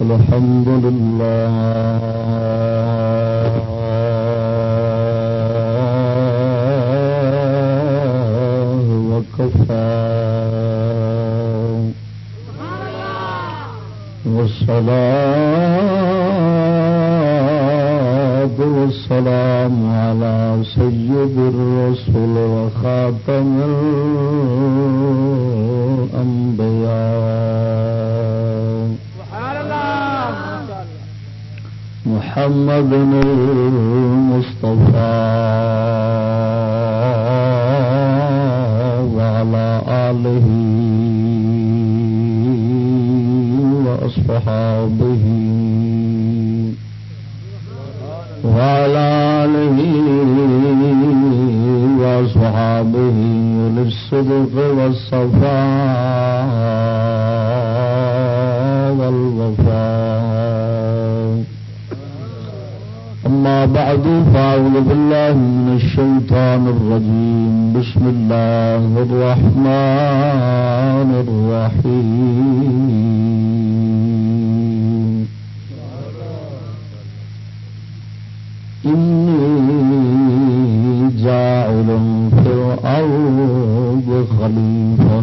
الحمد لله. وكفى. والصلاة والسلام على سيد الرسول وخاتم الأنبياء. محمد المصطفى وعلى آله وأصحابه وعلى آله وأصحابه للصدق والصفاء والوفاء أما بعد، فأعوذ بالله من الشيطان الرجيم. بسم الله الرحمن الرحيم. إني جاعل في الأرض خليفة.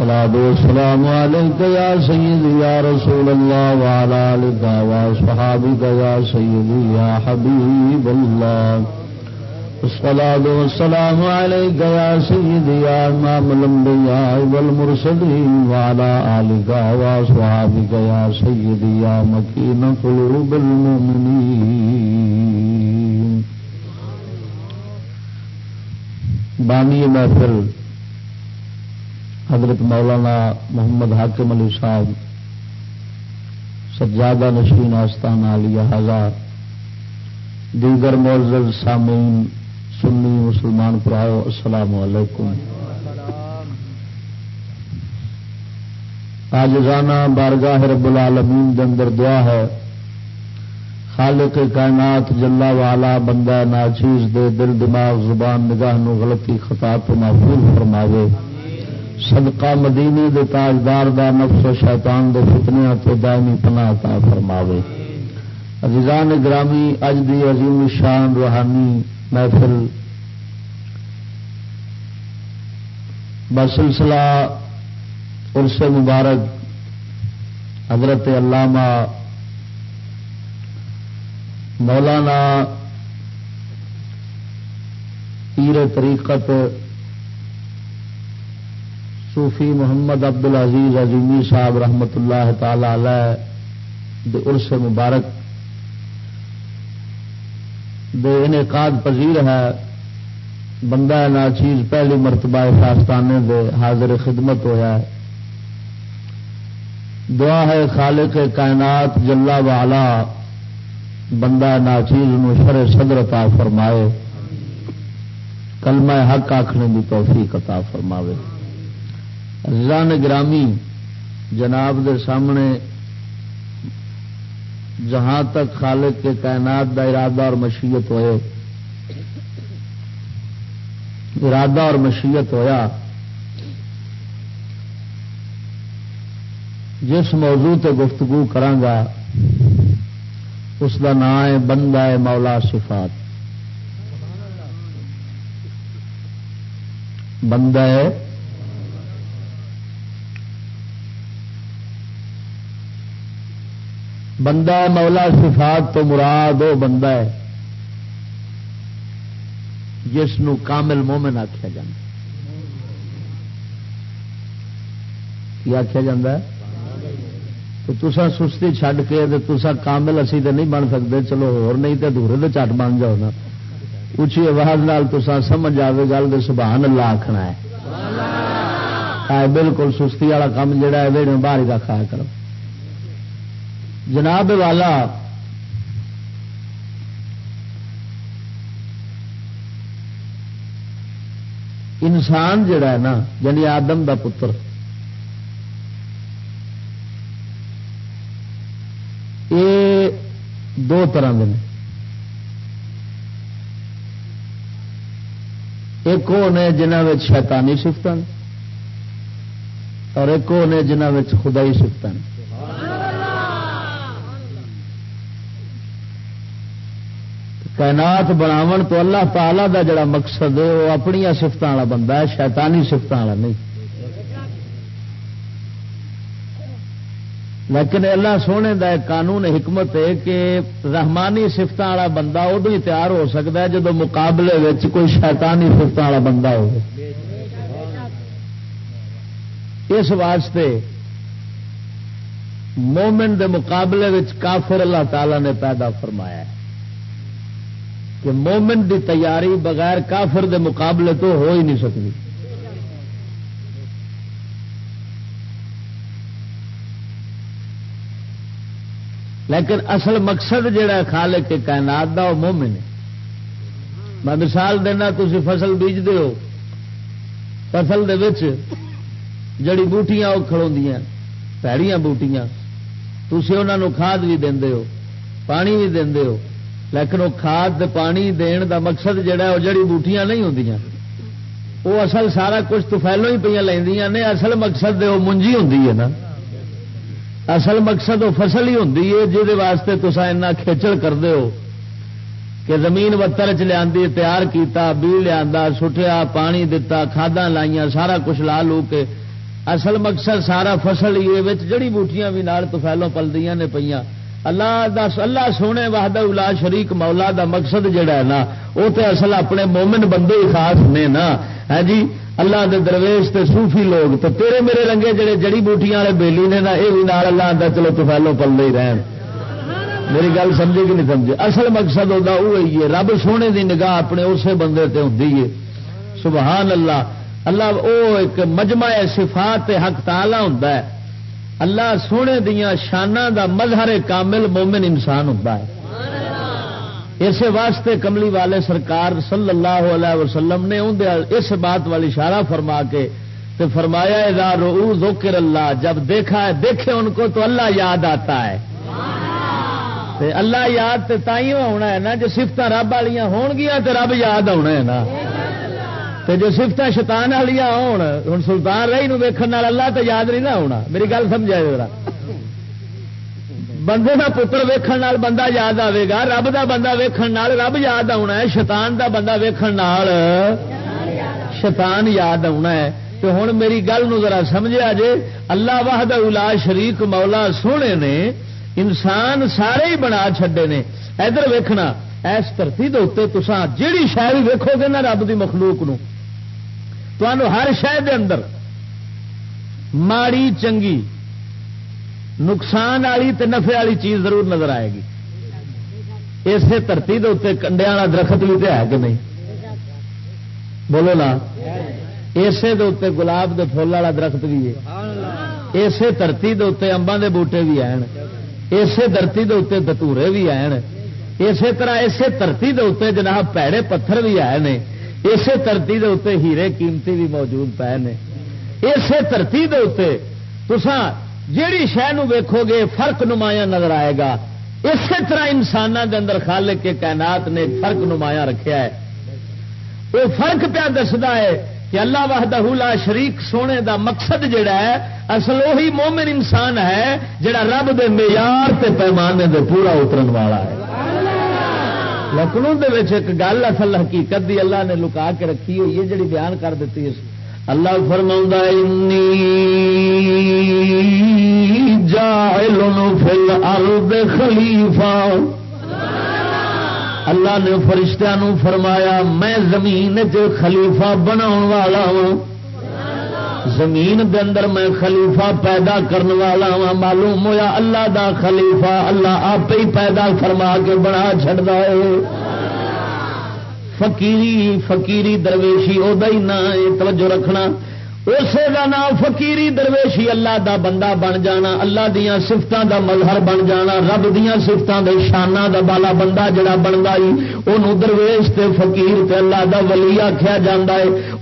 عليك يا سيدي يا رسول الله وعلى آلك وأصحابك يا سيدي يا حبيب الله. الصلاة والسلام عليك يا سيدي يا إمام الأنبياء والمرسلين وعلى آلك وأصحابك يا سيدي يا مكين قلوب المؤمنين. بانی محفل حضرت مولانا محمد حاکم علی صاحب، سجادہ نشین آستان علی ہزار، دیگر معزز سامعین، سنی مسلمان پراؤ السلام علیکم۔ آج رانا بارگاہ رب العالمین دے اندر دعا ہے، خالق کائنات جلا والا بندہ ناچیز دے دل دماغ زبان نگاہ نو غلطی خطا تو محفوظ فرماوے۔ صدقہ مدینے دے تاجدار دا نفس و شیطان دے فتنیا تو دائمی پناہ تا فرماوے۔ عزیزان گرامی اج دی عظیم شان روحانی محفل بسلسلہ عرس مبارک حضرت علامہ مولانا پیر طریقت صوفی محمد عبد العزیز عظیمی صاحب رحمت اللہ تعالی علیہ عرس مبارک دے انعقاد پذیر ہے، بندہ نا چیز پہلی مرتبہ فاستانے دے حاضر خدمت ہوا ہے۔ دعا ہے خالق کائنات جلا والا بندہ نا چیز شر صدر عطا فرمائے۔ کلمہ حق آخنے کی توفیق عطا فرماوے۔ رضان گرامی جناب دے سامنے جہاں تک خالق کے کائنات دا ارادہ اور مشیت ہوئے، ارادہ اور مشیت ہویا، جس موضوع تے گفتگو کرانگا، اس کا نام ہے بندہ ہے مولا صفات۔ بندہ ہے بندہ مولا صفات تو مراد وہ بندہ ہے، جس نو کامل مومن آخیا جا آخیا جا تو تسا سستی چھڈ کے تسا کامل اسی تو نہیں بن سکتے چلو ہو نہیں تو دورے تو چٹ بن جاؤ نا۔ اچھی آواز نال تسا سمجھ آئے گل تو سبحان اللہ آخنا ہے۔ بالکل سستی والا کام جہا ہے باہر ہی رکھا کرو۔ جناب والا انسان جڑا ہے نا یعنی آدم دا پتر یہ دو طرح کے ایک وہ نے جنہ شیطانی سفت اور ایک وہ نے جنہ خدائی سفت کائنات بناو تو اللہ تعالی دا جڑا مقصد ہے، وہ اپنی سفت والا بندہ ہے، شیطانی سفت والا نہیں۔ لیکن اللہ سونے دا ایک قانون حکمت ہے کہ رحمانی سفت والا بندہ ادو ہی تیار ہو سکتا ہے جب مقابلے کوئی شیطانی سفت والا بندہ ہو اس واسطے مومن دے مقابلے کافر اللہ تعالی نے پیدا فرمایا ہے۔ کہ مومن دی تیاری بغیر کافر دے مقابلے تو ہو ہی نہیں سکتی۔ لیکن اصل مقصد جہا خالق کے کائنات دا وہ مومن ہے۔ میں مثال دینا تھی فصل بیجتے ہو۔ فصل دے وچ جڑی بوٹیاں وہ کھڑو پیڑیاں بوٹیاں۔ تھی انہوں کھاد بھی دے ہو، پانی بھی دے ہو۔ لیکن وہ کھاد پانی دین دا مقصد جڑا وہ جڑی بوٹیاں نہیں ہوں وہ اصل سارا کچھ تو پہلو ہی پہ لیندیاں نے، اصل مقصد وہ منجی ہوں نا۔ اصل مقصد وہ فصل ہی ہوں جہد واسطے تصا اینا کھیچڑ کرتے ہو۔ کہ زمین وتر چ لیا تیار کیتا بی لیا سٹیا پانی دتا کھادا لائیا سارا کچھ لا لو کے۔ اصل مقصد سارا فصل ہی جڑی بوٹیاں بھی نال تو پہلو پلدیاں نے پہ اللہ دا اللہ سونے واہد الا شریک مولا دا مقصد جڑا ہے نا وہ تو اصل اپنے مومن بندے ہی خاص نے نا۔ ہے جی؟ اللہ دے درویش تے صوفی لوگ تو تیرے میرے رنگے جڑے جڑی بوٹیاں والے بیلی نے نا یہ بھی نال اللہ آتا چلو تو پلے ہی رہن۔ میری گل سمجھے کہ نہیں سمجھے؟ اصل مقصد ہوتا وہی ہے رب سونے دی نگاہ اپنے اسی بندے تے ہوں سبحان اللہ۔ اللہ او ایک مجمع صفات حق تعالی ہوں اللہ سونے دیا شانہ دا مظہر کامل مومن انسان ہوتا ہے۔ اس واسطے کملی والے سرکار صلی اللہ علیہ وسلم نے اس بات والی اشارہ فرما کے تو فرمایا رو ذکر اللہ، جب دیکھا ہے، دیکھے ان کو تو اللہ یاد آتا ہے۔ اللہ یاد تائیوں ہونا ہے نا، جو سفت رب والی ہون گیا تو رب یاد آنا ہے نا۔ جو سفت شیطان والی ہون ہوں سلطان رہی ویکن اللہ تو یاد نہیں نہ ہونا۔ میری گل سمجھا ذرا۔ بندے کا پتر ویکن بندہ یاد آئے گا، رب کا بندہ ویکن رب یاد آنا ہے، شیطان دا بندہ ویکن شیطان یاد آنا ہے۔ تو ہوں میری گل ذرا سمجھا جے، اللہ واہد الا شریک مولا سونے نے انسان سارے ہی بنا چھڈے نے۔ ادھر ویکھنا، ایس دھرتی کے اتنے تسان جیڑی شاید ویکو گے نا رب کی مخلوق نو۔ ہر شہر اندر ماڑی چنگی، نقصان والی نفے والی چیز ضرور نظر آئے گی۔ اسی دھرتی کے اتنے کنڈیا والا درخت بھی تو ہے کہ نہیں؟ بولو نا۔ اسی اتنے گلاب کے فل والا درخت بھی ہے۔ اسی دھرتی کے اتنے امبان کے بوٹے بھی ہیں۔ اسی دھرتی کے اتنے دتورے بھی ہیں۔ اسی طرح اسی دھرتی کے اتنے جناب پیڑے پتھر بھی آئے اسی دھرتی کے اتنے ہیرے قیمتی بھی موجود پے نے۔ اسی دھرتی کے اتنے تسان جیڑی شہ ویکو گے، فرق نمایاں نظر آئے گا۔ اسی طرح انسانوں کے اندر خالق کے کائنات نے فرق نمایاں رکھا ہے۔ وہ فرق پیا دستا ہے کہ اللہ وحدہ لا شریک سونے دا مقصد جڑا ہے، اصل وہی مومن انسان ہے جڑا رب دے معیار تے پیمانے دے پورا اترن والا ہے۔ لکھنؤ ایک گل اصل حقیقت دی اللہ نے لکا کے رکھی ہوئی ہے، جڑی بیان کر دیتی ہے۔ اللہ فرما جائل فل خلیفہ اللہ نے فرشتہ فرمایا، میں زمین چ خلیفہ بنا والا ہوں۔ زمین دے اندر میں خلیفہ پیدا کرنے والا ہاں معلوم ہوا اللہ دا خلیفہ اللہ آپ ہی پیدا فرما کے بنا چڑھتا ہے۔ فقیری فقیری درویشی وہ ہی نہ توجہ رکھنا۔ اسے کا نام فقیری درویشی اللہ دا بندہ بن جانا، اللہ دیا سفتوں دا مظہر بن جانا، رب دیا سفتوں کے شانہ دا بالا بندہ جڑا بنتا ہی وہ درویش تے فقیر تے اللہ دا ولی آخیا جا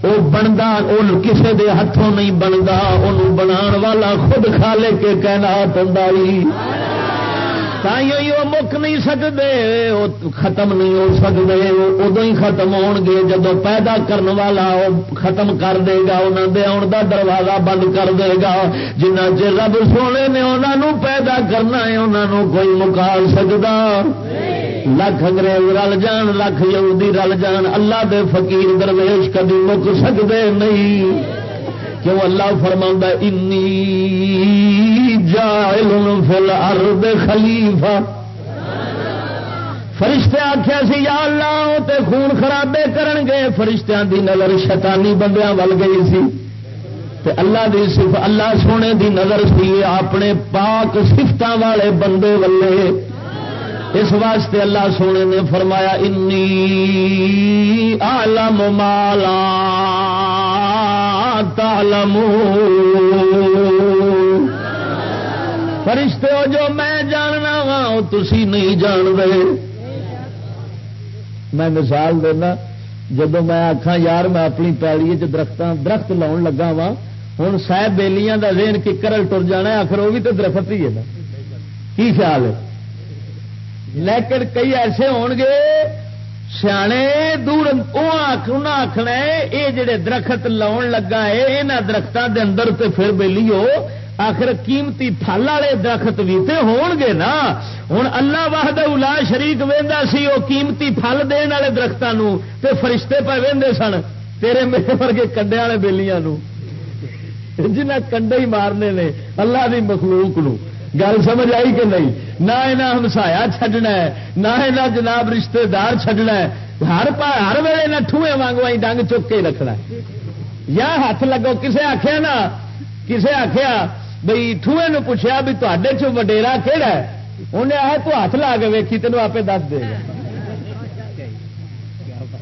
وہ بنتا وہ کسے دے ہاتھوں نہیں بنتا وہ بنا والا خود کھا لے کے کہنا ہوں مک نہیں سکتے ختم نہیں ہو سکتے ادو ہی ختم ہو گے جب پیدا کرنے والا ختم کر دے گا انہوں دے آن کا دروازہ بند کر دے گا جنہ چر رب سونے نے انہوں پیدا کرنا ہے انہوں کوئی مکال سکتا لکھ انگریز رل جان لکھ یہودی رل جان اللہ دے فقیر درویش کدی مک سکتے نہیں کیوں اللہ فرما جائل فل ارد خلیفہ. فرشتے آخیا سی، یا اللہ تے خون خرابے کرن گے. فرشتیاں دی نظر شیطانی بندیاں ول گئی سی۔ تے اللہ دی صرف اللہ سونے دی نظر سی، اپنے پاک سفت والے بندے ولے۔ اس واسطے اللہ سونے نے فرمایا، انی عالم مالا فرشتے ہو، جو میں جاننا وا تھی نہیں جان رہے۔ میں مثال دینا جب میں آخا یار، میں اپنی پیڑی درخت درخت لاؤن لگا وا ہوں سہ بےلیاں کا رین ککر ٹر جانا آخر وہ بھی تو درخت ہی ہے نا۔ کی خیال ہے؟ لیکن کئی ایسے ہون گے، سیانے دور آخنا یہ جڑے درخت لاؤن لگا ہے یہاں درختوں کے اندر تو پھر بہلی ہو آخر قیمتی پھل والے درخت بھی تو ہون گے نا۔ ہوں اللہ واہد الا شریق وہدا سی وہ قیمتی پھل دن والے درختوں تے فرشتے پہ وہدے سن، تیرے میرے ورگے کنڈے والے بےلیاں جنہیں کنڈے ہی مارنے نے، اللہ کی مخلوق نو۔ گل سمجھ آئی کہ نہیں؟ نہ یہاں ہمسایا چڈنا نہ یہاں جناب رشتے دار چڈنا ہر پا ہر ویلے نہ ٹوئے وانگ ڈنگ چک کے رکھنا یا ہاتھ لگو، کسے آخیا نا؟ کسے آخیا بھائی ٹوئے نو پوچھا بھی تے چ وڈیرا کہڑا انہیں آ تو ہاتھ لا کے ویکھی، تینوں آپ دس دے۔ گا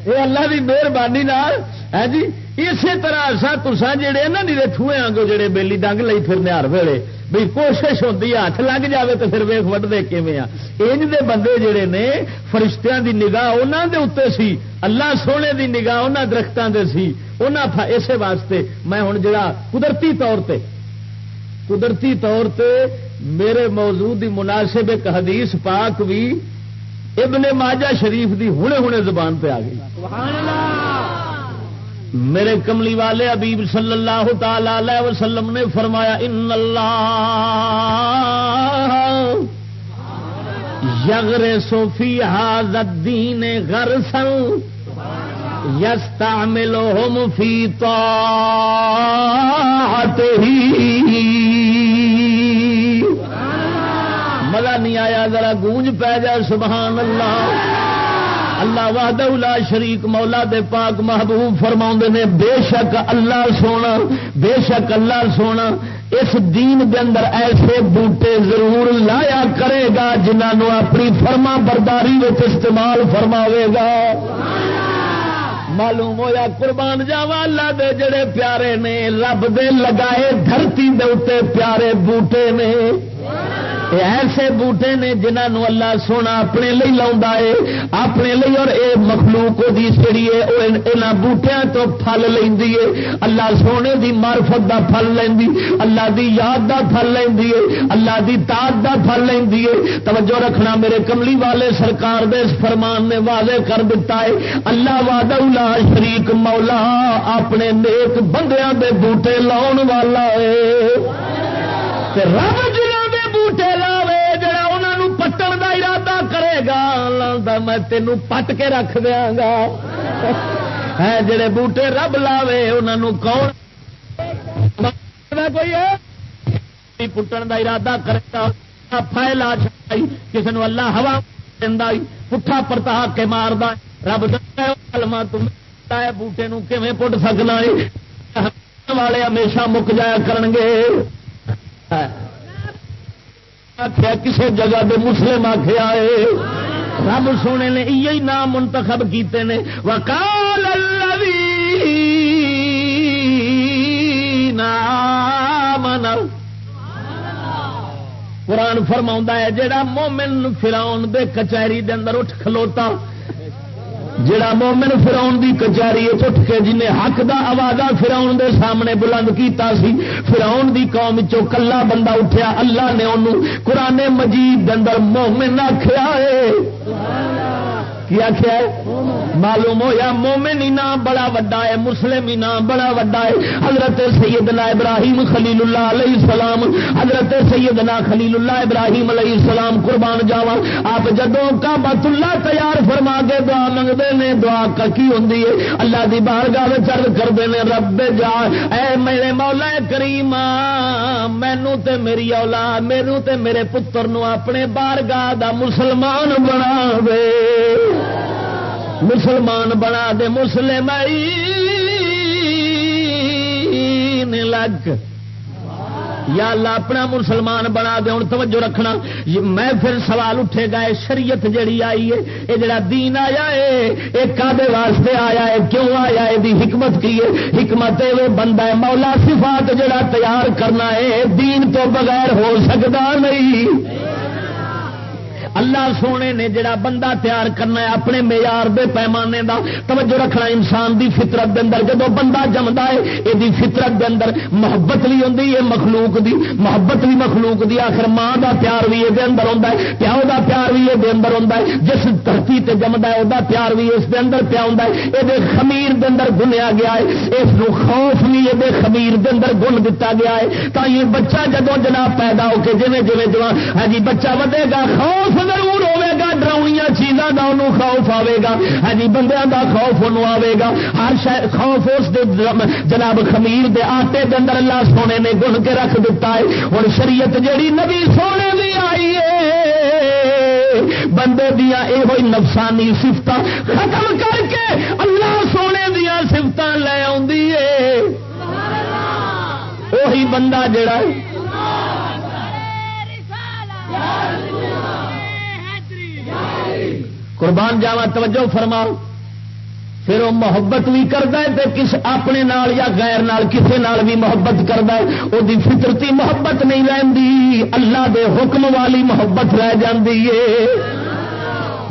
یہ اللہ کی مہربانی ہے ہاں جی اسی طرح سا تسا جہے نا نہیں ٹوئے آگو جڑے بےلی ڈنگ لی پھرنے ہر ویلے بھائی کوشش ہوتی ہے ہاتھ لگ جائے تو پھر ویخ وڈتے کیون انج دے بندے جڑے نے، فرشتیاں دی نگاہ انہوں دے اتنے سی، اللہ سونے دی نگاہ انہوں درختوں دے سی۔ انہوں اسے واسطے میں ہوں جڑا قدرتی طور تے، قدرتی طور تے میرے موضوع دی مناسب ایک حدیث پاک بھی ابن ماجہ شریف دی ہنے ہنے زبان پہ آ گئی۔ سبحان اللہ! میرے کملی والے ابیب صلی اللہ تعالی وسلم نے فرمایا، ان اللہ یغر صوفی حاضین غر سن یستا ملو فی تو مزہ نہیں آیا، ذرا گونج پی جائے، سبحان اللہ۔ اللہ وحد شریک مولا دے پاک محبوب فرما نے، بے شک اللہ سونا، بے شک اللہ سونا، اس دین دے اندر ایسے بوٹے ضرور لایا کرے گا جنہوں اپنی فرما برداری استعمال فرماوے گا۔ معلوم ہوا قربان جاوا اللہ دے جڑے پیارے نے، رب دے لگائے دھرتی دے اتنے پیارے بوٹے نے۔ ایسے بوٹے نے جنہوں اللہ سونا اپنے لی لا اپنے لی اور اے مخلوق دی جڑی ہے بوٹیا تو پل لینی ہے۔ اللہ سونے دی مارفت دا پل لینی اللہ دی یاد دا پل لینی ہے، اللہ دی تاج دا پل لینی ہے۔ توجہ رکھنا میرے کملی والے سرکار دے، اس فرمان نے واضح کر دیتا ہے۔ اللہ واد شریک مولا اپنے نیک بندیاں دے بوٹے لاؤن والا ہے۔ رب جنہوں پٹن کرے گا میں تینوں پٹ کے رکھ دیا گا۔ ہے جڑے بوٹے رب لاوے انہوں کون کوئی ہے؟ پٹن دا ارادہ کرے گا پھیلا چاہیے کسی نے اللہ ہوا دینا پٹھا پرتا کے مار رب کلما تم بوٹے نو کیویں پٹ سکنا ہے؟ والے ہمیشہ مک جایا کرن گے آخیا کسی جگہ دے مسلم آخیا ہے رب سونے نے یہی نام منتخب کیتے نے۔ وکال من قرآن فرما ہے جڑا مومن فراؤن دے کچہری دے اندر اٹھ کھلوتا جڑا مومن فراؤن دی کچہری اٹھ کے جنہیں حق دا آوازہ فراؤن دے سامنے بلند کیتا سی، فراؤن دی قوم چو کلا بندہ اٹھیا، اللہ نے انہوں قرآن مجید اندر مومن آخیا ہے۔ کی آخیا معلوم ہوا مومن انعام بڑا وڈا ہے، مسلم انعام بڑا وڈا ہے۔ حضرت سیدنا ابراہیم خلیل اللہ علیہ السلام، حضرت سیدنا خلیل اللہ ابراہیم علیہ السلام قربان جاوا آپ جدو کا بت اللہ تیار فرما کے دعا منگتے ہیں دعا کی ہوں اللہ کی بار گاہ چرد کرتے ہیں رب جا، اے میرے مولا کریم مینو تے میری اولا میرو تے میرے پتر نو اپنے بار گاہ دا مسلمان بنا دے مسلمان بنا دے مسلم لگ۔ یا اللہ اپنا مسلمان بنا دے، ہوں توجہ رکھنا۔ میں پھر سوال اٹھے گا شریعت جڑی آئی ہے، یہ جڑا دین آیا ہے، یہ کدے واسطے آیا ہے، کیوں آیا ہے؟ دی حکمت کی ہے۔ حکمت وہ بندہ ہے، مولا صفات جڑا تیار کرنا ہے، دین تو بغیر ہو سکتا نہیں۔ اللہ سونے نے جڑا بندہ تیار کرنا ہے اپنے معیار دے پیمانے دا توجہ رکھنا انسان دی فطرت دے اندر۔ جب بندہ جمدا ہے یہ فطرت دے اندر محبت بھی ہوتی ہے مخلوق دی محبت بھی مخلوق دی۔ آخر ماں دا پیار بھی یہ اندر ہوتا ہے، پیو دا پیار بھی یہ اندر ہوتا ہے۔ جس دھرتی تے جمدا ہے وہ پیار بھی اس دے اندر پیا ہوتا ہے۔ یہ خمیر دے اندر گنیا گیا ہے، اس خوف بھی یہ خمیر دے اندر گن دتا گیا ہے۔ تا یہ بچہ جدو جناب پیدا ہو کے جی جی جوان ہاں جی بچہ ودے گا، خوف ضرور ہوے گا ڈراؤنیا چیزوں کا انہوں خوف آئے گا ہاں جی بندے کا خوف انہوں آئے گا ہر شاید خوف اس دے جناب خمیر دے آٹے دے اندر اللہ سونے نے گن کے رکھ دیتا ہے۔ ہوں شریعت جیڑی نبی سونے دی آئی ہے۔ بندے دیا یہ نفسانی سفت ختم کر کے اللہ سونے دیا سفت لے آ بندہ جڑا قربان جاوا توجہ فرماؤ۔ پھر وہ محبت بھی کرتا ہے تو کس اپنے نال یا غیر نال، کسے نال بھی محبت کرتا ہے وہ فطرتی محبت نہیں رہتی اللہ دے حکم والی محبت رہ جاندی ہے۔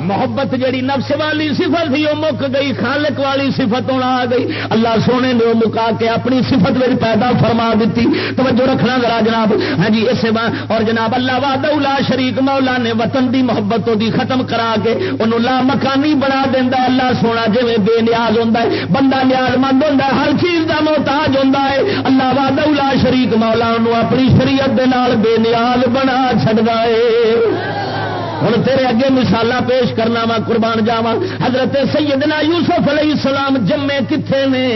محبت جڑی نفس والی صفت تھی، وہ مک گئی، خالق والی صفت ہونا آ گئی۔ اللہ سونے نے وہ مکا کے اپنی صفت میں پیدا فرما دیتی۔ توجہ رکھنا ذرا جناب۔ ہاں جی اسے اور جناب، اللہ واد شریک مولا نے وطن دی محبت دی ختم کرا کے انہوں لا مکانی بنا دینا اللہ سونا جی بے نیاز ہوتا ہے، بندہ نیاز مند ہوتا ہے، ہر چیز کا محتاج ہوتا ہے۔ اللہ واد شریک مولا انہوں اپنی شریعت دے نال بے نیاز بنا چڑھتا ہے۔ ہوں تیرے اگے مثال پیش کرنا وا، قربان جاوا حضرت سیدنا یوسف علیہ السلام جمے کتنے نے؟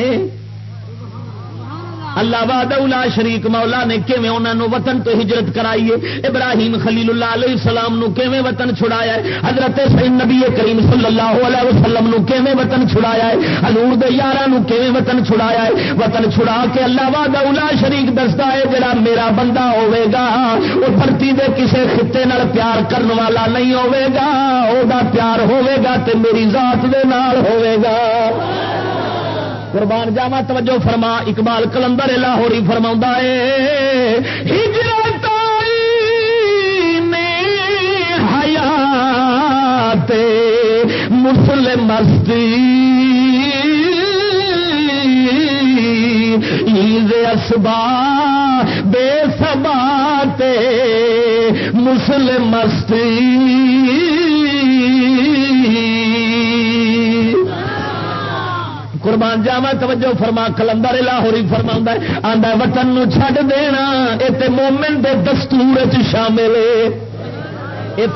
اللہ واد شریک مولا نے کیویں انہوں وطن تو ہجرت کرائی ہے؟ ابراہیم خلیل اللہ علیہ السلام نو کیویں وطن چھڑایا ہے؟ حضرت نبی کریم صلی اللہ علیہ وسلم نو کیویں وطن چھڑایا ہے؟ حضور دے یاراں نو کیویں وطن چھڑایا ہے؟ وطن چھڑا کے اللہ واد شریک دستا ہے، جڑا میرا بندہ ہوے گا وہ دھرتی دے کسے خطے نال پیار کرنے والا نہیں ہوے گا او پیار ہوے گا تے میری ذات دے نال ہوے گا قربان جاوا توجہ فرما، اقبال کلندر لاہوری فرما ہے، ہجرت حیات مسلم مستی عید اسبا بے سبات مسلم مستی قربان جاوا توجہ فرما، کلندر لاہوری فرما آدھا وطن چھڈ دینا یہ مومن دے دستور شامل ہے۔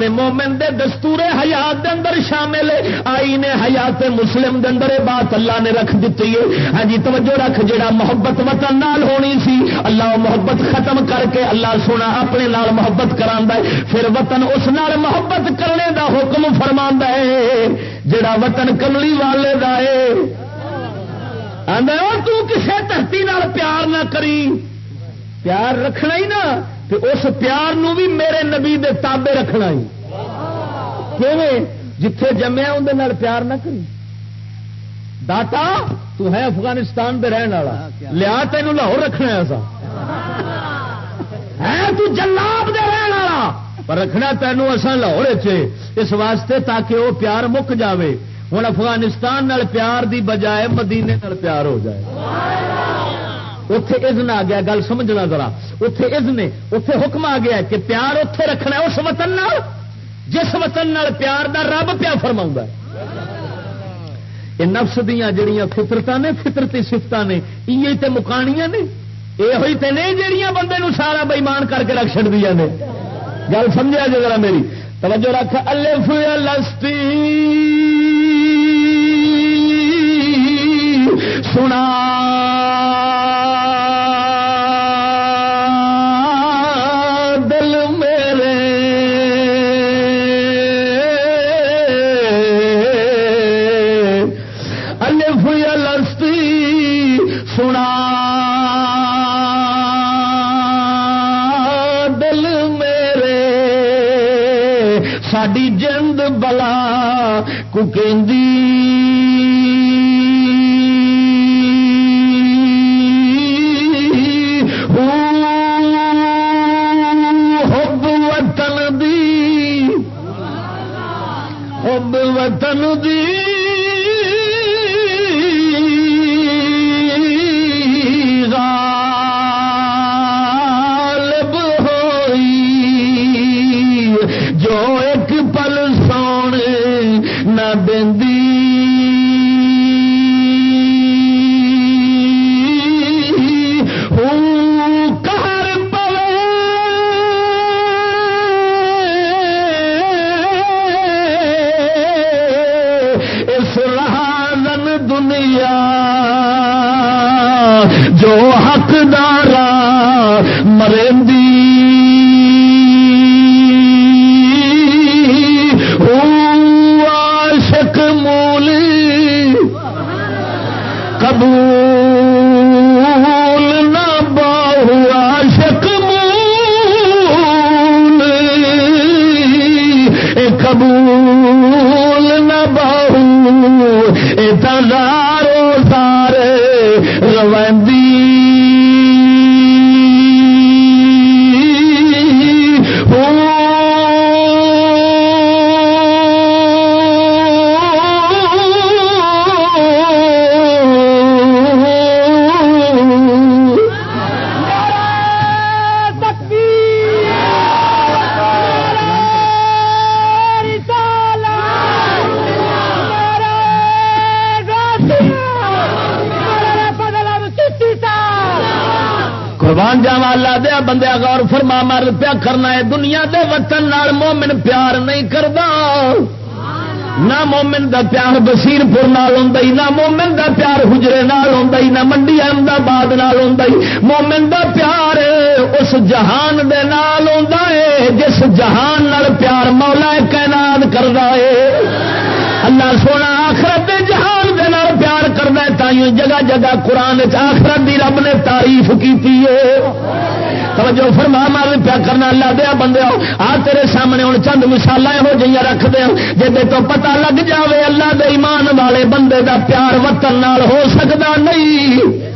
مومن دے دستور حیات دے اندر شامل ہے۔ آئی نے حیات مسلم دے اندر بات اللہ نے رکھ دیتی ہے۔ ہاں جی توجہ رکھ، جڑا محبت وطن نال ہونی سی، اللہ محبت ختم کر کے اللہ سونا اپنے نال محبت کرا پھر وطن اس نال محبت کرنے دا حکم فرما ہے، جڑا وطن کملی والے دا ہے۔ کسے دھرتی پیار نہ کری. پیار رکھنا ہی نا تو اس پیار نو بھی میرے نبی دے تابے رکھنا ہی۔ جتھے جمیا اندر پیار نہ کری۔ داتا، تو ہے افغانستان دے رہن والا۔ لیا تین لاہور رکھنا ہے ہے تو جلاب دے رہن والا۔ پر رکھنا تینوں اصل لاہور اس واسطے تاکہ وہ پیار مک جاوے۔ ہوں افغانستان نال پیار دی بجائے مدینے نال پیار ہو جائے۔ اتے ازن آ گیا، گل سمجھنا ذرا۔ اتے ازن اتے حکم آ گیا کہ پیار اتے رکھنا اس وطن نال۔ جس وطن نال پیار دا رب پیا فرما یہ نفس دیا جڑیاں فطرت نے، فطرتی سفت نے یہ تے مکانیاں نے۔ یہ ہوئی تے نہیں جڑیاں بندے نو سارا بےمان کر کے رکھ چڑیا نے۔ گل سمجھا جی ذرا میری۔ توجہ رکھ، الف لستی۔ سنا۔ دل میرے۔ الف لستی سنا۔ دل میرے۔ ساڈی جند بلا کو کنج جو حق پیا کرنا ہے، دنیا دے وطن نال مومن پیار نہیں کرتا نہ مومن دا پیار بسیر پور نال نہ مومن دا پیار حجرے نال نہ منڈی احمدآباد نال مومن دا پیار اس جہان دے نال ہے، جس جہان نال پیار مولا کائنات کرتا ہے۔ اللہ سونا آخرت جہان دے نال پیار کرتا ہے، تائیوں جگہ جگہ قرآن آخرت دی رب نے تعریف کی توجہ فرما مار پیا کرنا، اللہ دیا بندے آ تیرے سامنے ہوں، چند مثال یہو جہاں رکھ دیا جی تو پتا لگ جاوے اللہ دے ایمان والے بندے دا پیار وطن نال ہو سکتا نہیں۔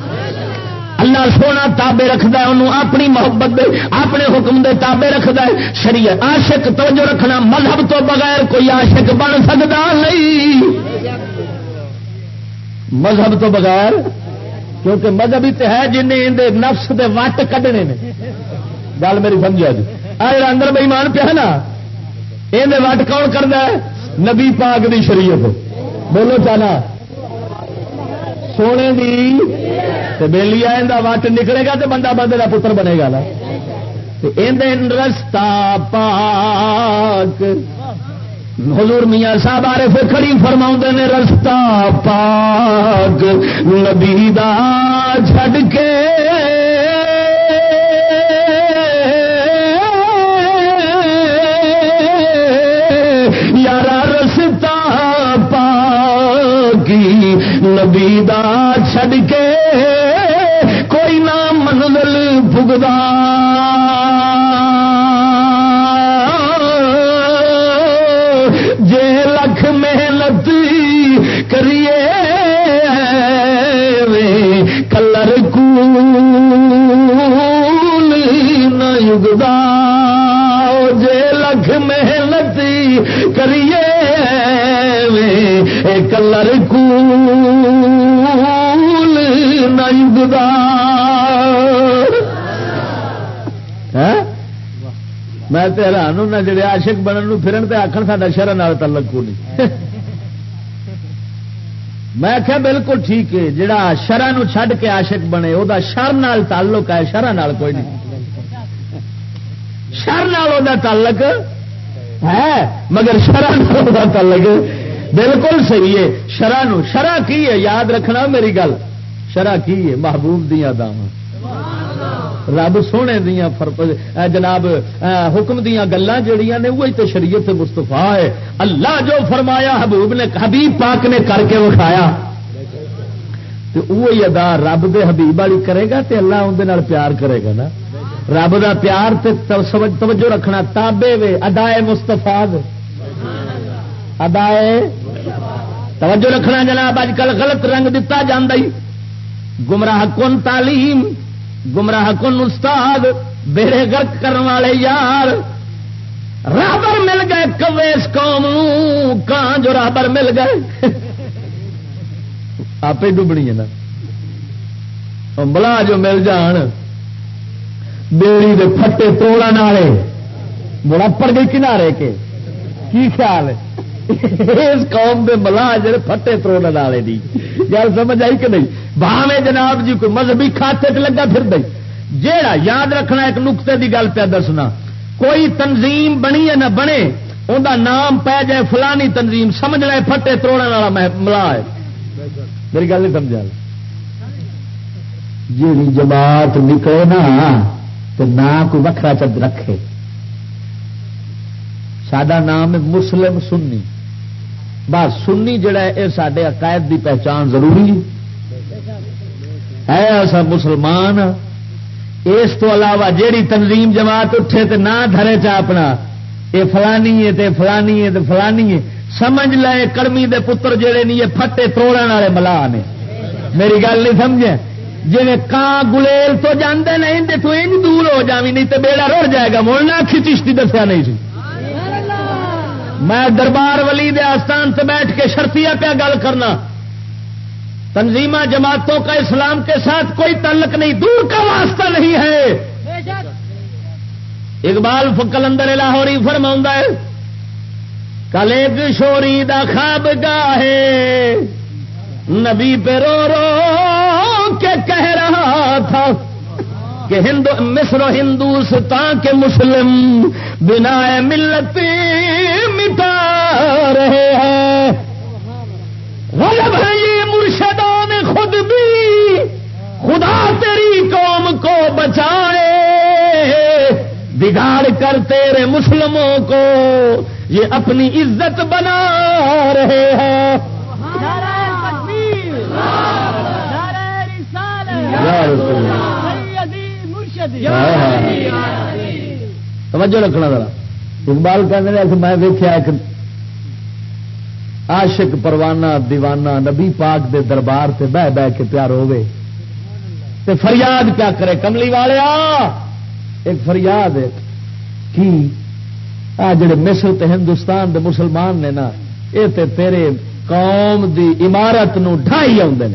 اللہ سونا تابے رکھد انہوں اپنی محبت دے، اپنے حکم دے تابے رکھد ہے۔ شریعت عاشق، توجہ رکھنا، مذہب تو بغیر کوئی عاشق بن سکتا نہیں۔ مذہب تو بغیر کیونکہ مذہب ہی تو ہے جن نفس دے وٹ کڈنے نے۔ گل میری سمجھا جی۔ آ اندر بئیمان پیا نا یہ وٹ کون کرنا ہے؟ نبی پاک دی شریعت۔ بولو چانا۔ سونے کی بےلی آ وٹ نکلے گا تو بندہ بندے کا پتر بنے گا نا۔ رستہ پاک۔ حضور میاں صاحب آرے پھر کھڑی فرما نے، رستہ پاک نبی دا چھڈ کے۔ یارا، رستہ پاکی نبی دا چھڈ کے۔ کوئی نہ منزل پگدا نہیں گدا میں حیران ہوں جڑے آشک بننے پھرن تے آخر سا شرح تعلق کو نہیں میں کیا بالکل ٹھیک ہے، جڑا شرح چھڈ کے عاشق بنے وہ شر نال تعلق ہے شرح نال کوئی نہیں۔ شر نال تعلق ہے، مگر شرح تعلق بالکل صحیح ہے۔ شرح شرح کی ہے؟ یاد رکھنا میری گل۔ شرح کی ہے؟ محبوب دیا داوا رب سونے دیا جناب حکم دیا گلان جہیا نے، وہی تو شریعت مستفا ہے۔ اللہ جو فرمایا، حبوب نے، حبیب پاک نے کر کے وکھایا۔ وہی ادا رب دے حبیب والی کرے گا تے اللہ اندر پیار کرے گا نا۔ رب دا پیار تے توجہ رکھنا تابے وے، ادائے مستفا ادائے توجہ رکھنا جناب، اج کل غلط رنگ دتا جا گمراہ کن تعلیم، گمراہ کن استاد بیڑے گرک کرنے والے یار۔ رابر مل گئے کویس قوم کان جو رابر مل گئے؟ آپ ڈبنی ہے نا۔ بلا جو مل جان، بیڑی دے پھٹے توڑا والے۔ بڑا پڑ گئی کنارے کے۔ کی خیال ہے؟ اس قوم دے ملا جڑے پھٹے تروڑ والے دی۔ گل سمجھ آئی کہ نہیں؟ باہے جناب جی کوئی مذہبی کھاتے چ لگا پھر دے۔ جیڑا یاد رکھنا ایک نقطے دی گل پہ دسنا۔ کوئی تنظیم بنی ہے نہ بنے انہوں نام پی جائے فلانی تنظیم، سمجھ لے پھٹے تروڑ والا ملا ہے۔ میری گل نہیں سمجھا جی جماعت نکلے نا تو نہ کوئی وکرا چد رکھے۔ سڈا نام ہے مسلم سنی۔ بس سنی جڑا ہے یہ سارے عقائد دی پہچان ضروری ہے۔ ایسا مسلمان، اس تو علاوہ جیڑی تنظیم جماعت اٹھے تو نہ دھرے چا اپنا یہ فلانی ہے تے فلانی ہے تے فلانی ہے۔ سمجھ لے کرمی دے پتر جڑے نہیں یہ پھٹے توڑ والے ملا نے۔ میری گل نہیں سمجھے؟ جی کان گلیل تو جانے نہیں تو دور ہو جاوی نہیں تو بیڑا رڑ جائے گا۔ مولنا چشتی دسیا نہیں سی۔ میں دربار ولی دے آستان سے بیٹھ کے شرطیا پیا گل کرنا۔ تنظیمہ جماعتوں کا اسلام کے ساتھ کوئی تعلق نہیں، دور کا واسطہ نہیں ہے۔ اقبال فکل لاہوری فرما ہے، کل ایک شوری دا خواب گاہے نبی پہ رو رو کے کہہ رہا تھا کہ ہندو مصر و ہندوستان کے مسلم بنا ملت مٹا رہے ہیں۔ غلب ہے یہ مرشدان خود بھی۔ خدا تیری قوم کو بچائے۔ بگاڑ کر تیرے مسلموں کو یہ اپنی عزت بنا رہے ہیں۔ توجہ رکھنا ذرا۔ اقبال کہتے میں دیکھا ایک عاشق پروانہ دیوانہ نبی پاک دے دربار سے بہ بہ کے پیار ہوئے تے فریاد کیا کرے کملی والے ایک فریاد ہے کی آ جڑے مصر تے ہندوستان دے مسلمان نے نا یہ تے تیرے قوم دی عمارت نو ڈھائی آدھے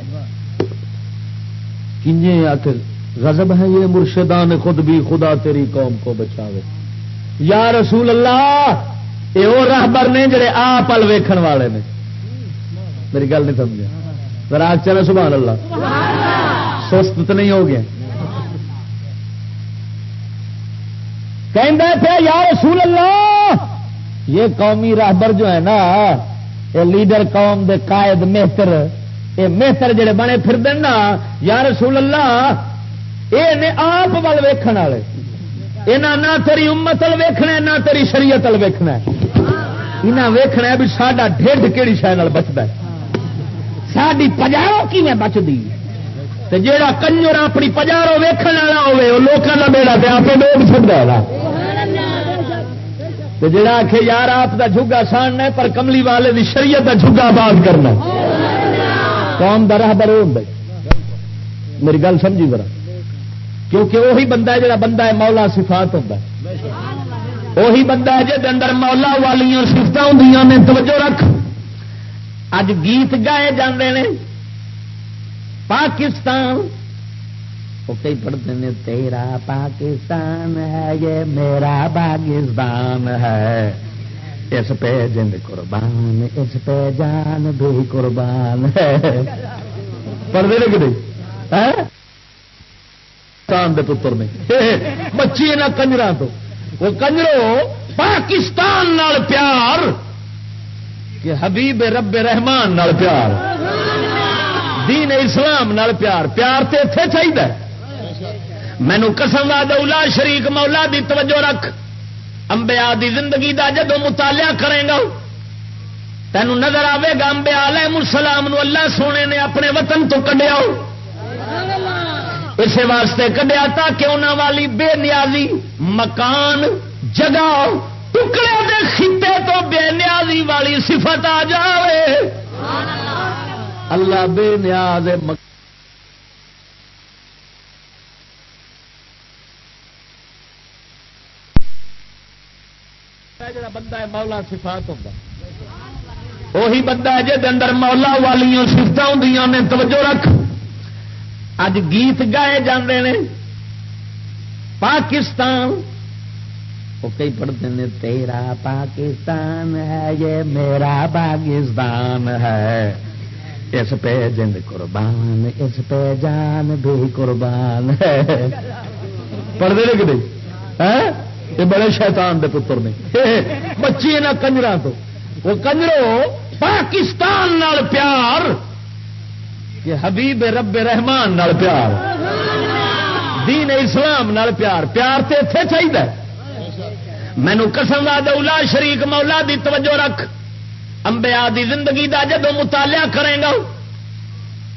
کنجے آخر غضب ہے یہ مرشدان خود بھی، خدا تیری قوم کو بچاوے۔ یا رسول اللہ، یہ وہ راہبر نے جڑے آپ ال ویکھن والے نے۔ میری گل نہیں سمجھا۔ راگ چلے، سبحان اللہ۔ سست تو نہیں ہو گیا۔ کہ یا رسول اللہ، یہ قومی راہبر جو ہے نا، یہ لیڈر قوم دے قائد مہتر، یہ مہتر جڑے بنے پھر دینا یا رسول اللہ یہ آپ ول ویکن والے۔ یہاں نہ تیری امت ال ویخنا نہ تیری شریعت ال ویخنا یہاں ویخنا بھی ساڈا ڈھڈ کہڑی شہ بچتا ساری پجارو کی بچتی جا کنجر اپنی پجارو ویکن والا ہوے وہ لوگوں کا بیڑا پہ آپ لوگ چڑھتا ہے جڑا آخ یار آپ کا جھگا ساننا پر کملی والے دی شریعت کا جھگا آباد کرنا قوم کا راہ برو میری گل سمجھی ذرا۔ کیونکہ وہی بندہ ہے جڑا بندہ ہے مولا صفات ہوتا ہے۔ وہی بندہ ہے جہد اندر مولا والی سفت ہوں نے، توجہ رکھ۔ اج گیت گائے جاندے نے، پاکستان۔ وہ کئی پڑھتے ہیں تیرا پاکستان ہے، یہ میرا پاکستان ہے۔ اس پہ جند قربان، اس پہ جان بھی قربان ہے۔ پڑھتے رہے کہ نہیں؟ ہاں؟ دے پتر نے۔ بچی نہ کنجر تو۔ وہ کنجرو پاکستان نال پیار کہ حبیب رب رحمان نال پیار۔ دین اسلام نال پیار۔ پیار تے اتے چاہیے مینو قسم دولا شریک مولا دی توجہ رکھ۔ امبیا دی زندگی دا جدو مطالعہ کرے گا، تینوں نظر آئے گا امبیا علیہ السلام نو اللہ سونے نے اپنے وطن تو کڈیا۔ اسی واسطے کڈیا تاکہ انہوں والی بے نیازی مکان، جگہ، ٹکڑے دے خطے تو بے نیازی والی صفت آ جائے اللہ بے نیاز مکان۔ جڑا بندہ ہے مولا صفات ہوتا وہی بندہ ہے جہد اندر مولا والی سفت ہوں نے توجہ رکھ۔ اج گیت گائے جاندے نے۔ پاکستان۔ وہ کئی پڑھتے ہیں تیرا پاکستان ہے، یہ میرا پاکستان ہے۔ اس پہ جند قربان، اس پہ جان بھی قربان ہے۔ پڑھتے کہ نہیں یہ بڑے شیطان دے پتر نے۔ بچی نہ کنجر تو۔ وہ کنجرو پاکستان نال پیار کہ حبیب رب رحمان نال پیار، دین اسلام نال پیار پیار تے اتے چاہیے مینو قسم دولا شریک مولا دی توجہ رکھ۔ امبیا دی زندگی دا جدو مطالعہ کرے گا،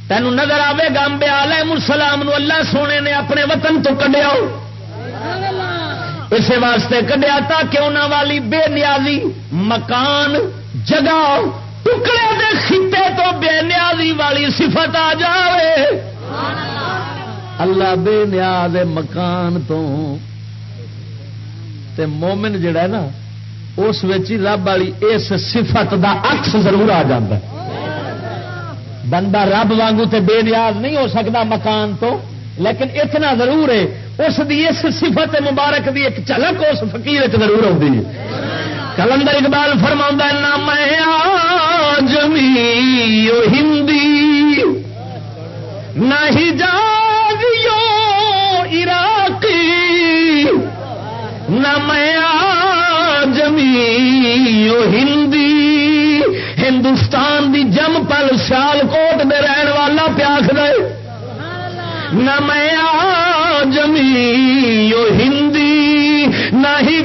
تینوں نظر آئے گا امبیا علیہ السلام نو اللہ سونے نے اپنے وطن تو کڈیا۔ اسی واسطے کڈیا تاکہ انہوں والی بے نیازی مکان، جگہ ٹکڑے دے خطے تو بے نیازی والی صفت آ جائے اللہ بے نیاز مکان تو۔ تے مومن جڑا ہے نا، اس رب والی اس صفت دا عکس ضرور آ جاتا بندہ رب وانگو تے بے نیاز نہیں ہو سکتا مکان تو، لیکن اتنا ضرور ہے، اس دی اس صفت مبارک دی ایک جھلک اس فقیر ضرور آتی ہے۔ کلندر اقبال فرما نہ میں جمی ہندی، نہ ہی عراقی، نہ میں جمی ہندی۔ ہندوستان دی جم پل سیال کوٹ میں رہن والا پیاکھ دے۔ نہ میں جمی ہندی، نہ ہی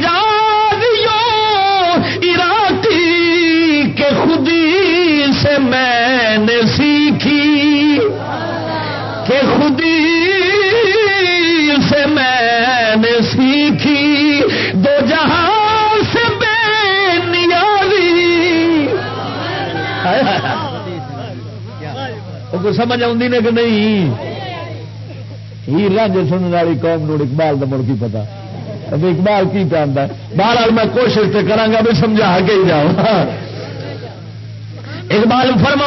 سے میں نے سیکھی کہ خودی سے میں نے سیکھی، دو جہاں سے بے نیازی۔ سمجھ آدھی نے کہ نہیں؟ ہیر رنگ سننے والی قوم نو اقبال کا مڑ کی پتا اقبال کی پہنتا بہرحال میں کوشش تو کرا بھی سمجھا کے ہی جاؤں۔ اقبال فرما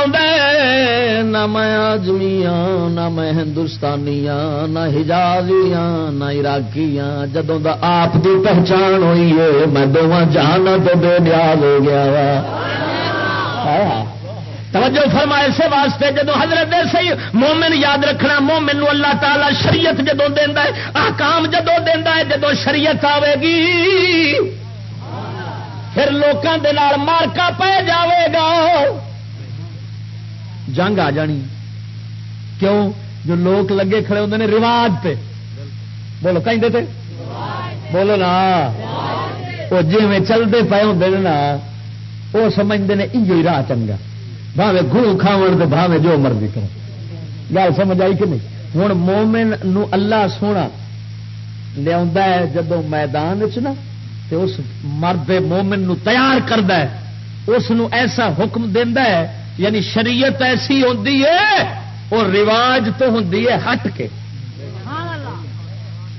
نہ میں آجمی ہاں نہ میں ہندوستانی ہاں نہ ہجازی ہاں نہ عراقی ہاں جدوں دا آپ کی پہچان ہوئی ہے، میں دونوں جان تو بے نیاز ہو گیا وا۔ توجہ فرما اسے واسطے جدو حضرت دے سی مومن یاد رکھنا، مومن نو اللہ تعالی شریعت جدو دینا ہے آکام جدو دینا ہے جدو شریعت آئے گی، پھر لوگوں کے مارکا پہ جاوے گا۔ جنگ آ جانی کیوں؟ جو لوگ لگے کھڑے ہوتے ہیں رواج پہ بولو کہیں تھے بولو نا۔ وہ جی میں چلتے پے ہوں نا، وہ سمجھتے ہیں یہ راہ چنگا۔ بھاوے گرو کھاو تو بھاوے جو مرضی کرو۔ گل سمجھ آئی کہ نہیں؟ ہوں مومن نو اللہ سونا لیا جدو میدان نا تو اس مرد مومن نو تیار کرد اس نو ایسا حکم دینا ہے یعنی شریعت ایسی ہوتی ہے، اور رواج تو ہوں ہٹ کے۔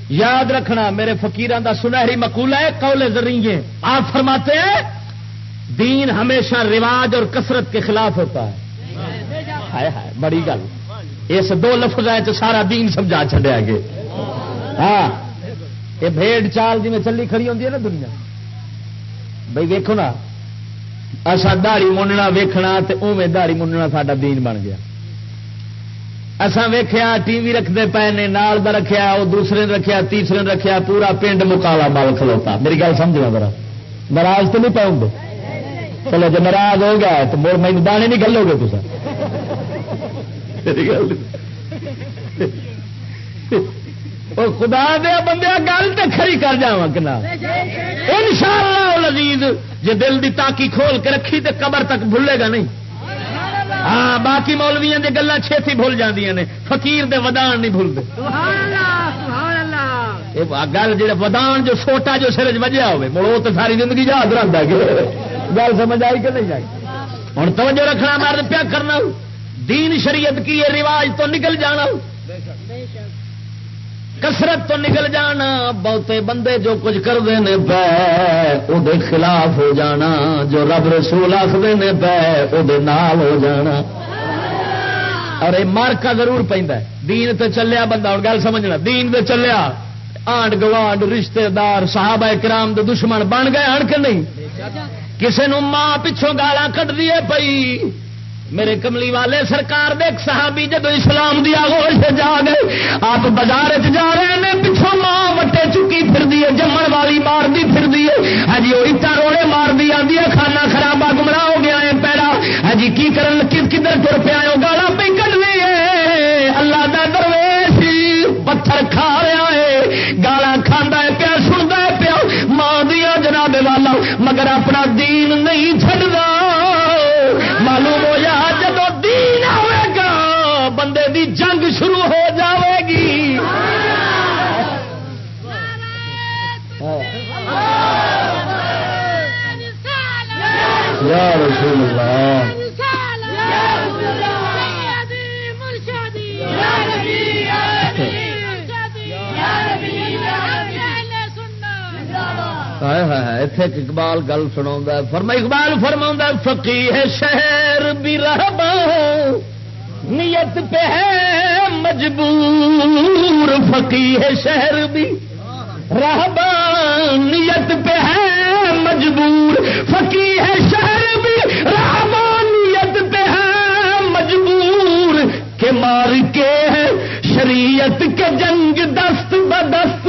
یاد رکھنا، میرے فقیران دا سنہری مقولہ ہے، قول ذریعے آپ فرماتے ہیں، دین ہمیشہ رواج اور کثرت کے خلاف ہوتا ہے۔ بڑی گل۔ اس دو لفظ سارا دین سمجھا چڈیا گے ہاں یہ بھیڑ چال جی میں چلی کھڑی ہوتی ہے نا دنیا۔ بھائی ویکو نا اصا دہڑی مننا ویکھنا تے اوے دہڑی مننا ساڈا دین بن گیا۔ اسان ویخیا ٹی وی رکھتے پے نے، نال دا رکھیا وہ دوسرے نے رکھیا، تیسرے نے رکھیا، پورا پنڈ مکالا مال کھلوتا۔ میری گل سمجھنا ذرا۔ ناراض تو نہیں پاؤں گے چلو جی ناراض ہو گیا تو مڑ مجھے دانے نہیں گلو گے تصا خدا دیا بندے گل تو کھری کر جا کنا ان شاء اللہ لذیذ جی دل کی تاکی کھول کے رکھی تو قبر تک بھولے گا نہیں۔ ہاں باقی مولویا کی گلیں چھتی بھول جاندیاں نے۔ فقیر دے ودان نہیں بھولتے۔ گل جی ودان جو سوٹا جو سرج وجہ ہوے وہ تو ساری زندگی یاد رہتا ہے گل سمجھ آئی کہ نہیں آئی؟ ہوں توجہ رکھنا مرد پیا کرنا۔ دین شریعت کی یہ رواج تو نکل جانا۔ کسرت تو نکل جانا، بہتے بندے جو کچھ کرتے ہیں پے وہ خلاف ہو جانا، جو رب رسول آخر نے پے وہ ہو جانا۔ اور یہ مارکا ضرور پہ دین تو چلیا بندہ، اور گل سمجھنا، دین تو چلیا، آنڈ گوانڈ رشتے دار صحابہ کرام دے دشمن بن گئے، ہن کے نہیں؟ کسی ماں پچھوں گالا کٹ دیے پئی۔ میرے کملی والے سرکار دے صحابی جدو اسلام دیا گوش جا گئے، آپ بازار جا رہے ہیں پچھوں ماں وٹے چکی پھر دی جمن والی مار دی پھر دی ہاں جی وہ اٹا روڑے مار دی آدھی ہے کھانا خرابا گمراہ ہو گیا ہے پیرا ہاں جی کی کرن کدھر تر پیا گالا پہ کٹ ہے۔ اللہ دا درویش پتھر کھا رہا ہے۔ گالا کھانا ہے پیا سنتا ہے پیا۔ ماں دیا جناب والا، مگر اپنا دین نہیں چڑھتا معلوم ہو جا جب دین آئے گا بندے دی جنگ شروع ہو جاوے گی۔ یا رسول اللہ۔ اقبال گل سنا فرما اقبال فرما فقی ہے شہر بھی رہبا، نیت پہ ہے مجبور۔ فقی ہے شہر بھی رہبا، نیت پہ ہے مجبور۔ فقی ہے شہر بھی رہبا، نیت پہ ہے مجبور۔ کے مار کے ہے شریعت کے جنگ دست بدست۔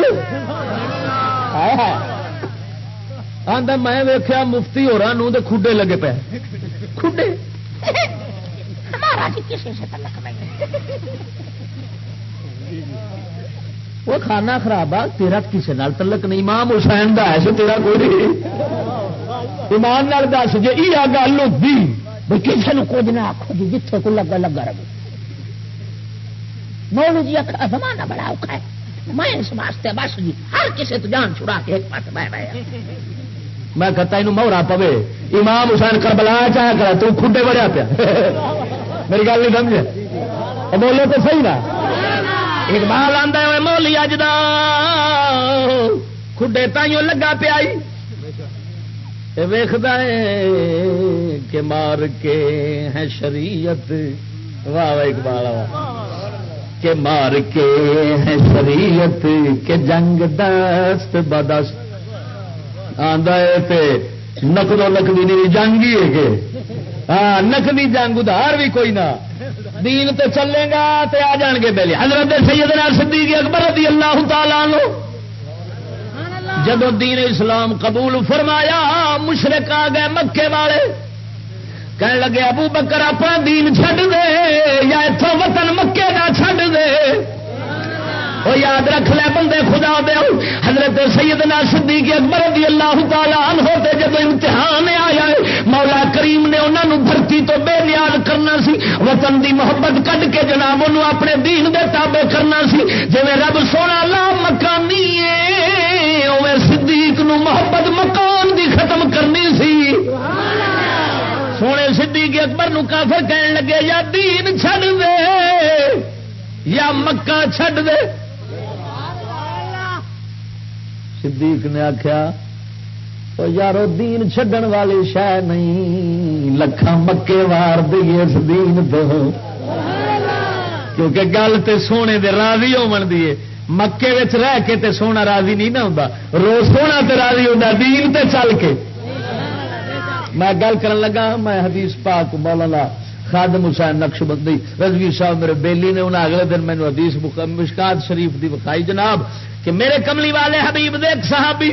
آدھا میں ویخیا مفتی ہو رہا کھڈے لگے پے۔ کھڈے؟ وہ کھانا خراب آ تیرا کسی نال تلک نہیں۔ امام حسین دا ہے تیرا کوئی ایمان نال دس جی یہ گل ہوتی بھائی کسی نے کچھ نہ آخو جی جتنے کو لگا لگا رہے مولو جی زمانہ بڑا اوکھا ہے۔ میں اس واسطے بس جی ہر کسی تو جان چھڑا کے ایک پاس بہ میں کہتا یہ مہرا پوے۔ امام حسین کر بلا چاہ کر تو کھڈے بڑھیا پیا۔ میری گل نہیں سمجھے؟ بولے تو صحیح نا۔ اقبال آتا ہے مولی اج کھڈے تائیوں لگا پیا ویخد کہ مار کے ہے شریعت۔ واہ اقبال کہ مار کے ہے شریعت کے جنگ دست بدست نقدو نقدی نہیں جنگ ہی ہے ہاں نقدی جنگ ادھار بھی کوئی نہ۔ دین تو چلے گا تے آ جان گے پہلے حضرت سیدنا صدیق اکبر رضی اللہ تعالی لو جب دین اسلام قبول فرمایا، مشرق آ گئے مکے والے، کہنے لگے، ابو بکر اپنا دین چھڈ دے یا اتوں وطن مکے کا چھڈ دے۔ وہ یاد رکھ لے بندے خدا دے حضرت سیدنا صدیق اکبر رضی اللہ تعالی عنہ تے جب امتحان آیا ہے، مولا کریم نے انہوں دھرتی تو بے نیاز کرنا سی۔ وطن دی محبت کڈ کے جناب انہوں اپنے دین دے تابع کرنا سی۔ جی رب سونا لا مکانی اوے صدیق نو محبت مکان دی ختم کرنی سی۔ سونے صدیق اکبر نو کافر کہن لگے، یا دین چھڈ دے، یا مکہ چھڈ دے۔ صدیق نے آخیا یارو، دین چڈن والی شہ نہیں لکھان مکے وار دئیے اس دین تو. کیونکہ گل تے سونے دے راضی ہو دیے مکے وچ رہ کے تے سونا راضی نہیں نہ ہوں روز سونا تے راضی ہوتا دین تے چل کے۔ میں گل کرن لگا، میں حدیث پاک مولانا خادم حسین نقش بندی رضوی صاحب میرے بیلی نے انہیں اگلے دن مینو حدیث مشکات شریف دی بخائی جناب کہ میرے کملی والے حبیب دے ایک صحابی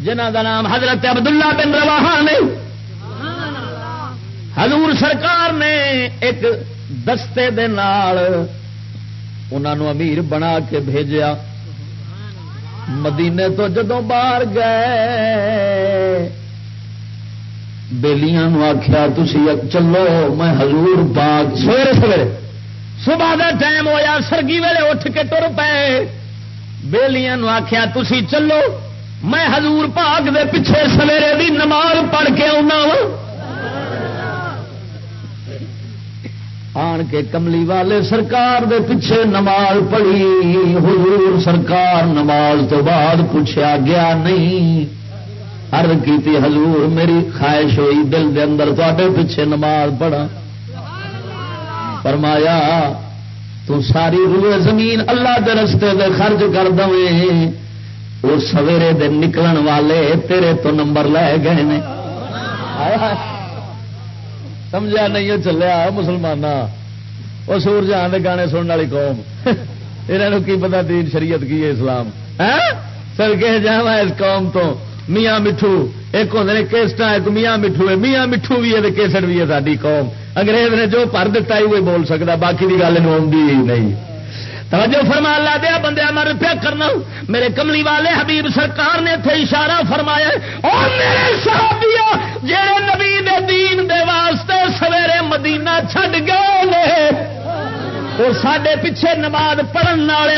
جنہ کا نام حضرت عبداللہ بن روا نے، حضور سرکار نے ایک دستے دے نال انہوں امیر بنا کے بھیجیا۔ مدینے تو جدو باہر گئے بےلیاں آخیا تھی چلو، میں حضور باغ سویرے سویرے۔ صبح کا ٹائم ہوا سرگی ویلے اٹھ کے تر پے بےلیاں آخیا تھی چلو، میں حضور پاک دے پیچھے سویرے دی نماز پڑھ کے آنا آن کے کملی والے سرکار دے پیچھے نماز پڑھی، حضور سرکار نماز تو بعد پوچھا گیا نہیں۔ ارد کی حضور، میری خواہش ہوئی دل دے اندر تے پیچھے نماز پڑھا فرمایا تو ساری روئے زمین اللہ دے رستے دے خرچ کر دیں وہ سویرے دن نکلن والے تیرے تو نمبر لے گئے نے۔ سمجھا نہیں چلیا مسلمان وہ سور جہان کے گانے سننے والی قوم۔ یہ کی پتا دین شریعت کی ہے اسلام؟ ہاں؟ سر کہ جا اس قوم تو۔ میاں مٹھو، ایک ہوتے کیسٹ ایک میاں مٹھو ہے۔ میاں مٹھو بھی ہے کیسٹ بھی ہے ساری قوم۔ انگریز نے جو پر دتا ہی وہ بول سکتا، باقی کی گل نہیں۔ توجہ فرما لا دیا بندے مر پیا کرنا۔ میرے کملی والے حبیب سرکار نے اتنے اشارہ فرمایا اور میرے صحابیہ جڑے نبی دے دین دے واسطے سویرے مدینہ چھڈ گئے اور سڈے پیچھے نماز پڑھن والے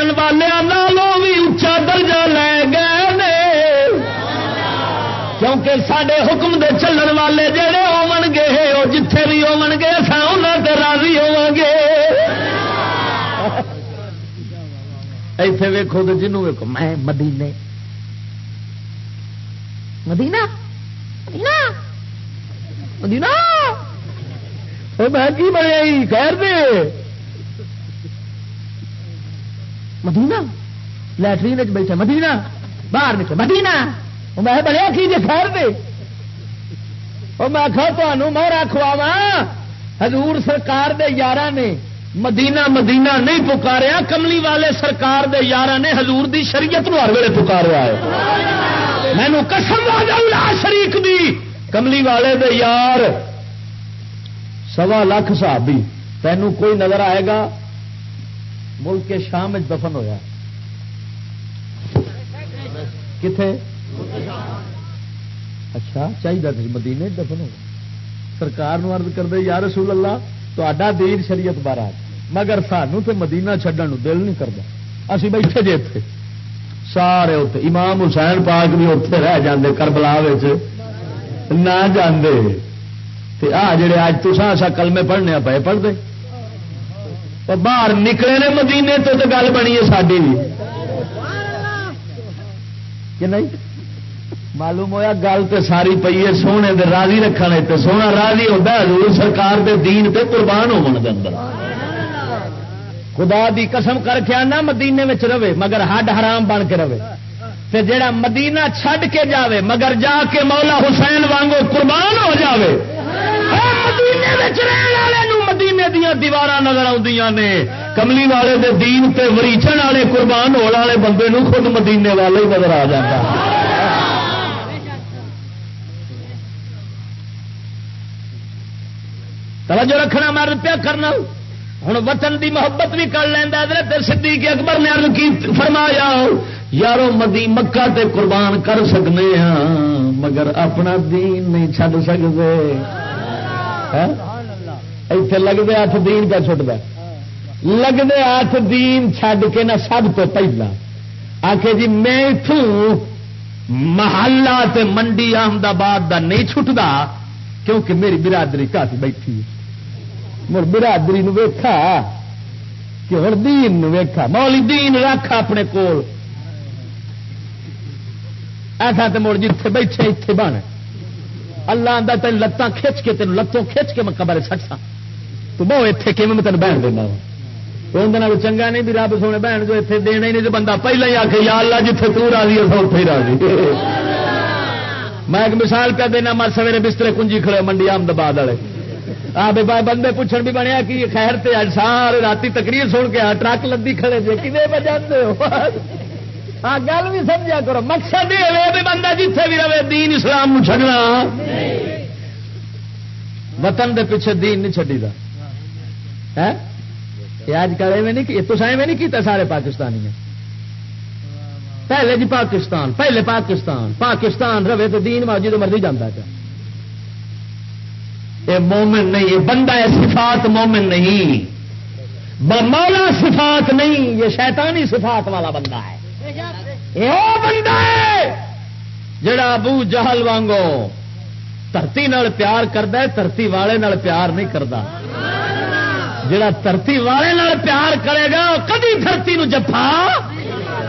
نالوں بھی اچا درجہ لے گئے کیونکہ سڈے حکم دے چلن والے جڑے ہو گے وہ جتھے بھی ہو گے سر راضی ہو گے۔ ایتھے ویکو تو جنوں ویکو میں مدینے۔ مدینہ؟ مدینہ؟ مدینہ؟ میں کی بنیا خیر دے۔ مدینہ؟ لٹرین بیٹھا مدینہ؟ باہر نکل مدینہ؟ میں بنیا کی جی خیر دے میں آخا تمہوں میں رکھوا حضور سرکار دے یار نے مدینہ مدینہ نہیں پکاریا کملی والے سرکار دے یار نے حضور دی شریعت نو ہر ویلے پکارا ہے مینو کسم شریک دی کملی والے دے یار سوا لاکھ صحابی تینوں کوئی نظر آئے گا ملک کے شام دفن ہویا کتنے اچھا چاہیے مدینے دفن ہو۔ سرکار ارد کر دے یا رسول اللہ تا دین شریعت بارا مگر سانو تو مدینہ چڈن دل نہیں کرتا اسی بیٹھے جی اتنے سارے اتنے امام حسین پاک بھی اتنے رہ جاندے، کربلا نہ جاندے۔ تے آ جڑے اج تسا سا کلمے پڑھنے پے پڑھتے باہر نکلے نے مدینے تو گل بنی ہے ساری بھی کہ نہیں؟ معلوم ہوا گل تو ساری پی ہے، سونے دے راضی رکھنے تے، سونا راضی ہوتا ہے، حضور سرکار دے دین تے قربان ہو اندر۔ خدا دی قسم کر کے آنا مدینے میں رہے، مگر ہڈ حرام بن کے رہے۔ تے جیڑا مدینہ چھڈ کے جاوے، مگر جا کے مولا حسین وانگو قربان ہو جاوے۔ مدینے مدینے دیا دیوار نظر آدی نے۔ کملی والے دے دین تے مریچن والے قربان ہونے والے بندے نو خود مدینے والے ہی نظر آ جاتا توجہ رکھنا مرد پیا کرنا۔ ہوں وطن دی محبت بھی کر لینا حضرت صدیق اکبر نے عرض کی، فرمایا، یارو، مدی مکہ تے قربان کر سکنے ہاں مگر اپنا دین نہیں چڈ سکتے ہاں؟ ایتھے لگتے ہاتھ دین کا چھٹتا لگتے ہاتھ دین چھڈ کے نہ سب تو پہلا۔ آ کے جی میں اتوں محلہ تے منڈی احمد آباد کا نہیں چھٹتا کیونکہ میری برادری کافی بیٹھی مر برادری ویخا کہ ہر دین ویخا مولی دین رکھ اپنے کول۔ ایسا تو مڑ جیتے بیٹھے اتنے بن۔ اللہ آتا تین لتان کھچ کے تین لتوں کھچ کے میں قبر سٹ سا تو بہو اتنے کہ میں تین بہن دینا اندر چنگا نہیں بھی رب سونے بہن جو اتنے دینا ہی نہیں تو بندہ پہلے ہی آ کے یا اللہ جیتے تو راضی ہے اتنے ہی راضی۔ میں ایک مثال پہ دینا مر سویرے بسترے کنجی کھڑے منڈی آمدباد والے۔ آپ بندے پوچھن بھی بنیا کہ خیر تے سارے رات تقریر سن کے ٹرک لدی کھڑے جی کھے بجے ہو؟ ہاں گل بھی سمجھا کرو۔ مقصد یہ بھی بندہ جیتے بھی رہے، دین اسلام چڈنا وطن دے پیچھے دین نہیں چڈی دا اج کل ایویں نہیں تو ایویں نہیں کیتا سارے پاکستانی نے۔ پہلے جی پاکستان، پہلے پاکستان پاکستان رہے تو دین ماجی تو مرضی جانا چاہ یہ مومن نہیں یہ بندہ ہے صفات مومن نہیں۔ مولا صفات نہیں، یہ شیطانی صفات والا بندہ ہے۔ یہ بندہ ہے، جڑا ابو جہل وانگو دھرتی پیار کرتا ہے، دھرتی والے نال پیار نہیں کرتا جڑا دھرتی والے نال پیار کرے گا کدی دھرتی نو جفا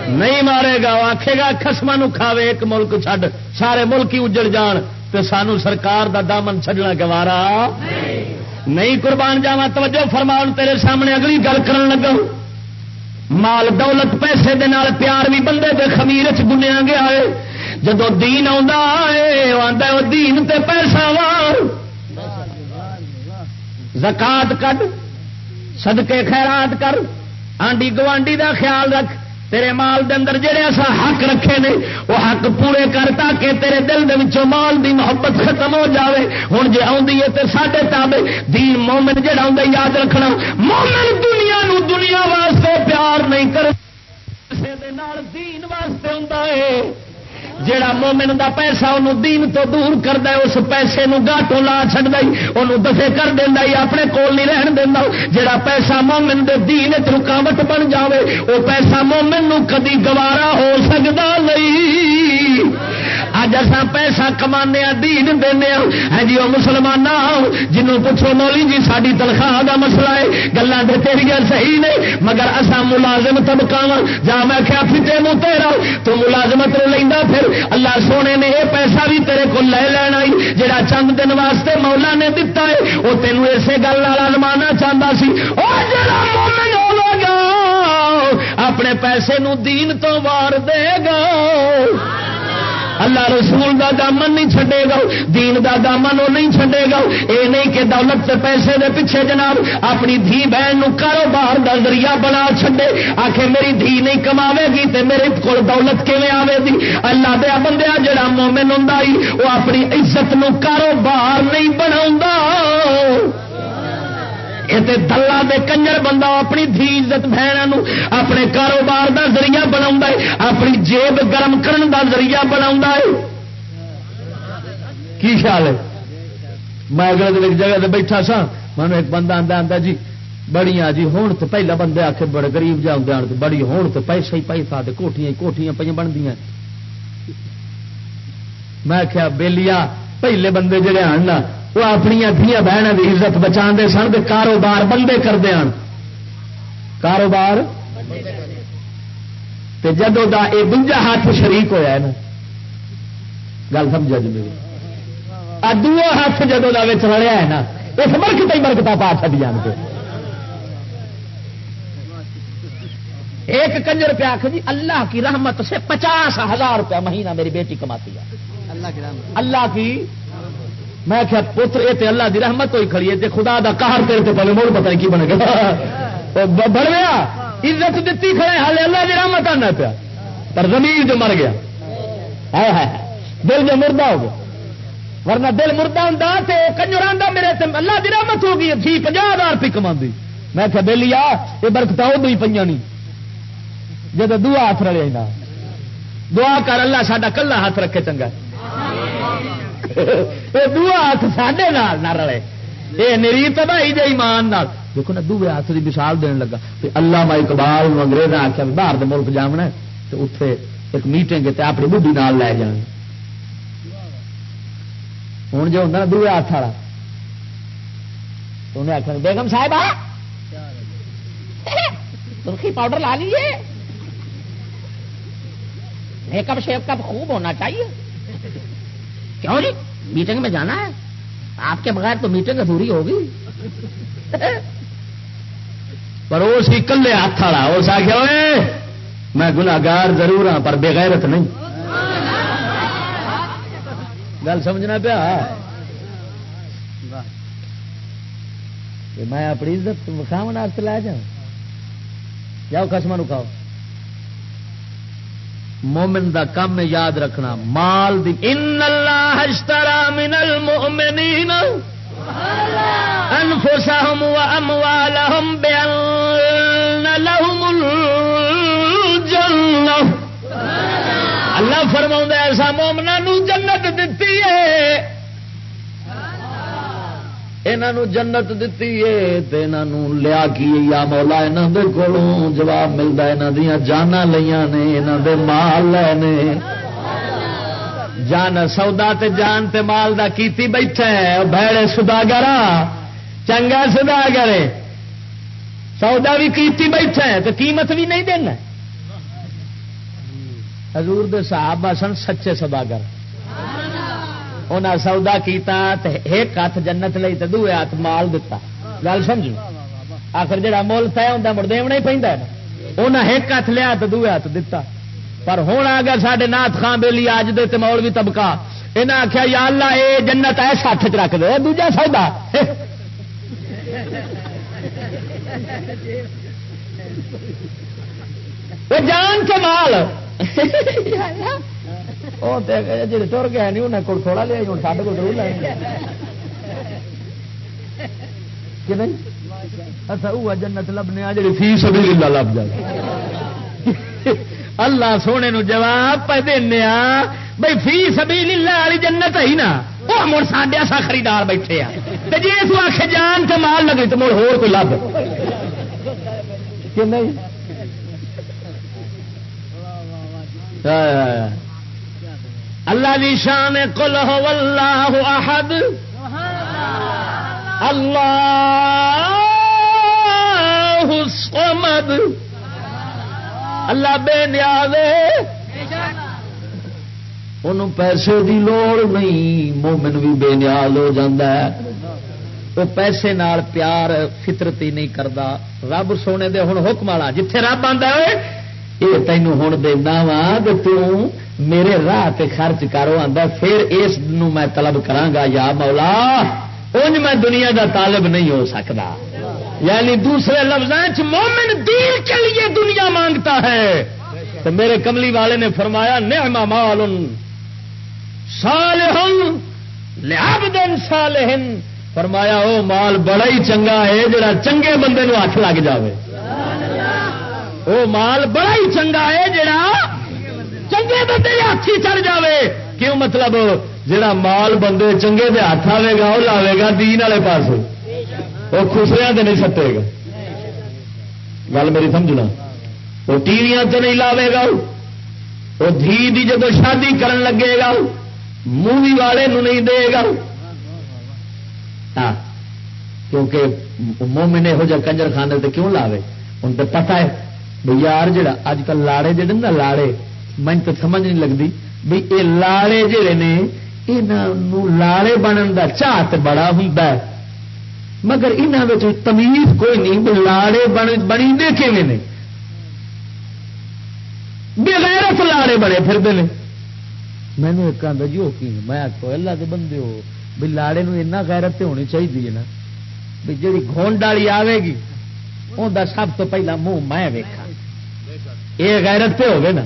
نہیں مارے گا۔ آخے گا خسما کھاوے، ایک ملک چھڈ، سارے ملک ہی اجڑ جان۔ تو سانو سرکار دا دامن چڈنا گوارا۔ نہیں قربان جاوا توجہ فرماؤ تیرے سامنے اگلی گل کر لگا مال، دولت، پیسے دے نال پیار بھی بندے دے خمیر چ بنیا گیا ہے۔ جدو دین آ دین تے پیسہ وار زکات کٹ سدکے خیرات کر، آنڈی گوانڈی دا خیال رکھ۔ تیرے مال دے اندر جڑے اصا حق رکھے نے، وہ حق پورے کر تاکہ تیرے دل دے وچوں مال دی محبت ختم ہو جاوے۔ ہن جے آوندی ہے تے ساڈے تابے دین مومن جڑا ہوندا یاد رکھنا۔ مومن دنیا نو دنیا واسطے پیار نہیں کر کسے دے نال دین واسطے ہوندا ہے۔ جیڑا مومن دا پیسہ انہوں دین تو دور کرد اس پیسے نو گاٹو لا چڑھتا انہوں دفے کر دینا اپنے کول نہیں رہن دینا جیڑا پیسہ مومن دے دین رکاوٹ بن جاوے وہ پیسہ مومن نو کدی گوارا ہو سکتا نہیں۔ اج اصا پیسہ کما دین دینا ہاں جی وہ مسلمان جنوں پوچھو مولی جی ساری تنخواہ کا مسئلہ ہے۔ گلان تو تیریا صحیح نہیں، مگر اصا ملازم طبقہ جا میں کیا فٹے منہ تیرا، تو ملازمت لینا پھر۔ اللہ سونے نے یہ پیسہ بھی تیرے کو لے لینا جڑا چند دن واسطے مولا نے دتا ہے۔ وہ تینوں اسی گل لمانا چاہتا سی۔ اپنے پیسے نو دین تو وار دے گا۔ اللہ رسول دا دامن نہیں چھڈے گا، دین دا دامن وہ نہیں چھڈے گا۔ اے نہیں کہ دولت سے پیسے دے پیچھے جناب اپنی دھی بہن کاروبار دا ذریعہ بنا چھڈے۔ آخر میری دھی نہیں کماوے گی تے میرے کو دولت کیون آئے گی؟ اللہ دیا بندیا، جڑا مومن ہوں وہ اپنی عزت نو کاروبار نہیں بنا یہ دلہ دے کنجر بندہ اپنی دھی عزت بہن اپنے کاروبار دا ذریعہ بنا اپنی جیب گرم کرن دا ذریعہ بنا کی خیال ہے؟ میں اگلے دن ایک جگہ سے بیٹھا سا مجھے ایک بندہ آتا آتا جی بڑی جی ہوں تو پہلا بندے آ کے بڑے گریب جا ہوں بڑی ہوں تو پیسے ہی پیسہ کوٹیاں کوٹیاں پہ بنتی میں کیا بےلیا پہلے بندے جڑے آن وہ اپنی دیا بہن کی عزت بچا سن کاروبار بندے کرتے ہیں کاروبار جدو کا یہ دجا ہاتھ شریک ہوا نا گل سمجھا جی میری۔ دو ہاتھ جدو رلیا ہے نا اس برکت ہی برکت پا چڑ جان کے ایک کنجر روپیہ آخ جی اللہ کی رحمت سے پچاس ہزار روپیہ مہینہ میری بیٹی کماتی ہے۔ اللہ کی میں کیا پتر، یہ اللہ دی رحمت ہوئی کھڑی ہے خدا دا کہر تیرے تو پہلے موڑ پتہ نہیں کی بنے گا. بڑھ گیا، عزت دیتی کھڑے ہال اللہ دی رحمت آنا پیا۔ پر زمین جو مر گیا۔ ہے دل جو مردہ ہو گیا۔ ورنہ دل مردہ ہوں تو کنجر آدھا میرے تے اللہ دی رحمت ہو گئی تھی پنجا ہزار پی کما میں کیا بہلی آ، یہ برکت ادو ہی پہ نہیں جب دعا ہاتھ رلے دعا کر اللہ ساڈا کلا ہاتھ رکھے چنگا۔ دوا ہاتھ سڈے نہ رلے یہ نری تباہی جی ایمان دیکھو نا دوے ہاتھ کی مثال دین لگا اللہ مائی کبال انگریز آخیا باہر ملک جامنا تو اتنے ایک میٹنگ اپنی بڈی نال لے جان ہوں جو ہوں دوے ہاتھ والا انہیں آخر بیگم صاحب ترخی پاؤڈر لا لیجیے میک اپ شیپ کپ خوب ہونا چاہیے کیوں جی؟ میٹنگ میں جانا ہے۔ آپ کے بغیر تو میٹنگ ادھوری ہوگی۔ پر اس کی کلے ہاتھ والا اس آخیا میں گناگار ضرور ہاں پر بغیرت نہیں۔ گل سمجھنا پیا؟ میں اپنی عزت وکھاو لے جا جاؤ خسما نو کھاؤ۔ مومن دا کم یاد رکھنا۔ مال دی ان اللہ اشترا من المؤمنین۔ انفسهم واموالهم بان لهم الجنہ۔ اللہ فرماؤں ایسا مومنہ نو جنت دیتی ہے۔ یہاں جنت دیتی ہے لیا کی یا مولا یہاں کو جواب ملتا یہاں دیا جانا لیا نے یہاں دے مال لے نے۔ جان سودا تے جان تے مال دا کیتی بیٹھا ہے بھڑے سداگر چنگا سداگر سودا بھی کیتی بیٹھا ہے تو قیمت بھی نہیں دینا۔ حضور دے صحابہ سن سچے سداگر انہیں سودا کیتا ایک ہاتھ جنت لئی تو دوے ہاتھ مال دتا۔ گل سمجھو آخر جڑا مول طے ہوتا مڑ دیونا ہی پہ انہیں ایک ہاتھ لیا تو دوے ہاتھ دتا۔ پر ہوں آ گیا سارے نات خان بےلی اج دے مول بھی طبقہ۔ انہیں آخیا یا اللہ، اے جنت ایس ہاتھ چ رکھ دے دوجا سودا۔ جان کے مال جی تر گیا نہیں انہیں کول تھوڑا لیا ہوں سڈے کو ضرور لائیں نہیں اچھا وہ جنت لبنے جی فیس بھی لب جائے اللہ سونے نو جواب پہ دینا بھائی فی سبھی لیلا والی جنت ہی نا وہ مڑ ساڈے سا خریدار بیٹھے آ جی اس آخ جان کے مال لگے تو مڑ ہو لب کہ نہیں اللہ دی شان کل ہو اللہ احد. اللہ. الصمد. اللہ بے نیاز ان پیسے دی لوڑ نہیں مومن بھی بے نیاز ہو جاتا ہے. وہ پیسے نال پیار فطرتی نہیں کرتا رب سونے دے ہوں حکم والا جتھے رب آتا ہے یہ تینوں ہوں دینا وا تو میرے راہ خرچ کرو آتا پھر اس میں طلب کرا یا مولا انج میں دنیا دا طالب نہیں ہو سکتا یعنی دوسرے لفظ مومن دین کے لیے دنیا مانگتا ہے۔ تو میرے کملی والے نے فرمایا نعم مال صالح لعبد صالح فرمایا، او مال بڑا ہی چنگا ہے، جڑا چنگے بندے نو ہاتھ لگ جاوے۔ او مال بڑا ہی چنگا ہے جڑا چنگے بندے ہاتھ ہی چڑھ جاوے۔ کیوں مطلب جڑا مال بندے چنگے دے ہاتھ آئے گا وہ لاوے گا، دین والے پاس وہ خسریا تو نہیں سٹے گا۔ گل میری سمجھنا وہ ٹی وی سے نہیں لاوے گا وہ دھی دی جب شادی کرن لگے گا مووی والے نو نہیں دے گا ہاں کیونکہ مومن یہو جہ کنجر خانے سے کیوں لاوے؟ ان تو پتا ہے بھائی یار جا اج کل لاڑے جڑے نا لاڑے من تو سمجھ نہیں لگتی بھی یہ لاڑے جڑے نے یہاں لاڑے بنن کا چاہت بڑا ہوں مگر یہاں تمیز کوئی نہیں لاڑے بنی جی دے کہ بغیرت لاڑے بڑے پھرتے ہیں مینو ایک آدھا جی وہ میں آخو اللہ کے بندے ہو بھی لاڑے اینا غیرت ہونی چاہیے نا۔ بھی جی گونڈ والی آئے گی انہیں سب تو پہلا منہ میں ویکا یہ غیرت پہ ہوگی نا۔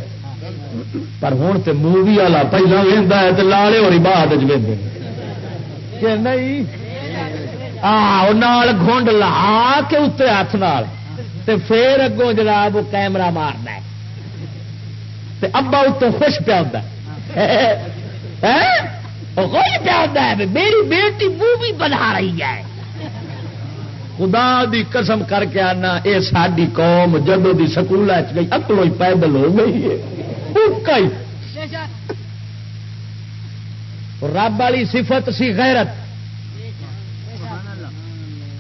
پر ہوں تو مووی والا پہلا وہدا ہے تو لالے ہوئی بعد نہیں؟ گونڈ لا کے اتنے ہاتھ نال پھر اگوں جناب وہ کیمرہ مارنا ابا اتوں خوش پیا ہوتا ہاں؟ ہاں؟ خوش پیا ہوتا ہے۔ میری بیٹی مووی بنا رہی ہے۔ خدا دی قسم کر کے آنا یہ ساری قوم جدو دی سکول گئی اکلو پیدل ہو گئی ہے۔ رب والی صفت سی غیرت۔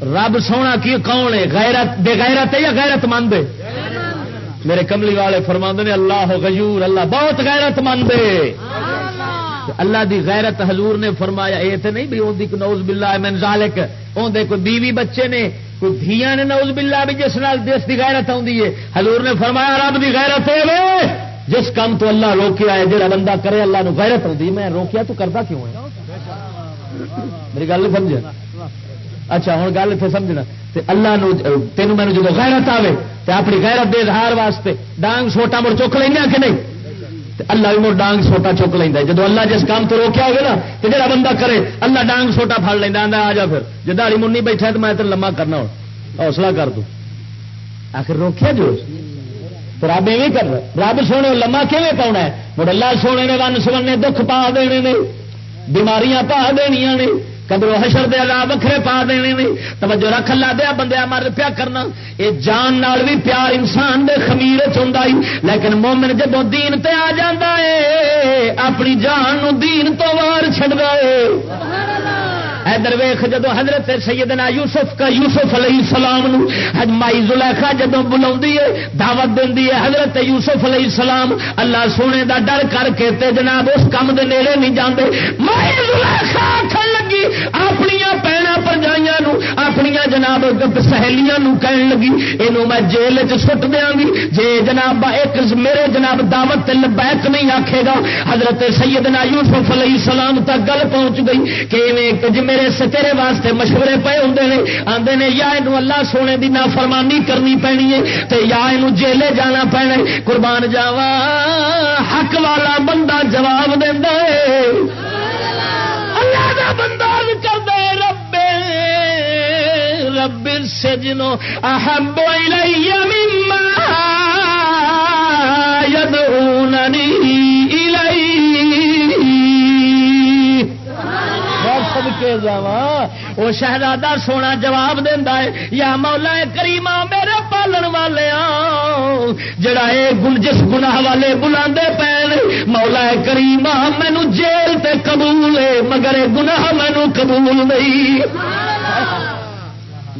رب سونا کی کون ہے؟ غیرت بے غیرت ہے یا غیرت مند میرے کملی والے فرما نے، اللہ غیور، اللہ بہت غیرت مند اللہ دی غیرت حضور نے فرمایا، یہ تو نہیں بھی ان نوز بلا من ذالک اندر کوئی بیوی بچے نے، کوئی دھیا نے نوز بلا بھی جس نال جس کی غیرت آتی ہے۔ حضور نے فرمایا، رب دی غیرت ہے جس کام تو اللہ روکیا ہے جہاں بندہ کرے اللہ نو غیرت آتی میں روکیا تو کرتا کیوں ہے؟ میری گل نہیں سمجھا اچھا ہوں گل اتنے سمجھنا۔ تے اللہ نو تین مینو جب غیرت آئے تو اپنی غیرت دے اظہار واسطے ڈانگ سوٹا مڑ چک لینا کہ نہیں؟ اللہ بھی مڑ ڈانگ سوٹا چک لینا جب اللہ جس کام تو روکیا ہوگا نا تو جا بندہ کرے، اللہ ڈانگ سوٹا پڑ لینا آ جا پھر۔ جی دہڑی منی بیٹھا تو میں تین لما کرنا ہوں۔ حوصلہ کر دوں آخر روکیا جو؟ رب ایویں کر رب سونے لما کیون پاؤنا ہے؟ مڑ اللہ سونے نے ون سونے دکھ پا دینے نے، بیماریاں پا دنیا نے۔ کدرو حشر دے اللہ وکھرے پا دینے نے۔ توجہ رکھ اللہ دیا بندیا مر پیا کرنا۔ یہ جان نال بھی پیار انسان دے خمیر چاہتا لیکن مومن جدو دین تے آ جا اے، اپنی جان نو دین تو وار چڑھتا ہے ادھر ویخ جدو حضرت سیدنا یوسف کا یوسف علیہ السلام حج مائی زلیخا جدو بلا دعوت دینی ہے، حضرت یوسف علیہ السلام اللہ سونے دا ڈر کر کے تے جناب اس کام دے نیڑے نہیں جاندے۔ مائی زلیخا آخر لگی اپنی پینا پرجائیاں اپنی جناب سہیلیاں کہن لگی یہ میں جیل چ سٹ دیا گی۔ جے جناب ایک میرے جناب دعوت لبیک نہیں آکھے گا، حضرت سیدنا یوسف علیہ السلام تک گل پہنچ گئی کہ جی میرے سترے واسطے مشورے پے ہوں نے آتے نے، یا یہ اللہ سونے کی نافرمانی کرنی پینی ہے، تے یا یہ جیلے جانا پینا قربان جاوا، حق والا بندہ جواب دینا اللہ کا بندہ کر دے رب رب سجنو، احب الی مما یدعوننی کے جا وہ شہزادہ سونا جواب دینا ہے یا مولا کریما میرے پالن والے جڑا یہ جس گناہ والے بلا پے مولا کریما مینو جیل تے قبول ہے مگر گناہ مینو قبول نہیں۔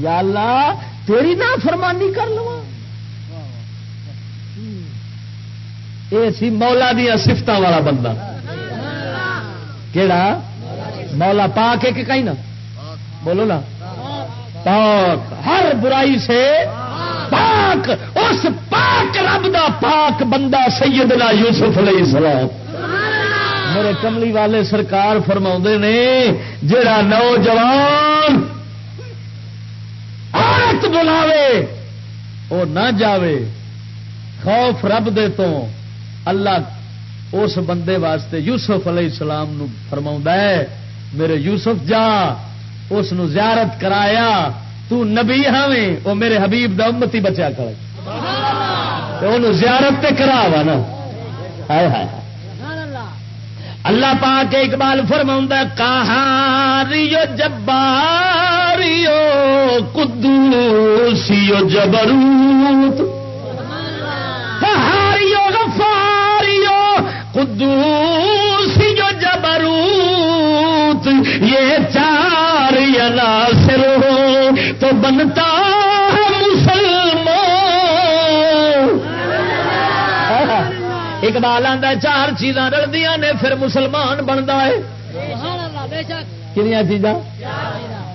یا اللہ تیری نہ فرمانی کر لو یہ سی مولا دیا سفت والا بندہ۔ کہڑا مولا پاک ہے کہ کہیں نا؟ بولو نا۔ پاک، ہر برائی سے پاک، اس پاک رب دا پاک بندہ سیدنا یوسف علیہ السلام۔ میرے کملی والے سرکار فرما نے، جڑا نوجوان عورت بلاوے وہ نہ جاوے، خوف رب دے تو اللہ اس بندے واسطے یوسف علیہ السلام نو فرما ہے۔ میرے یوسف جا، اس زیارت کرایا، تو نبی ہاویں وہ میرے حبیب دا امتی بچیا کر زیارت تے کرا وا نا اللہ پا کے اقبال فرما کہاریو جباریو کدوسیو جبروت۔ کہاریو غفاریو، قدوسیو جبروت۔ یہ چار عناصر ہو تو بنتا مسلمان۔ اقبال آتا چار چیزاں رلدیا نے پھر مسلمان بنتا ہے۔ کنیا چیزاں؟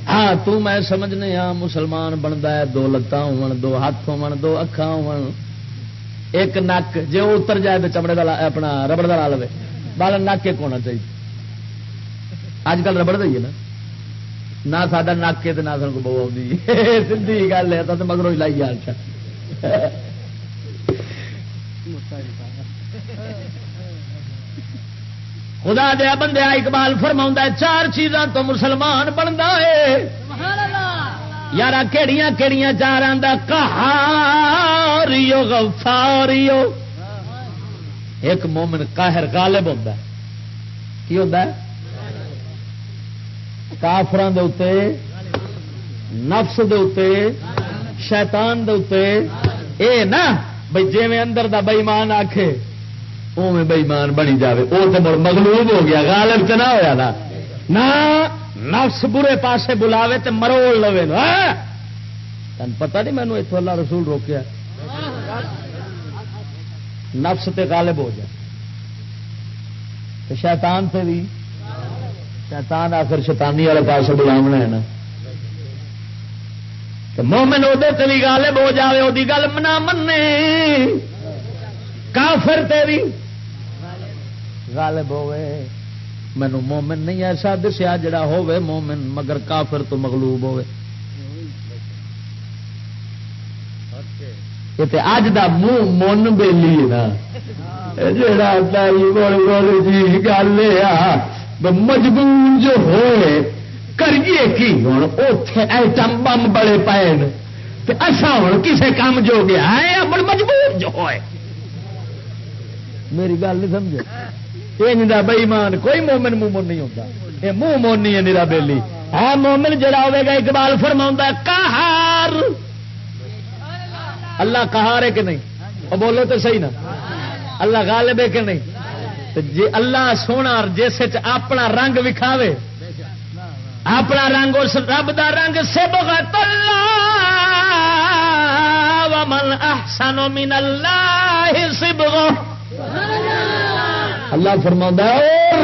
ہاں تو میں سمجھنے ہاں مسلمان بنتا ہے دو لتان ہو دو ہاتھ ہو دو اکھا ہو ایک نک جی وہ اتر جائے تو چمڑے کا اپنا ربڑ کا لا لو بال نک ایک ہونا چاہیے۔ اج کل ربڑ دئیے نا۔ نہ سا نک کے نہ سن کو بو سی گل ہے تو مگروں لائی خدا دیا بندے اقبال فرما چار چیزاں تو مسلمان بنتا ہے۔ یار کہڑی کہڑی چار کہاریو غفاریو ایک مومن قاہر غالب ہوتا ہے۔ کی ہوتا ہے؟ کافران دے اتے نفس دے اتے شیطان دے اتے اے نا بھائی جی میں اندر دا بئیمان آکھے او میں بئیمان بنی جاوے۔ او تو مر مغلوب ہو گیا، غالب تو نہ ہویا نا۔ نا، نفس برے پاسے بلاوے تے مروڑ لوے نو۔ ہاں؟ تن پتہ نہیں مینو اتو اللہ رسول روکیا۔ نفس تے غالب ہو جائے۔ شیطان سے بھی شیطان آخر شیطانی والے پاس بلاونا ہے نا مومن وہ بھی غالب ہو جائے وہ گل نہ من کافر تے بھی غالب ہوئے مینو مومن نہیں ایسا دسیا جڑا ہوئے مومن، مگر کافر تو مغلوب ہوئے اج دا منہ من بےلی نا. جڑا جی گل مجبور جو ہوئے، کریے کی ہوں اتے ایٹم بم بڑے پے اچھا ہوں کسے کام جو گیا؟ ہے مجبور جو ہوئے۔ میری گل نہیں سمجھے۔ یہ بئیمان کوئی مومن مومن نہیں ہوتا یہ منہ مونی ہے نیرا بےلی ہے مومن جڑا ہوے گا، اقبال فرما کہار اللہ کہار ہے کہ نہیں؟ وہ بولو تو صحیح نا۔ اللہ غالب ہے کہ نہیں؟ جی اللہ سونا جس اپنا رنگ وکھاوے، اپنا رنگ اس رب دا رنگ سے بغت اللہ ومن احسن من اللہ سبغو اللہ فرما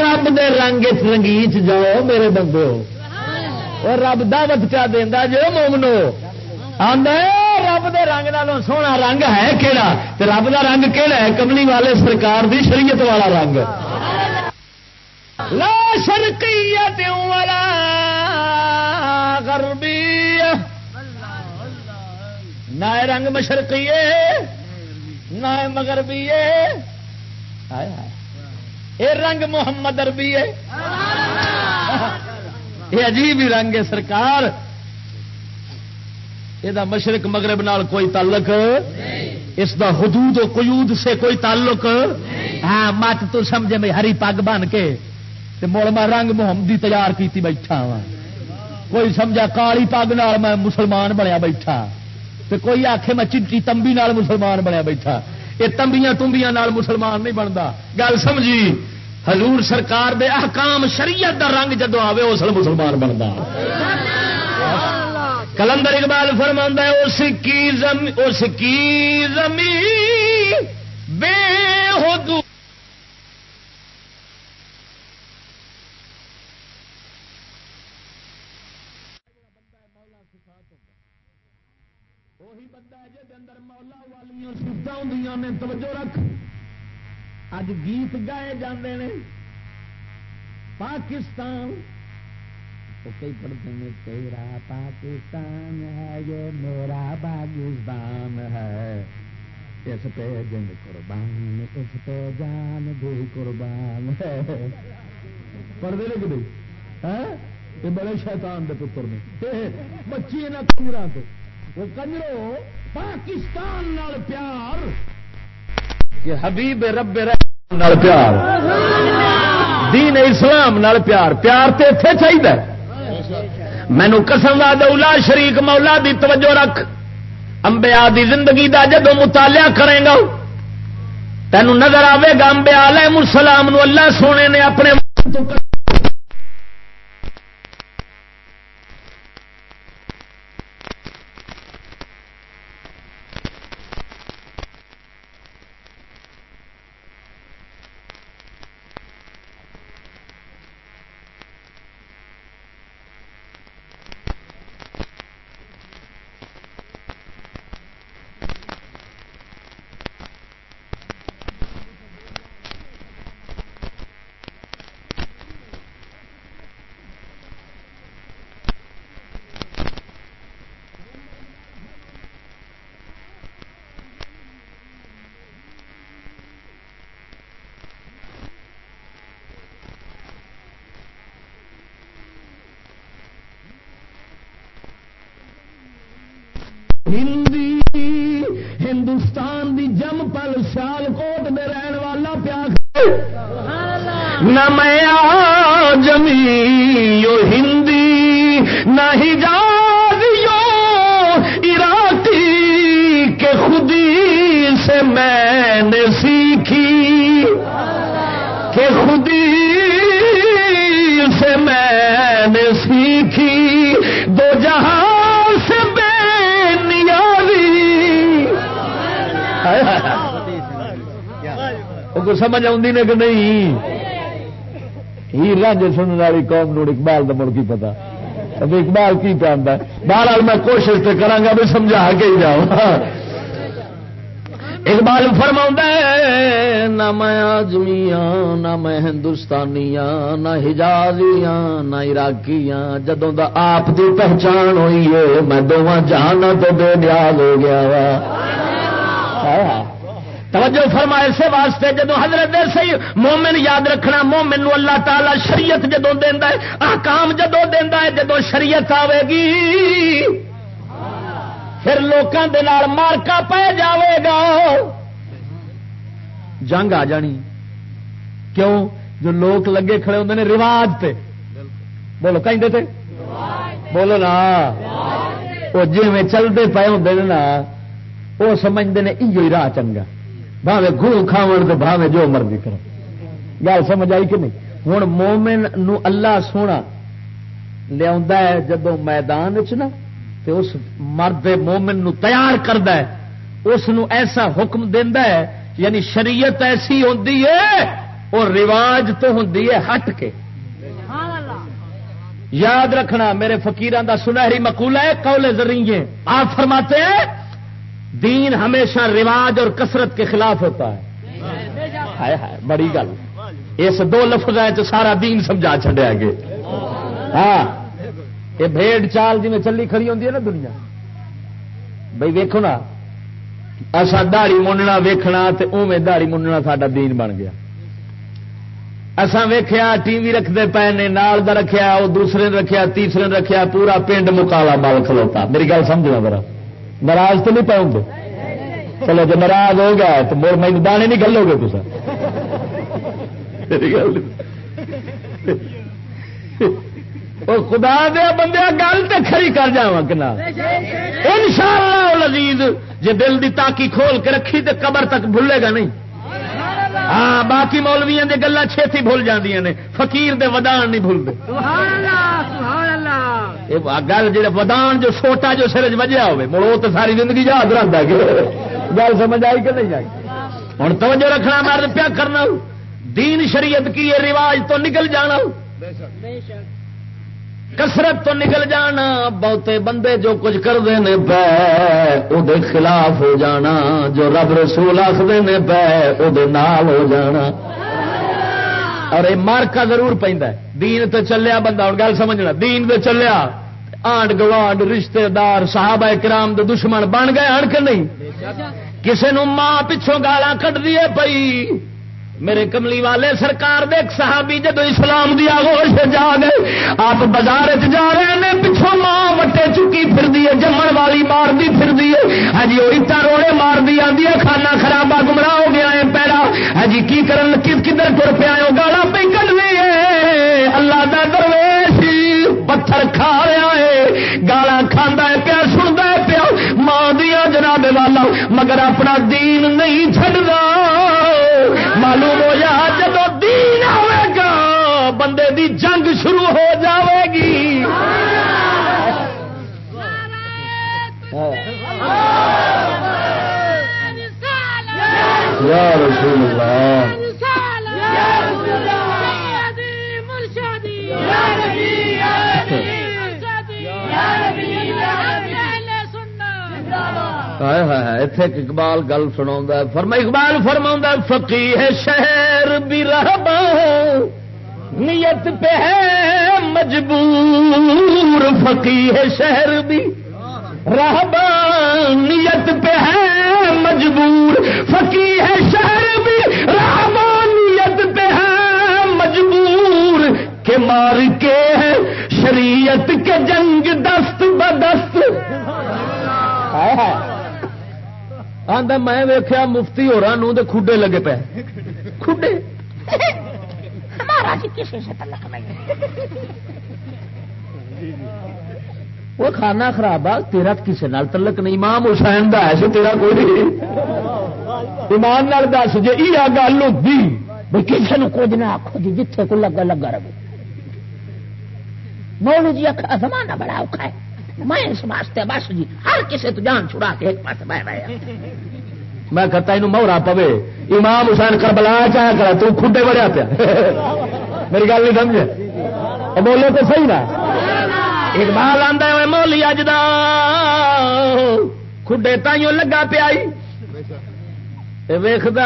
رب دے رنگ رنگیچ جاؤ میرے بندے اور رب دعوت چا دینا جو مومنو۔ رب دے رنگ نالوں سونا رنگ ہے کہڑا رب دا رنگ کہڑا ہے؟ کملی والے سرکار دی شریعت والا رنگ۔ لا شرقیت ولا غربی نہ رنگ مشرقی نہ مغربی یہ رنگ محمد اربی ہے یہ عجیب ہی رنگ ہے سرکار۔ یہ مشرق مغرب نال کوئی تعلق اس دا حدود و قیود سے کوئی تعلق ہاں مت تو سمجھے میں ہری پگ بن کے مڑ میں رنگ محمدی تیار کیتی بیٹھا وا کوئی سمجھا کالی پگ نال میں مسلمان بنیا بیٹھا کوئی آخے میں چیٹی تمبی نال مسلمان بنیا بیٹھا یہ تمبیاں تمبیاں نال مسلمان نہیں بنتا گل سمجھی حضور سرکار دے احکام شریعت دا رنگ جدو آوے اس مسلمان بنتا کلندر اقبال فرما اس کی زمین اس کی زمین بے حدود نے، توجہ رکھ۔ اج گیت گائے جاندے نے، پاکستان تو کئی پڑھتے ہیں تیرا پاکستان ہے یہ میرا باغستان ہے۔ اس پہ جنگ قربان اس پہ جان بھی قربان ہے۔ پڑھتے لے کہ ہاں؟ یہ بڑے شیطان دے پتر نے۔ بچی نہ کنجرا تو وہ کنجرو پاکستان نال پیار کہ حبیب رب نال پیار۔ دین اسلام نال پیار پیار تے اتے چاہیے مینو قسم وا دولا شریک مولا دی توجہ رکھ۔ امبیا دی زندگی دا جدو مطالعہ کرے گا، تینوں نظر آئے گا امبیا علیہ السلام نو اللہ سونے نے اپنے میں ہندی نہ ہی عراقی کے خودی سے میں نے سیکھی۔ کہ خودی سے میں نے سیکھی۔ دو جہاں سے کو سمجھ آ کہ نہیں؟ ہیر رانجے سننے والی قوم نو اقبال کا مڑ کی پتا۔ اقبال کی پہنتا بہرحال میں کوشش تو کرا بھی سمجھا کے ہی جاؤں۔ اقبال فرما نہ میں آجمیاں نہ میں ہندوستانیاں، نہ ہجازیاں نہ عراقیاں، جدوں دا آپ دی پہچان ہوئی ہے، میں دونوں جہانا تو بے نیاز ہو گیا وا۔ توجہ فرما اسے واسطے جدو حضرت سی مومن یاد رکھنا، مومن نو اللہ تعالی شریعت جدو دینا ہے آکام جدو دینا ہے جدو شریعت آئے گی، پھر لوگوں کے مارکا پہ جاوے گا۔ جنگ آ جانی۔ کیوں؟ جو لوگ لگے کھڑے ہوتے ہیں رواج پہ بولو کہیں تھے بولو نا۔ وہ جی میں چلتے پے ہوں نا، وہ سمجھتے ہیں یہ راہ چنگا۔ بھاوے گرو کھاو تو بھاوے جو مرضی کرو۔ گل سمجھ آئی کہ نہیں؟ ہوں مومن نو اللہ سونا لیا ہے جدو میدان چ نا، تے اس مرد مومن نو تیار کرد اس نو ایسا حکم دینا ہے یعنی شریعت ایسی ہوتی ہے، اور رواج تو ہوں ہٹ کے۔ یاد رکھنا، میرے فقیران دا سنہری مقولہ ہے کولے ذریعے آپ فرماتے ہیں دین ہمیشہ رواج اور کثرت کے خلاف ہوتا ہے۔ بڑی گل۔ اس دو لفظ سارا دین سمجھا چڈیا گے ہاں یہ بھیڑ چال جی میں چلی کھڑی ہوتی ہے نا دنیا۔ بھائی ویکو نا اصا دہڑی مننا ویکھنا اوے دہڑی مننا سا دین بن گیا۔ اسا ویخیا ٹی وی رکھتے پے نے، نال دا رکھیا وہ دوسرے نے رکھیا، تیسرے نے رکھیا، پورا پنڈ مکالا بال کھلوتا۔ میری گل سمجھنا میرا ناراض تو نہیں پاؤں گے چلو جب ناراض ہو گیا تو مڑ میں دانے نہیں گلو گے تو خدا دیا بندے گل تو کھری کر جا کنا ان شاء اللہ لذیذ جی دل کی تاکی کھول کے رکھی تو قبر تک بھولے گا نہیں۔ ہاں باقی مولویا دی گلا چھتی بھول جاندیاں نے۔ فقیر دے ودان نہیں بھولتے۔ گل جی ودان جو چھوٹا جو سرج وجہ ہوے مڑ وہ تو ساری زندگی یاد رہتا گل سمجھ آئی کہ نہیں آئی؟ ہوں توجہ رکھنا مرد پیا کرنا۔ دین شریعت کی رواج تو نکل جانا۔ کسرت تو نکل جانا، بہتے بندے جو کچھ کرتے ہیں پے خلاف ہو جانا، جو رب رسول آخر نے پے وہ نال ہو جانا۔ اور یہ مارکا ضرور پہ دین تو چلیا بندہ ہوں گل سمجھنا، دین تو چلیا، آنڈ گوانڈ رشتے دار صحابہ کرام دے دشمن بن گئے، ہن کے نہیں؟ کسی ماں پچھوں گالا کٹ دیے پئی۔ میرے کملی والے سرکار دے صحابی جدو اسلام دی آگوش جا گئے، آپ بازار جا رہے ہیں، پچھوں ماں وٹے چکی پھر دیے جمن والی مار دی پھر دیے ہاں جی، وہ اٹا روڑے مار دی آدھی کھانا خرابا گمراہ ہو گیا ہے پیرا۔ ہجی کی کرن کس کدھر تر پیا گالا پہ کل اللہ دا درویش پتھر کھا رہا ہے گالا کھانا ہے پیا سنتا ہے پیا ماں دیا جناب والا مگر اپنا دین نہیں چڈا معلوم ہو جا جب دین آئے گا بندے دی جنگ شروع ہو جاوے گی۔ یا رسول اللہ۔ اتے اقبال گل سنا فرما اقبال فرما فقی ہے شہر بھی رہبا نیت پہ ہے مجبور۔ فقی ہے شہر بھی رہبا، نیت پہ ہے مجبور۔ فقی ہے شہر بھی رہبا، نیت پہ ہے مجبور۔ کے مار کے ہے شریعت کے جنگ دست بدست۔ آدھا میں ویخیا مفتی ہو کھڈے لگے پے۔ کھڈے؟ وہ کھانا خراب آ تیرا کسی نال تلک نہیں۔ امام حسین دا ہے تیرا کوئی نہیں۔ ایمان نال دس جی یہ گل ہوتی بھائی کسی نے کچھ نہ آخو جی جتھے کو لگا لگا رہے مولو جی زمانہ بڑا اوکھا ہے۔ میں اس واسطے بس جی ہر کسی تو جان چھڑا کے ایک پاس بہ رہا میں کہتا یہ مہرا پوے۔ امام حسین کربلا چاہ کر تو کھڈے بڑھیا پیا۔ میری گل نہیں سمجھے؟ بولے تو صحیح نا۔ اقبال آتا ہے مولی اج کھڈے تائیوں لگا پیا ویخد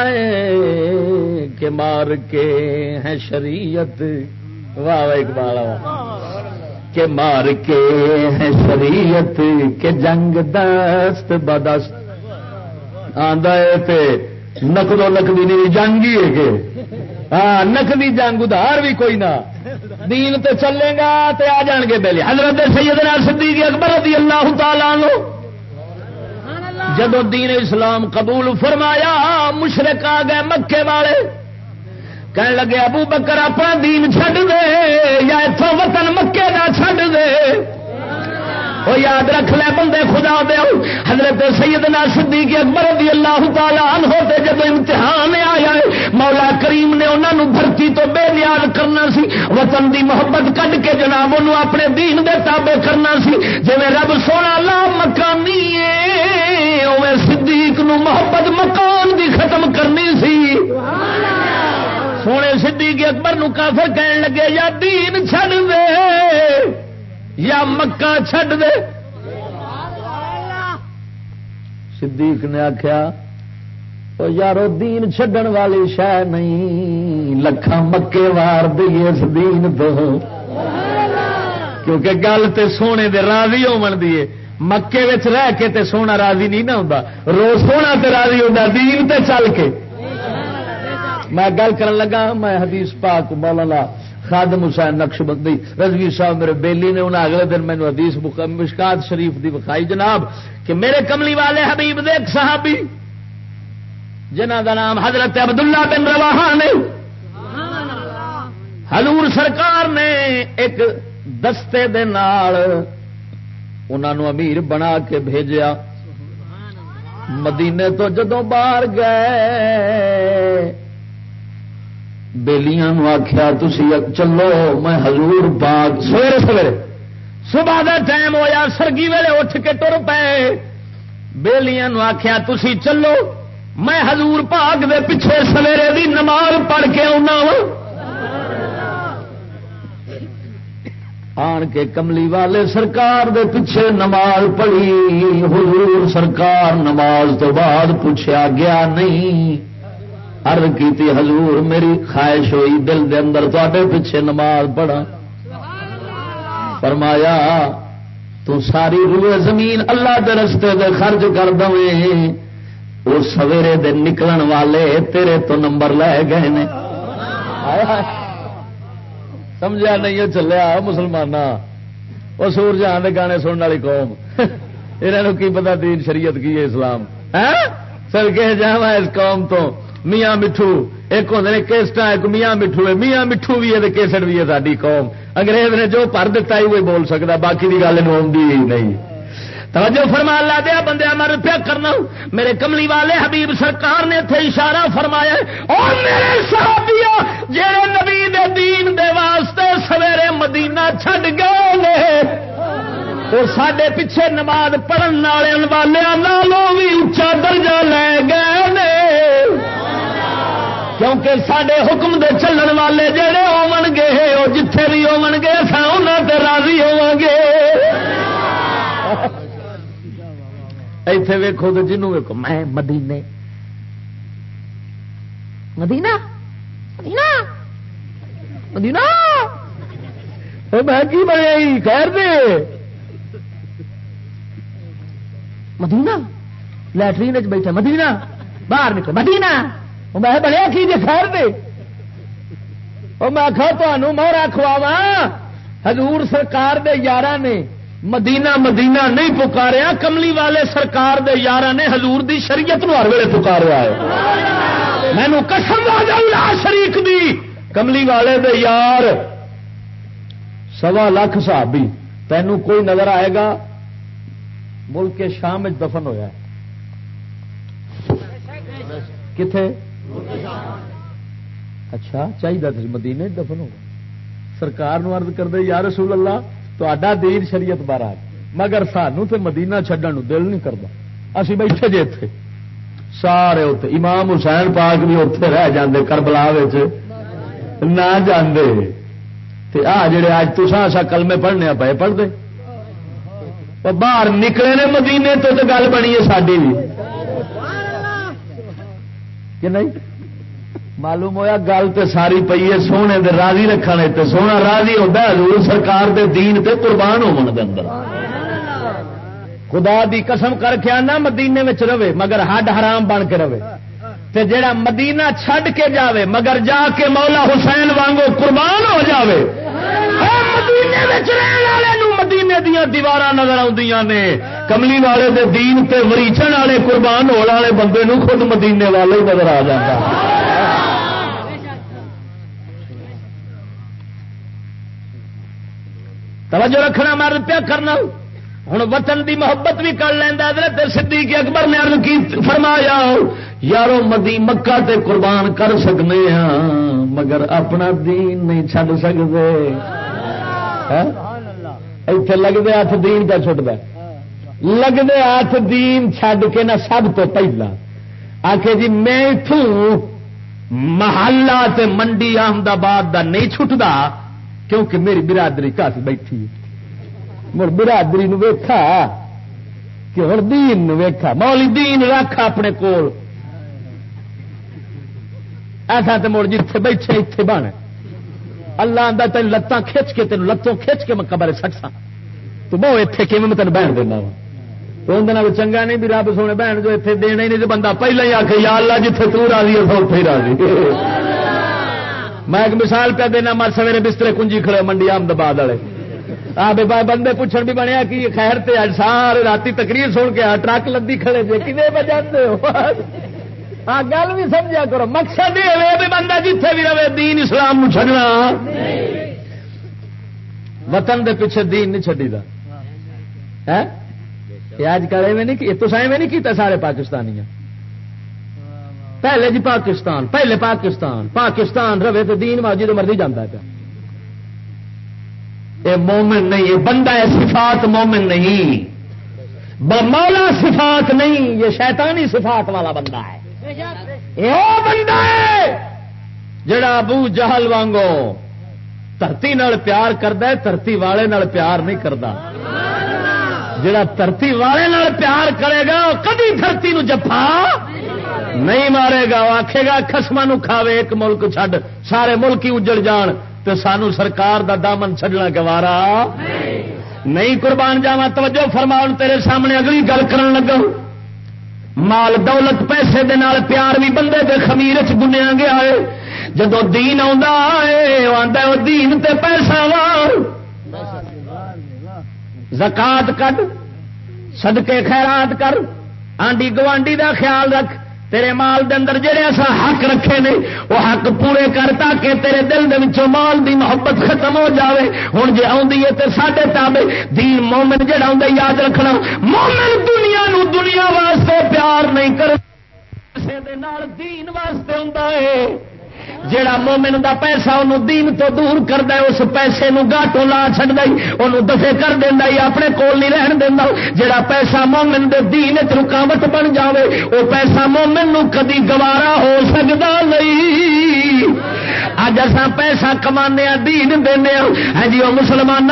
کہ مار کے ہے شریعت۔ واہ واہ اقبال کہ مار کے ہے شریعت کے جنگ دست بدست۔ نقد نقدی نہیں جنگ ہی ہے کہ۔ ہاں نقدی جنگ ادھار بھی کوئی نہ۔ دین تے چلے گا تے آ جان گے پہلے حضرت سیدنا صدیق اکبر رضی اللہ تعالی جدو دین اسلام قبول فرمایا، مشرق آ گئے مکے والے۔ کہنے لگے، ابو بکر، اپنا دین چھڈ دے، یا اتوں وطن مکے کا وہ یاد رکھ لے بندے خدا دے حضرت سیدنا صدیق اکبر رضی اللہ تعالی عنہ تے جب امتحان آیا ہے، مولا کریم نے انہوں نے بھرتی تو بے نیاز کرنا سی، وطن دی محبت کڈ کے جناب انہوں اپنے دین دے تابع کرنا سی۔ جی رب سونا لا مکانی اوے صدیق نو محبت مکان دی ختم کرنی سی۔ سونے صدیق اکبر نو کافر کہن لگے، یا دین چھڑ دے۔ یا مکہ چھڈ دے۔ صدیق نے آخیا یارو دین چڈن والی شہ نہیں لکھان مکے وار دئیے اس دین تو۔ کیونکہ گل تے سونے دے راضی ہون دیے مکے رہ کے تے سونا راضی نہیں نہ ہوتا روز سونا تے راضی ہوتا دین تے چل کے۔ میں گل کرن لگا، میں حدیث پاک مولانا خادم حسین نقش بندی رضوی صاحب میرے بیلی نے انہیں اگلے دن مینو حدیث مشکات شریف دی بخائی جناب کہ میرے کملی والے حبیب دیکھ صحابی جنہ کا نام حضرت عبداللہ بن رواحا نے۔ حضور سرکار نے ایک دستے دے نال انہوں امیر بنا کے بھیجیا۔ مدینے تو جدو باہر گئے بےلیاں آخیا تھی چلو، میں حضور باغ سویرے سویرے۔ صبح کا ٹائم ہوا سرگی ویلے اٹھ کے تر پے۔ بےلیاں آخیا تھی چلو، میں حضور پاک دے پیچھے سویرے دی نماز پڑھ کے آنا آن کے کملی والے سرکار دے پیچھے نماز پڑھی، حضور سرکار نماز تو بعد پوچھا گیا نہیں۔ ارد کی حضور میری خواہش ہوئی دل دے اندر تے پیچھے نماز پڑھا فرمایا تو ساری روئے زمین اللہ دے رستے دے خرچ کر دے وہ سویرے دے نکلن والے تیرے تو نمبر لے گئے نے۔ سمجھا نہیں چلیا مسلمان وہ سور دے گانے سننے والی قوم۔ یہ کی پتا دین شریعت کی ہے اسلام؟ سر کے جا اس قوم تو۔ میاں مٹھو، ایک ہوں کیسٹ ایک میاں مٹھو ہے۔ میاں مٹھو بھی ہے کیسٹ بھی ہے ساری قوم۔ انگریز نے جو پر دتا ہی وہی بول سکتا باقی کی گل نہیں۔ توجہ فرما لا دیا بندے مر پیا کرنا۔ میرے کملی والے حبیب سرکار نے اتنے اشارہ فرمایا اور میرے صحابیا جہے نبی دے دین دے واسطے سویرے مدینہ چھڈ گئے اور سڈے پیچھے نماز پڑھن والوں بھی اچا درجہ لے گئے کیونکہ سڈے حکم دے چلن والے جڑے ہون گے وہ جتھے بھی ہون گے تے راضی ہو گے۔ ایتھے ویکو تو جنوں ویکو میں مدینے۔ مدینہ؟ مدینہ؟ مدینہ؟ میں کی بنے؟ خیر دے۔ مدینہ؟ لٹرین بیٹھا مدینہ؟ باہر نکل مدینہ۔ میں بڑے کی جی خیر دے میں تمہوں مہرا کھواوا حضور سرکار دے یار نے مدینہ مدینہ نہیں پکاریا کملی والے سرکار دے یار نے حضور دی شریعت نو ہر ویلے پکارا ہے مینو کسم شریف دی کملی والے دے یار سوا لاکھ صحابی تینوں کوئی نظر آئے گا ملک کے شام دفن ہوا کتنے اچھا چاہیے مدینے دفن ہوگا۔ سرکار ارد کر دے یا رسول اللہ تو آڈا دیر شریعت بارہ مگر سانو تو مدینہ چڈن دل نہیں کرتا اسی بیٹھے جی اتے سارے اتنے امام حسین پاک بھی اتے رہ جاندے، کربلا نہ جاندے۔ تے آ جڑے اج تسا سا کلمے پڑھنے پے پڑھتے باہر نکلے نے مدینے تو تو گل بنی ہے ساری بھی۔ کہ نہیں؟ معلوم ہوا گل تو ساری پی ہے، سونے دے راضی رکھنے تے، سونا راضی ہوتا ہے، حضور سرکار دے دین تے قربان ہونے دے اندر۔ خدا دی قسم کر کے آنا مدینے میں رہے، مگر ہڈ حرام بن کے رہے۔ تے جیڑا مدینہ چھڈ کے جاوے، مگر جا کے مولا حسین وانگو قربان ہو جاوے۔ اے مدینے والے مدینے دیا دیوار نظر آدی نے۔ کملی والے دے دین تے مریچن والے قربان ہونے والے بندے نو خود مدینے والے ہی نظر آ جاتا توجہ رکھنا مرد پیا کرنا۔ ہوں وطن دی محبت بھی کر لینا حضرت صدیق اکبر نے عرض کی فرمایا، یارو مدی مکہ تے قربان کر سکنے ہاں مگر اپنا دین نہیں چڈ سکتے ہاں؟ اتنے لگتے ہاتھ دین کا چھٹ لگتے ہاتھ دین چھڈ کے نہ سب تو پہلا آ کے جی میں اتوں محلہ تے منڈی احمد آباد کا نہیں چھٹتا کیونکہ میری برادری کافی بیٹھی مڑ برادری ویکھا کہ ہوں دین ویکھا مولی دین رکھ اپنے کول ایسا تو مڑ جیتے بیٹھے اتنے بن اللہ آتا تین لتان کھچ کے تین لتوں کھچ کے میں قبر سٹ سا تو بہو اتنے کہ میں تین بہن دینا وا۔ تو اندر چنگا نہیں بھی رب سونے بہن جو اتنے دینا ہی نہیں تو بندہ پہلے ہی آخ یا اللہ جتنے تو راضی ہے سو ہی راضی۔ میں ایک مثال پہ دینا، مر سویرے بسترے کنجی کھڑے منڈی احمدآباد والے۔ آ بندے پوچھن بھی بنیا کہ خیر تے؟ سارے رات تقریر سن کے آ، ٹرک لدی کھڑے جی کھے بجے ہو؟ ہاں گل بھی سمجھا کرو۔ مقصد یہ بھی بندہ جیتے بھی رہے، دین اسلام چڈنا وطن دے پیچھے دین نہیں چڈی ہاں؟ اج کل ایویں نہیں تو ایویں نہیں کیتا سارے پاکستانی پہلے جی پاکستان، پہلے پاکستان۔ پاکستان رہے تو دین ماجی تو مرضی جانا پیا۔ یہ مومن نہیں، یہ بندہ ہے، صفات مومن نہیں۔ مولا صفات نہیں، یہ شیطانی صفات والا بندہ ہے۔ بندہ ہے جڑا ابو جہل وانگو دھرتی پیار کرتا ہے، دھرتی والے نال پیار نہیں کرتا جڑا دھرتی والے نال پیار کرے گا کدی دھرتی نو جفا نہیں مارے گا۔ وہ آخے گا خسما کھاوے، ایک ملک چھڈ، سارے ملک ہی اجڑ جان۔ تو سانو سرکار دا دامن چڈنا گوارا نہیں قربان جاوا توجہ فرماؤ تیرے سامنے اگلی گل کرن لگا مال دولت پیسے دے نال پیار بھی بندے کے خمیر چنیا گیا ہے۔ جدو دین آتا ہے دین تے پیسہ وار زکات کٹ سدکے خیرات کر۔ آنڈی گوانڈی دا خیال رکھ۔ تیرے مال دے اندر جڑے اصا حق رکھے نے، وہ حق پورے کر تاکہ تیرے دل دے وچوں مال دی محبت ختم ہو جاوے۔ ہن جے ہوں جی تے ساڈے تابے دین مومن جڑا ہوندا یاد رکھنا۔ مومن دنیا نو دنیا واسطے پیار نہیں کر دین واسطے ہوندا ہوں جیڑا مومن دا پیسہ انہوں دین تو دور کرتا ہے، اس پیسے نو گاٹوں لا چڑ انہوں دفے کر دینا اپنے کول نہیں رہن دینا جیڑا پیسہ مومن دے دین رکاوٹ بن جاوے وہ پیسہ مومن نو کدی گوارا ہو سکتا نہیں۔ اج اصا پیسہ کما دین دینا ہاں جی وہ مسلمان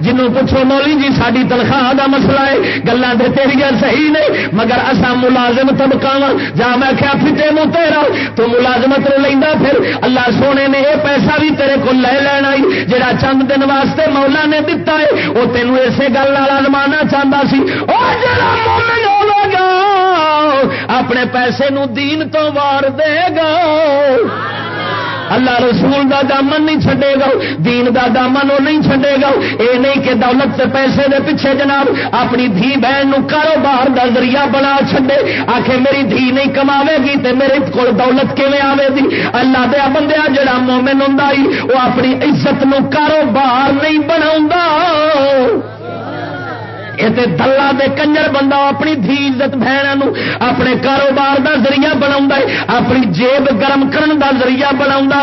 جنوں پوچھو مولی جی ساری تنخواہ کا مسئلہ ہے۔ گلیں تو تیریا صحیح نہیں، مگر اصا ملازم طبقہ جا میں کیا فٹے منہ تیرا، تو ملازمت لینا پھر۔ اللہ سونے نے یہ پیسہ بھی تیرے کو لے لینا جڑا چند دن واسطے مولا نے دتا ہے۔ وہ تینوں اسی گل لمانا چاہتا سی۔ گا، اپنے پیسے نو دین تو وار دے گا۔ اللہ رسول دا دامن نہیں چھڈے گا، دین دا دامن وہ نہیں چھڈے گا۔ اے نہیں کہ دولت سے پیسے دے پیچھے جناب، اپنی دھی بہن نو کاروبار دا ذریعہ بنا چھڈے۔ آخے میری دھی نہیں کماوے گی تے میرے کو دولت کیویں آوے گی؟ اللہ دیا بندیا، جڑا مومن ہوں وہ اپنی عزت نو کاروبار نہیں بنا یہ دلہ دے کنجر بندہ اپنی دھی عزت بہن اپنے کاروبار دا ذریعہ بنا اپنی جیب گرم کرن دا ذریعہ بنا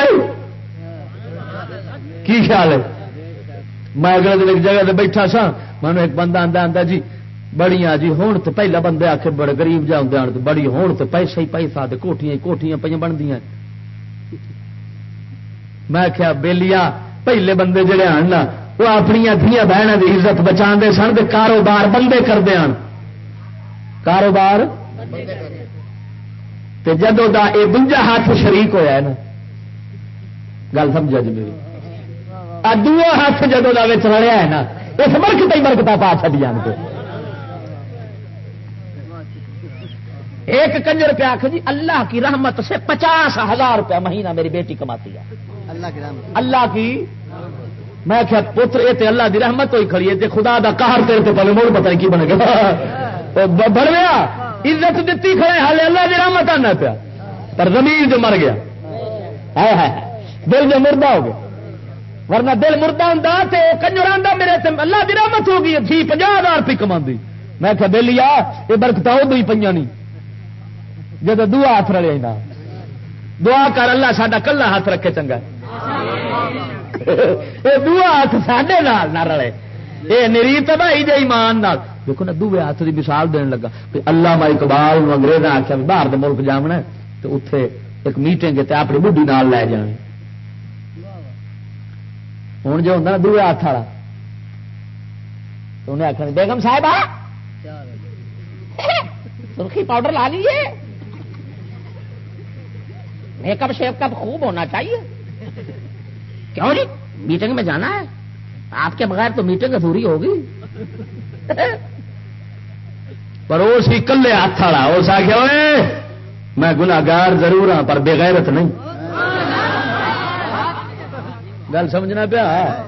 کی خیال ہے میں اگلے دن ایک جگہ سے بیٹھا سا مانو ایک بندہ آتا آتا جی بڑیاں جی ہون تو پہلا بندے آ کے بڑے گریب جا ہوں تو بڑی ہون تو پیسے ہی پیسہ کوٹیاں کوٹیاں پہ بنتی میں کیا بےلیا پہلے بندے جڑے آن نا وہ اپنی دیا بہن کی عزت بچا سن کاروبار بندے کرتے ہیں کاروبار جدو دا یہ بنجا ہاتھ شریک ہوا نا گل سمجھا جی میری۔ دو ہاتھ جدو دا رڑیا ہے نا اس مرکت ہی مرکتا پا چڑی جان کے ایک کنجر روپیہ آخ جی اللہ کی رحمت سے پچاس ہزار روپیہ مہینہ میری بیٹی کماتی ہے۔ اللہ کی میں کیا پتر یہ اللہ دی رحمت ہوئی کھڑی ہے۔ خدا دا کہر تیرے تو پہلے پتہ نہیں کی بنے گا۔ بڑھ گیا عزت دیتی کھڑے حال اللہ دی رحمت آنا پیا۔ پر زمین جو مر گیا۔ دل جو مردہ ہو گیا۔ ورنہ دل مردہ ہوں تو کنجر آدھا میرے تے اللہ دی رحمت ہو گئی تھی پنجا ہزار روپی کما میں کیا بے لیا یہ برکت ادو ہی پہ نہیں جب دعا ہاتھ رلے دعا کر اللہ ساڈا کلا ہاتھ رکھے چنگا۔ دعا ہاتھ سڈے نہ رلے یہ نری تباہی جی ایمان نال دیکھو نا دوے ہاتھ کی مثال دین لگا اللہ مائی اقبال انگریز آخیا باہر ملک جامنا تو اتے ایک میٹنگ اپنی بڈی نال لے جانے ہوں جو ہوں دوے ہاتھ والا تو انہیں آخر بیگم صاحب سرخی پاؤڈر لا لیجیے میک اپ شیپ کپ خوب ہونا چاہیے کیوں جی؟ میٹنگ میں جانا ہے۔ آپ کے بغیر تو میٹنگ ادھوری ہوگی۔ پر اس کلے ہاتھ والا اس آخیا میں گناگار ضرور ہاں پر بےغیرت نہیں۔ گل سمجھنا پیا۔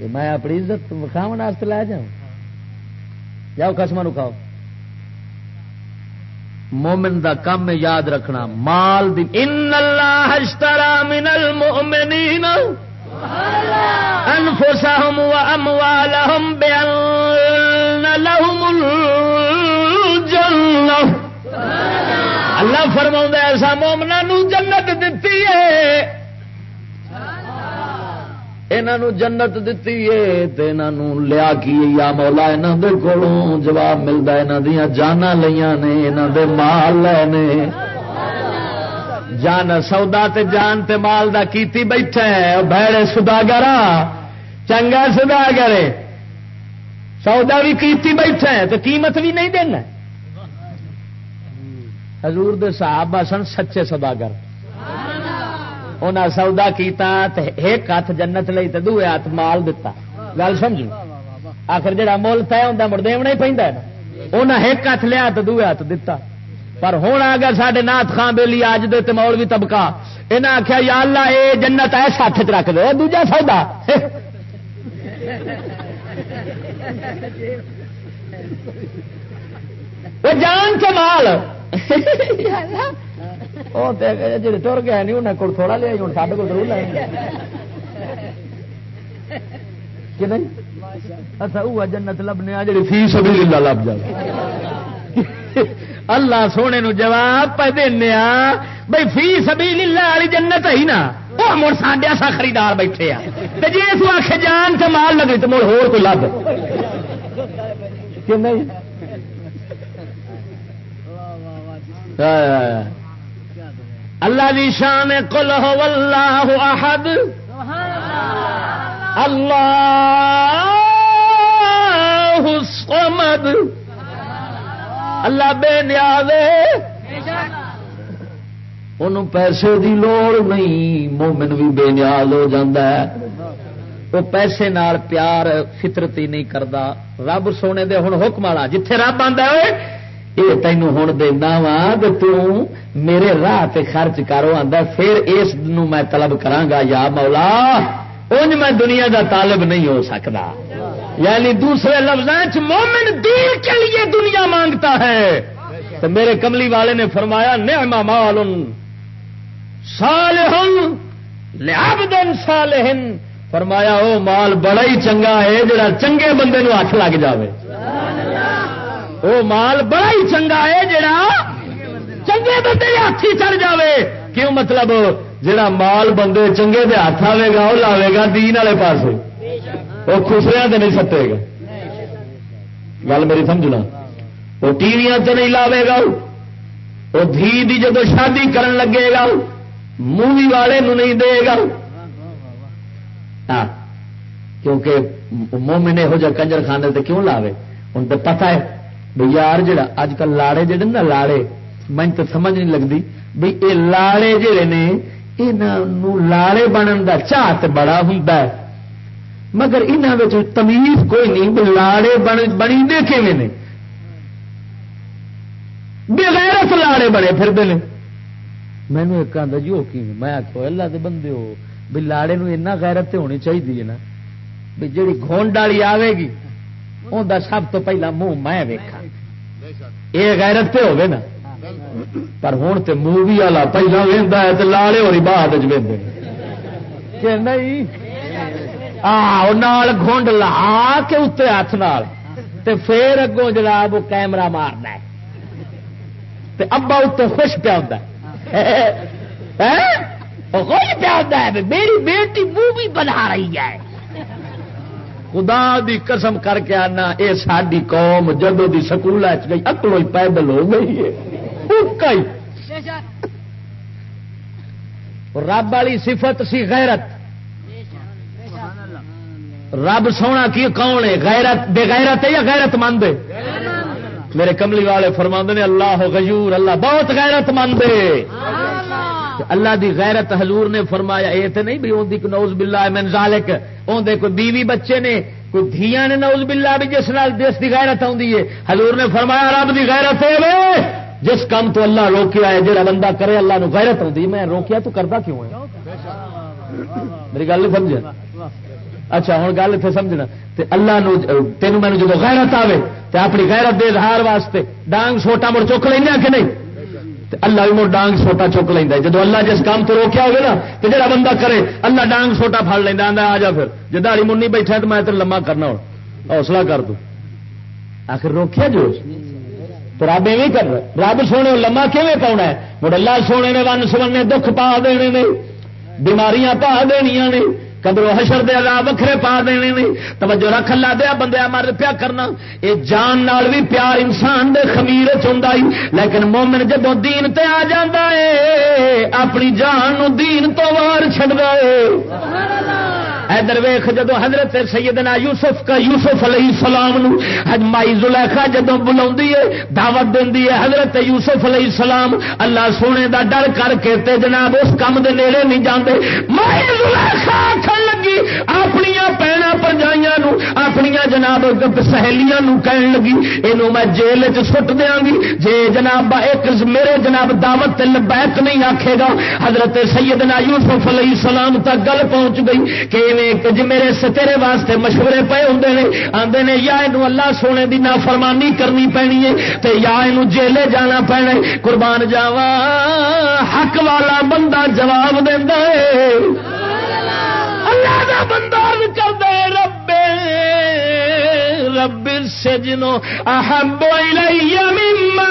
میں اپنی عزت وکھاو لے جاؤں۔ جاؤ قسم کھاؤ۔ مومن دا کام یاد رکھنا، مال دی ان اللہ اشترا من المؤمنین انفسهم واموالهم بان لهم الجنہ۔ اللہ فرماؤں ایسا مومنہ نو جنت دیتی ہے۔ انہوں جنت دتی ہے لیا کی یا مولا یہاں دے کولوں جواب ملتا یہاں دیا جانا لیا نے یہاں دے مال لے نے۔ جان سودا تے جان تے مال دا کیتی بیٹھا ہے بہڑے سداگر چنگا سداگر سودا بھی کیتی بیٹھا ہے تو قیمت بھی نہیں دینا۔ حضور دے صحابہ سن سچے سداگر انہیں سودا کیتا ایک ہاتھ جنت لئی تے دوے ہاتھ مال دتا۔ گل سمجھو آخر جڑا مول طے ہوتا مڑ دیونا ہی پہ انہیں ایک ہاتھ لیا تو دوے ہاتھ دتا۔ پر ہوں آ گیا سڈے نات خان بےلی اج دے مول بھی طبقہ انہیں آخیا یا اللہ اے جنت ایس ہاتھ چ رکھ دے دوجا سودا۔ جان کے مال جی تر گیا نہیں انہیں کول تھوڑا لیا ہوں سڈے کو ضرور لے کہ اچھا وہ جنت لبنے جی فیس بھی لب جائے اللہ سونے نو جواب پہ دینا بھائی فی سبھی لیلا والی جنت ہی نا وہ مڑ ساڈیا سا خریدار بیٹھے آ جی اس آخ جان سے مال لگے تو مڑ ہو کوئی لب کہ نہیں اللہ دی شان کل ہو اللہ احد۔ اللہ۔ الصمد۔ اللہ بے نیاز ان پیسے دی لوڑ نہیں مومن بھی بے نیاز ہو جاتا ہے۔ وہ پیسے نال پیار فطرتی نہیں کرتا رب سونے دے ہوں حکم والا جتھے رب آتا ہے یہ تینوں ہوں دینا وا میرے راہ خرچ کرو آتا پھر اس میں طلب کرا یا مولا انج میں دنیا دا طالب نہیں ہو سکتا یعنی دوسرے لفظ مومن دین کے لیے دنیا مانگتا ہے تو میرے کملی والے نے فرمایا نعم مال صالح لعبد صالح فرمایا او مال بڑا ہی چنگا ہے جڑا چنگے بندے نو ہاتھ لگ جاوے او مال بڑا ہی چنگا ہے جڑا چنگے بندے ہاتھ ہی چڑھ جاوے۔ کیوں مطلب؟ جڑا مال بندے چنگے دے ہاتھ آئے گا وہ لاوے گا دین والے پاس وہ خسریا تو نہیں سٹے گا۔ گل میری سمجھنا وہ ٹی وی نہیں لاوے گا وہ دھی دی جدو شادی کرن لگے گا مووی والے نو نہیں دے گا ہاں، کیونکہ مومن یہو جہ کنجر خانے سے کیوں لاوے؟ ہوں تو پتا ہے بھائی یار جا اج کل لاڑے جڑے نا لاڑے من تو سمجھ نہیں لگتی بھائی یہ لاڑے جڑے نے یہ لاڑے بنن کا چاہت بڑا ہوں مگر یہاں تمیز کوئی نہیں لاڑے بنی دے کھے بغیرت لاڑے بڑے پھر مینو ایک آدھا جی وہ کی؟ میں آخو اللہ کے بندے ہو بھی لاڑے نو غیرت ہونی چاہیے نا۔ بھی جی گونڈ والی آئے گی ان سب تو پہلا منہ میں ویکا یہ غیرت ہوگی نا۔ پر ہوں تو مووی والا پہلا وہدا ہے تو لالے ہو رہی بعد نہیں؟ نال گونڈ لا کے اتنے ہاتھ نال۔ تے پھر اگوں جناب وہ کیمرہ مارنا ہے۔ تے ابا اتنے خوش پیا ہوتا خوش پیا ہوتا ہے۔ میری بیٹی مووی بنا رہی ہے۔ خدا دی قسم کر کے آنا، اے ساری قوم جدو دی سکول گئی، اکلو پیدل ہو گئی ہے۔ رب والی صفت سی غیرت۔ رب سونا کی کون ہے؟ غیرت، بے غیرت ہے یا غیرت مند ہے؟ میرے کملی والے فرما نے، اللہ غیور، اللہ بہت غیرت مند ہے۔ اللہ دی غیرت حضور نے فرمایا، یہ تو نہیں بھی ان نوز بلا من ذالک اندر کوئی بیوی بچے نے، کوئی دھیان نے نوز بلا بھی جس نال جس کی غیرت آتی ہے، حضور نے فرمایا، رب دی غیرت ہے جس کام تو اللہ روکیا ہے جہاں بندہ کرے اللہ نو غیرت ہوتی میں روکیا تو کرتا کیوں ہے؟ میری گل نہیں سمجھا اچھا ہوں گل اتنے سمجھنا۔ تے اللہ نو تین مینو جب غیرت آئے تو اپنی غیرت دے اظہار واسطے ڈانگ سوٹا مڑ چک لینا کہ نہیں؟ اللہ بھی ڈانگ سوٹا چک لینا جب اللہ جس کام تو روکیا ہوگا نا تو جہاں بندہ کرے، اللہ ڈانگ سوٹا پڑ لینا آ جا پھر۔ جی دہڑی منی بیٹھا تو میں تین لما کرنا ہوں۔ حوصلہ کر دوں آخر روکیا جو تو رب ایویں کر رب سونے لما کیون پاؤنا ہے؟ مڑ اللہ سونے نے ون سونے دکھ پا دینے نے، بیماریاں پا دنیا نے۔ قدرو حشر دے عذاب وکھرے پا دینے نے۔ توجہ رکھ اللہ دیا بندے مر پیا کرنا۔ اے جان نال بھی پیار انسان دے خمیر چوندا لیکن مومن جدو دین تے آ جاندا اے، اپنی جان نو دین تو وار چھڈدا اے۔ سبحان اللہ ادھر ویخ جدو حضرت سیدنا یوسف کا یوسف علیہ السلام حج مائی زلیخا جدو بلا دعوت دینی ہے، حضرت یوسف علیہ السلام اللہ سونے دا ڈر کر کے تے جناب اس کام دے نیڑے نہیں جاندے۔ مائی زلیخا آخر لگی اپنی پینا پرجائیاں اپنی جناب سہیلیاں کہن لگی یہ میں جیل چ سٹ دیا گی۔ جے جناب ایک میرے جناب دعوت لبیک نہیں آکھے گا، حضرت سیدنا یوسف علیہ السلام تک گل پہنچ گئی کہ جی میرے سترے واسطے مشورے پے ہوں نے آتے نے، یا یہ اللہ سونے کی نافرمانی کرنی پینی ہے، تے یا یہ جیلے جانا پینا قربان جاوا حق والا بندہ جواب دینا ہے۔ اللہ کا بندہ کر دے رب رب سے جنو احب الیہ مما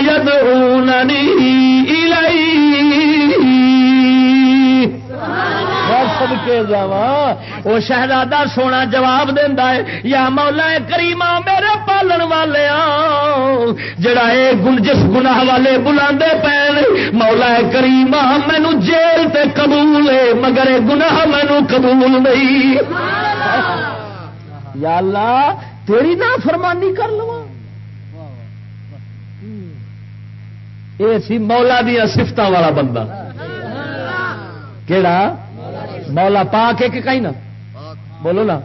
یدعوننی سب کے جا وہ شہزادہ سونا جواب دینا ہے یا مولا کریما میرے پالن والے جڑا اے گن جس گناہ والے بلا پے مولا کریما مینو جیل تے قبول ہے مگر گناہ مینو قبول نہیں۔ یا اللہ تیری نہ فرمانی کر لو یہ سی مولا دیا سفت والا بندہ۔ کہڑا مولا پاک ہے کہ کہیں نا؟ بولو نا۔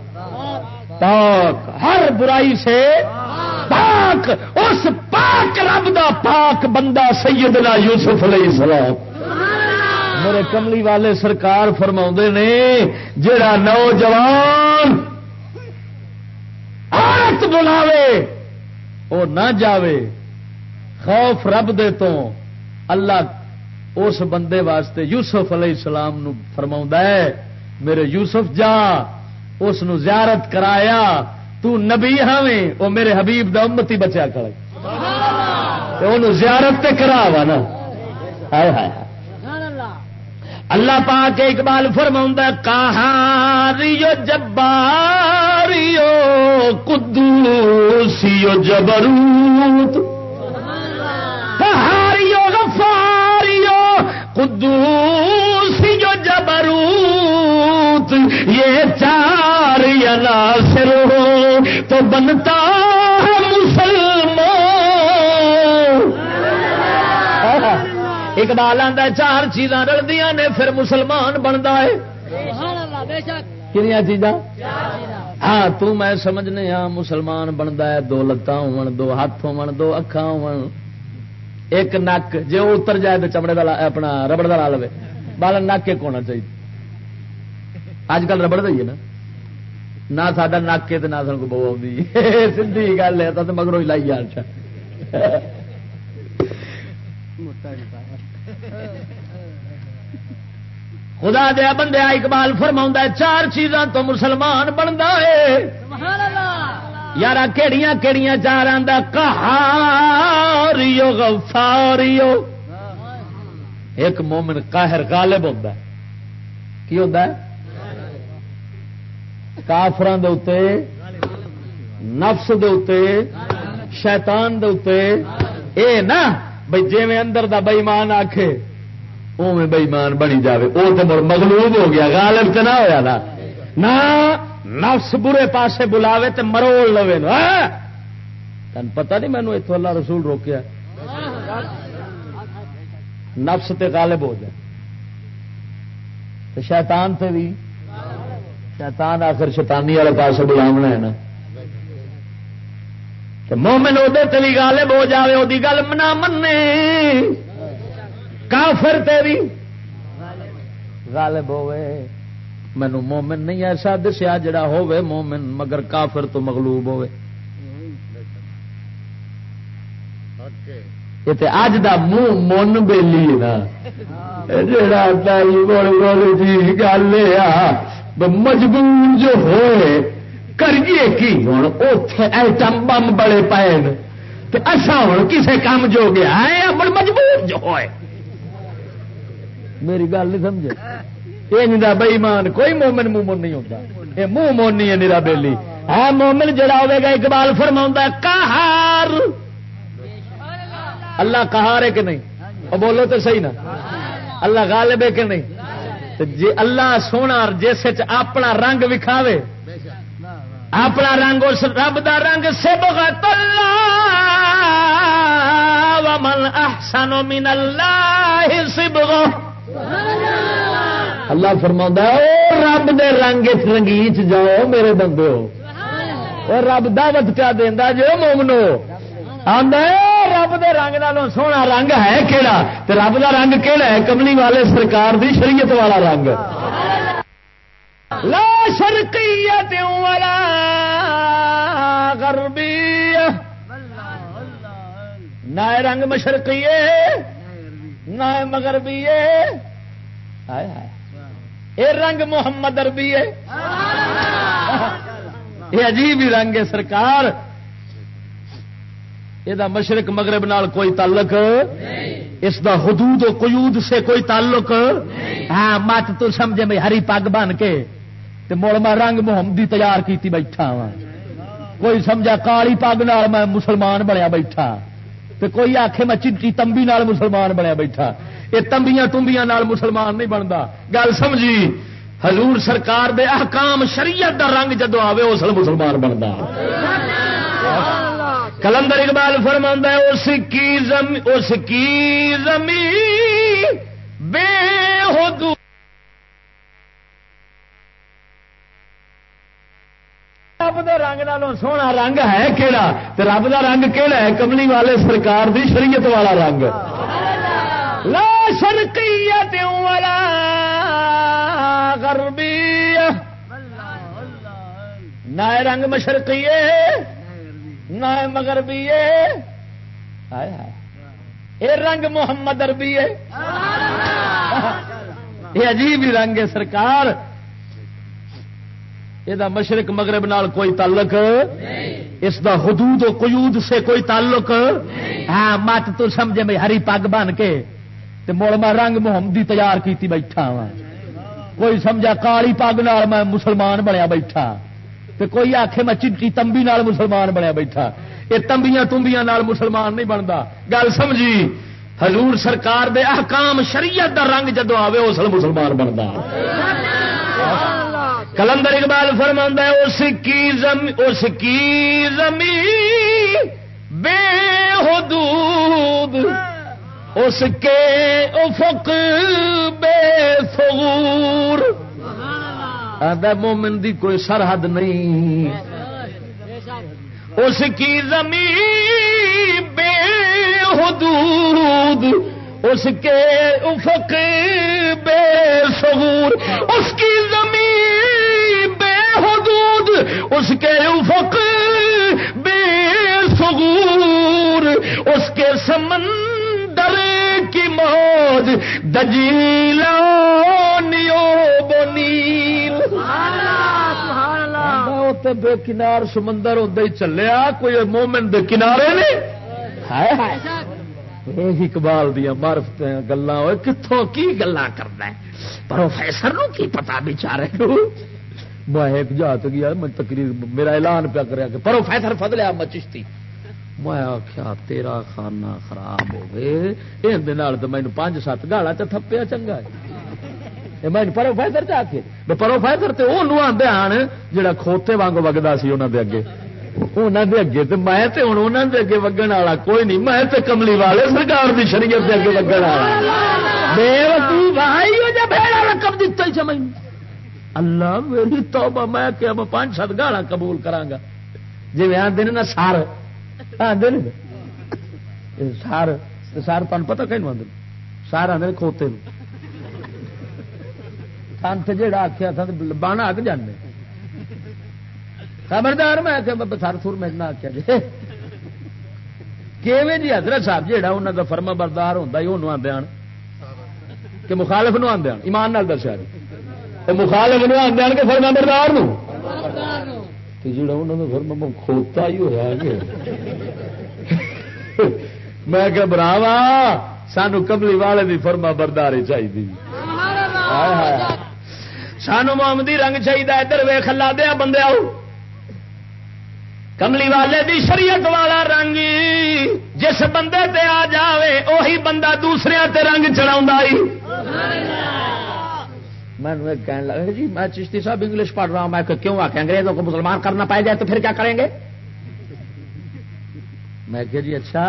پاک۔ ہر برائی سے پاک۔ اس پاک رب دا پاک بندہ سیدنا یوسف علیہ السلام۔ میرے کملی والے سرکار فرما نے جڑا نوجوان عورت بلاوے وہ نہ جاوے۔ خوف رب دے تو اللہ اس بندے واسطے یوسف علیہ السلام نو فرما ہے، میرے یوسف جا، اس نو زیارت کرایا، تو نبی ہاویں وہ میرے حبیب دا امتی بچیا کرے زیارت تے کرا وا نا اللہ پا کے اقبال فرما کہاریو جباریو، قدوسیو جبروت۔ قدوسیو جبروت یہ چار عناصر ہو تو بنتا اقبال آتا چار چیزاں رلدیا نے پھر مسلمان بنتا ہے۔ کنیا چیزاں؟ ہاں تو میں سمجھنے ہاں مسلمان بنتا ہے دو لتاں ہو دو ہاتھ ہو دو اکھا ہو ایک نک جی وہ اتر جائے تو چمڑے کا اپنا ربڑ کا لا لو بال نک ایک ہونا چاہیے۔ اج کل ربڑ کا نا۔ نہ سا نک کے نہ سن کو بو آ سی گل ہے تو مگروں ہی لائی جان خدا دیا بندے اقبال فرما چار چیزاں تو مسلمان بنتا ہے۔ یار کہڑیاں کہڑیاں چار کہاریو غفاریو۔ ایک مومن قاہر غالب ہوتا ہے۔ کی ہوتا ہے؟ کافران دے نفس دے شیطان دے اے نا بھائی جی اندر دا بئیمان آکھے اوے بئیمان بنی جاوے۔ وہ تو مڑ مغلوب ہو گیا، غالب تو نہ ہوا نا۔ نہ نفس برے پاسے بلاوے تو مروڑ لو ہاں؟ تین پتا نہیں مینو اتو اللہ رسول روکیا۔ نفس تے غالب ہو جائے تو شیطان تے بھی۔ شیطان آخر شیطانی والے پاس بلاونا ہے نا۔ مومن وہ بھی غالب ہو جائے وہ گل منا منے کافر تے بھی غالب ہوئے مینو مومن نہیں ایسا دسیا جڑا ہوئے مومن مگر کافر تو مغلوب ہوئے اج دا منہ من نا۔ جی گل مجبور جو ہوئے کریے کی ہوں اتے ایٹم بم بڑے پائے اصا ہوں کسے کام جو گیا ہے مجبور جو ہوئے۔ میری گل نہیں سمجھے۔ یہ نہیں بئی کوئی مومن مومن نہیں ہوتا یہ منہ مونی ہے نیرا بیلی۔ ہے مومن جڑا ہوے گا اقبال فرما کہار اللہ کہار ہے کہ نہیں؟ وہ بولو تو صحیح نا۔ اللہ غالب ہے کہ نہیں؟ جی اللہ سونا جس اپنا رنگ وکھاوے، اپنا رنگ اس رب دا رنگ سے بغت اللہ۔ ومن احسن من اللہ سبغہ اللہ فرما رب دے رنگ رنگیچ جاؤ، میرے بندے ہو رب دعوت کیا دینا جو مومنو۔ رب دے رنگ نالوں سونا رنگ ہے کہڑا رب دا رنگ کہڑا ہے؟ کملی والے سرکار دی شریعت والا رنگ۔ لا شرقیت والا غربی نہ رنگ مشرقی نہ مغربی یہ رنگ محمد اربی ہے۔ یہ عجیب ہی رنگ ہے سرکار۔ یہ مشرق مغرب نال کوئی تعلق۔ اس دا حدود و قیود سے کوئی تعلق۔ ہاں مت تو سمجھے میں ہری پگ بن کے مڑ میں رنگ محمدی تیار کیتی بیٹھا وا کوئی سمجھا کالی پگ نال میں مسلمان بنیا بیٹھا۔ تے کوئی آخے میں چیٹی تمبی نال مسلمان بنیا بیٹھا۔ یہ تمبیاں ٹمبیاں نال مسلمان نہیں بنتا گل سمجھی؟ حضور سرکار دے احکام شریعت دا رنگ جدو آوے اس مسلمان بنتا کلندر اقبال فرما اس کی زمین اس کی زمین بے حدود رب دے رنگ نالوں سونا رنگ ہے کہڑا رب دا رنگ کہڑا ہے؟ کملی والے سرکار دی شریعت والا رنگ۔ لا شرقیت والا غربی نہ رنگ مشرقی نہ مغربی یہ رنگ محمد اربی ہے یہ عجیب ہی رنگ ہے سرکار۔ یہ مشرق مغرب نال کوئی تعلق؟ اس دا حدود و قیود سے کوئی تعلق؟ ہاں مت تو سمجھے میں ہری پگ بن کے مڑ میں رنگ محمدی تیار کیتی بیٹھا وا کوئی سمجھا کالی پگ میں مسلمان بنیا بیٹھا۔ تے کوئی آخ میں چٹی تمبی نال مسلمان بنیا بیٹھا۔ یہ تمبیاں تمبیاں نال مسلمان نہیں بنتا گل سمجھی؟ حضور سرکار دے احکام شریعت دا رنگ جدو آوے اس مسلمان بنتا کلندر اقبال فرما اس کی زمین اس کی زمین بے حدود اس کے افق بے فغور مومن دی کوئی سرحد نہیں۔ اس کی زمین بے حدود اس کے افق بے سغور اس کی زمین بے حدود اس کے افق بے سغور اس کے سمندر کی موج دجیلا بے کنار سمندر ادے چلیا کوئی مومن دے کنارے نے اقبال دیا مارفت گلا کتوں کی گلا کرنا پروفیسر نو کی پتا بچارے میں ایک جات گیا میں تقریر میرا اعلان پیا کرا کہ پروفیسر فضلیا میں چشتی۔ میں آخیا تیرا خانہ خراب ہو گئے تو مینو پانچ سات گالا چ تھپیا چنگا ہے۔ میں پروفیسر چ کے پروفیسر تو وہ آدھے آن جا کھوتے وانگ وگتا سی انہوں دے اگے۔ انہوں دے اگے تو میں ہوں انہوں دے اگے وگن والا کوئی نہیں، میں تو کملی والے سرکار کی شریعت دے اگے وگن والا۔ بے رقم دتا ہی سمجھ۔ اللہ میری توبہ، میں کیا میں پانچ سات گالا قبول کرا جی آدھے نا سار۔ آدھے سار سار تمہیں پتا کہ آدھے سار آدھے کھوتے تھن جہا آخیا تھا بانا اگ جانے خبردار میں سر سر میں نہ آخیا جی۔ کیویں جی حضرت صاحب جہا انہوں کا فرما بردار ہوتا ہی وہ آدھے کہ مخالف نو آدھے ایمان نال دسیا جی۔ مخالف نو آدھے کہ فرما بردار جڑا انہوں نے فرما کھوتا ہی ہوا میں کہ براوا سانو کملی والے دی فرما برداری چاہیے سانو محمدی رنگ چاہیے ادھر ویخ لا دیا بندے آؤ کملی والے دی شریعت والا رنگ جس بندے تے آ جاوے وہی بندہ دوسرے تے رنگ چڑھا میں کہنے لگا جی میں چشتی صاحب انگلش پڑھ رہا ہوں. میں کیوں آ کے انگریزوں کو مسلمان کرنا پائے جائے تو پھر کیا کریں گے? میں کہ جی اچھا.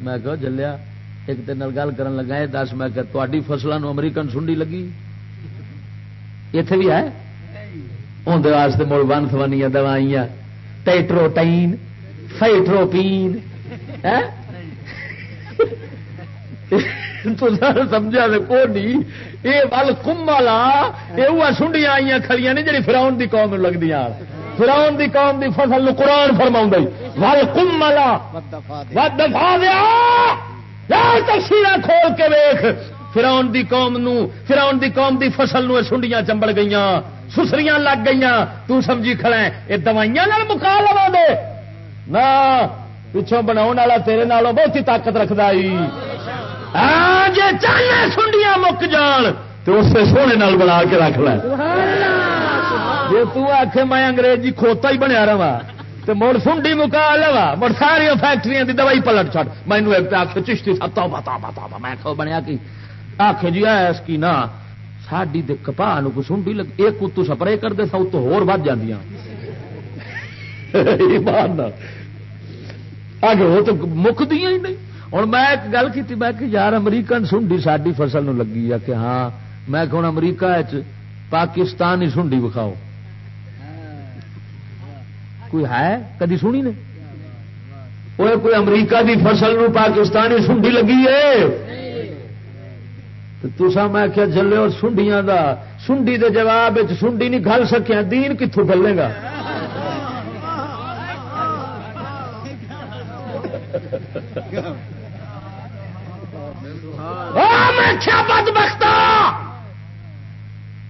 میں کہ جلیا ایک دن گل کر لگا دس میں کہ تاری فصلوں امریکن سنڈی لگی. اتنے بھی ہے؟ اندر واسطے مڑ بن سوانیاں دوائیاں ٹیٹروٹین فائٹروپین سمجھا کو نہیں یہ ول کم والا یہ سنڈیاں آئی کھڑی نے جی فراؤن کی قوم لگتی فراؤن کی قوم کی فصل قرآن فرما ول کم والا دفا دیا تفصیل کھول کے ویخ فراؤن دی قوم نو فراؤن دی قوم دی فصل نو سنڈیاں چمبڑ گئی سسریاں لگ گئی تو سمجھی کھڑا یہ دوائیاں مکا لوا دے۔ نہ پچھوں بنا تیرے نالوں بہت ہی طاقت رکھتا ہاں، جی چاہیے مک جان تو اسے سونے نال بنا کے رکھ لے جی تک میں انگریزی کھوتا ہی بنیا رہا تو مڑ سنڈی مکا لوا مڑ ساری فیکٹری دی دوائی پلٹ چڑ مینو ایک آخ چشتی سب تو بتا بتا میں بنیا کی۔ آخ جی ایس کی نہ ساڈی کپا کو سنڈی لگ ایک اتو سپرے کرتے سو تو ہو ود آگے وہ تو مکدیا ہی نہیں۔ ہوں میں ایک گل کی میں کہ یار امریکن سنڈی ساری فصل لگی ہے کہ ہاں میں کہ ہوں امریکہ پاکستان ہی سنڈی وکھاؤ۔ کوئی ہے؟ کدی سنی نے؟ وہ کوئی امریکہ دی فصل نو پاکستان ہی سنڈی لگی ہے؟ تسا میں کیا چلے اور سنڈیاں دا، سنڈی دے جواب سنڈی نہیں گل سکیا دین کتوں گلے گا؟ بد بخت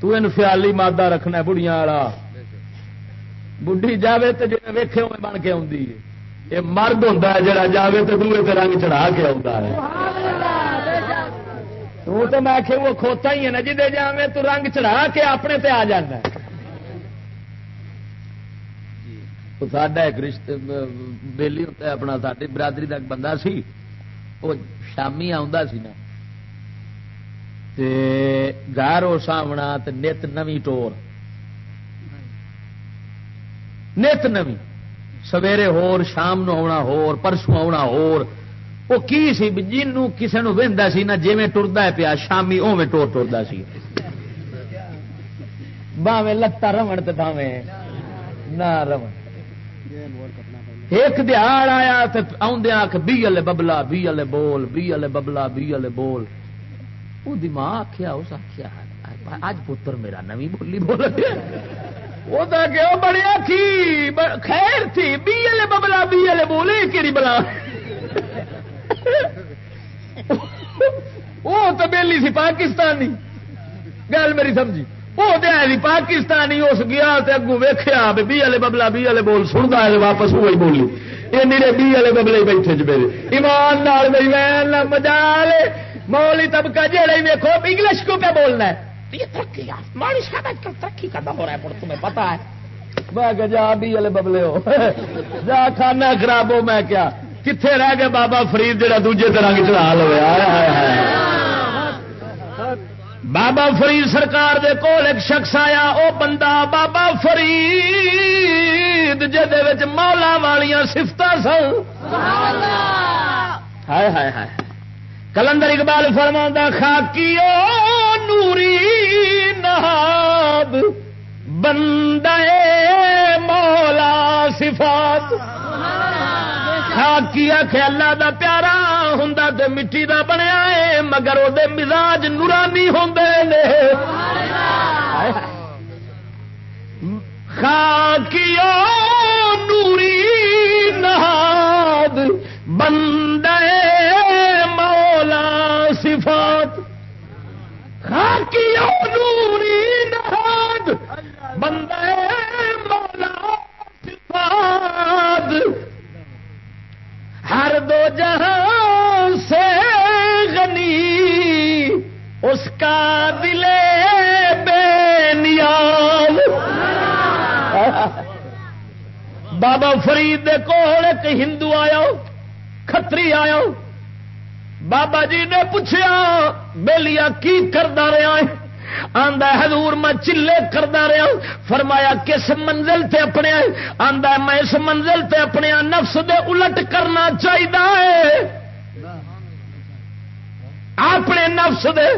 تین مادہ رکھنا بڑھیا والا۔ بڑھی جاوے تو جی ویخے ہوئے بن کے آدھی یہ مرد ہوں جا جائے تو دوے رنگ چڑھا کے آتا ہے۔ وہ تو میں کہ وہ کھوتا ہی ہے نا جی جا میں تو رنگ چڑھا کے اپنے تے آ جانا ساڈا ایک رشتے بےلی ہوتا ہے، اپنا ساری برادری کا بندہ سی، وہ شامی سی نا۔ گھر وہ سامنا نت نوی ٹور نت نوی۔ سویرے ہور شام نو آنا ہور، پرسوں آنا ہور۔ وہ کی سی؟ جنوں کسی نے وہدا سی نہ جی ٹرتا پیا، شامی اوے ٹور ٹرتا سی۔ باوے لتا رمن تو باوے نہ رمن۔ ایک دیہڑ آیا آدھے آخ بی والے ببلا بی والے بول بی والے ببلا بی والے بول۔ وہ دماغ آخیا اس آخیا اج پتر میرا نوی بولی بول وہ تو بڑیا تھی خیر تھی بی والے ببلا بی والے بولے کہڑی بلا۔ وہ تو بہلی سی پاکستانی۔ گل میری سمجھی۔ وہ سی پاکستانی، اس گیا اگوں ویخیا بی والے ببلا بی والے بول سنتا ہے واپس وہی بولی۔ یہ میرے بی والے ببلے بیٹھے چ میرے۔ ایمان نال میری وین مزا لے مولی طبقہ جہاں ویکو انگلش کو کیا بولنا ہے؟ یہ ترقی ترقی کا دور ہے تمہیں پتا ہے۔ میں جا بی والے ببلے ہو۔ جا کھانا خراب ہو میں کیا؟ کتنے رہ گئے بابا فرید جہاں دوجے طرح کی چڑھا لو بابا فرید سرکار دے کول ایک شخص آیا او بندہ بابا فرید جہد مولا والیاں سفت سن۔ ہائے ہائے ہائے۔ کلندر اقبال فرما خاکی نوری نہاب بندے مولا صفات۔ خاکی آخ اللہ دا پیارا ہوں تو مٹی دا بنیا ہے مگر وہ مزاج نورانی ہوں خاکی نوری نہاد بندے ہر دو جہاں سے غنی، اس کا دل بے نیاز۔ بابا فرید کول ایک ہندو آیا کتری آیا۔ بابا جی نے پوچھا بےلیا کی کردہ رہا ہے آندا حضور، میں چلے کردا رہا فرمایا، کس منزل تے اپنے آندا میں اس منزل تے اپنے نفس دے الٹ کرنا چاہیے اپنے نفس دے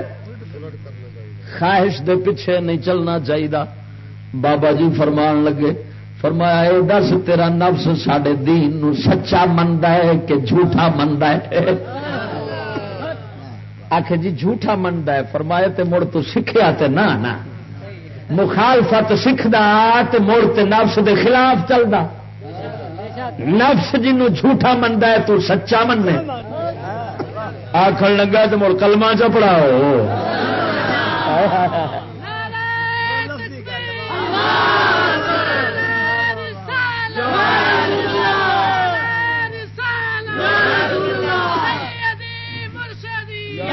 خواہش دے پیچھے نہیں چلنا چاہیے بابا جی فرمان لگے، فرمایا، اے دس، تیرا نفس سڈے دین نو سچا منتا ہے کہ جھوٹا منتا ہے؟ آخ جی جھوٹا منتا ہے، فرمایا تے مڑ تو سیکھا تے نہ مخالفت سیکھدا تے مڑ تے نفس دے خلاف چلتا نفس جنوں جھوٹا منتا ہے، تو سچا من آخر لگا تو مڑ کلما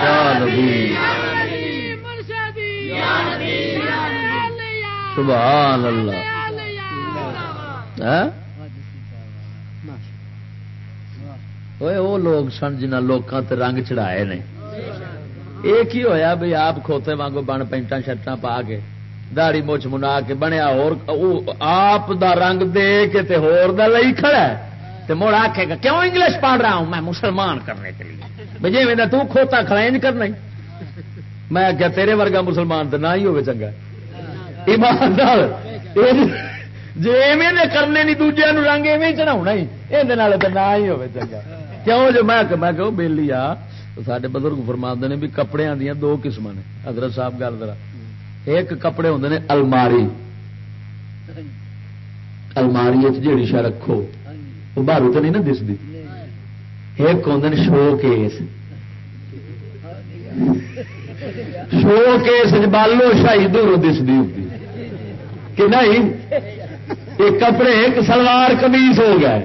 چپڑاؤ سبحان اللہ۔ ہاں؟ وہ لوگ سن جنہ لوگوں تے رنگ چڑھائے نے۔ ایک ہی ہویا بھائی آپ کھوتے وانگو بن پینٹا شرٹا پا کے داڑی مچ منا کے بنیا اور آپ دا رنگ دے کے تے ہور دا لئی کھڑا ہے۔ تے مڑ آکھے گا، کیوں انگلش پڑھ رہا ہوں میں؟ مسلمان کرنے کے لیے۔ بجے جی میں تو کھوتا کھڑا کرنا میں کیا تیرے ورگا مسلمان تو نہ ہی ہوگا چنگا۔ ایماندار جی،, جی ایویں کرنے نہیں دوجے رنگ ایویں چڑھا ہی یہ نہ ہی ہوگا چنگا۔ کیوں جو میں میں کہ بہلی آ سارے بزرگ فرما نے بھی کپڑے دیا دو قسم نے۔ حضرت صاحب گل ذرا، ایک کپڑے ہوں نے الماری۔ الماری جیڑی شا رکھو وہ باہر تو نہیں نا دستی ایک ہوں شو کیس۔ شو کیس بالو شاہی دور دستی ہوتی کہ نہیں؟ ایک کپڑے، ایک سلوار کمیس ہو گیا۔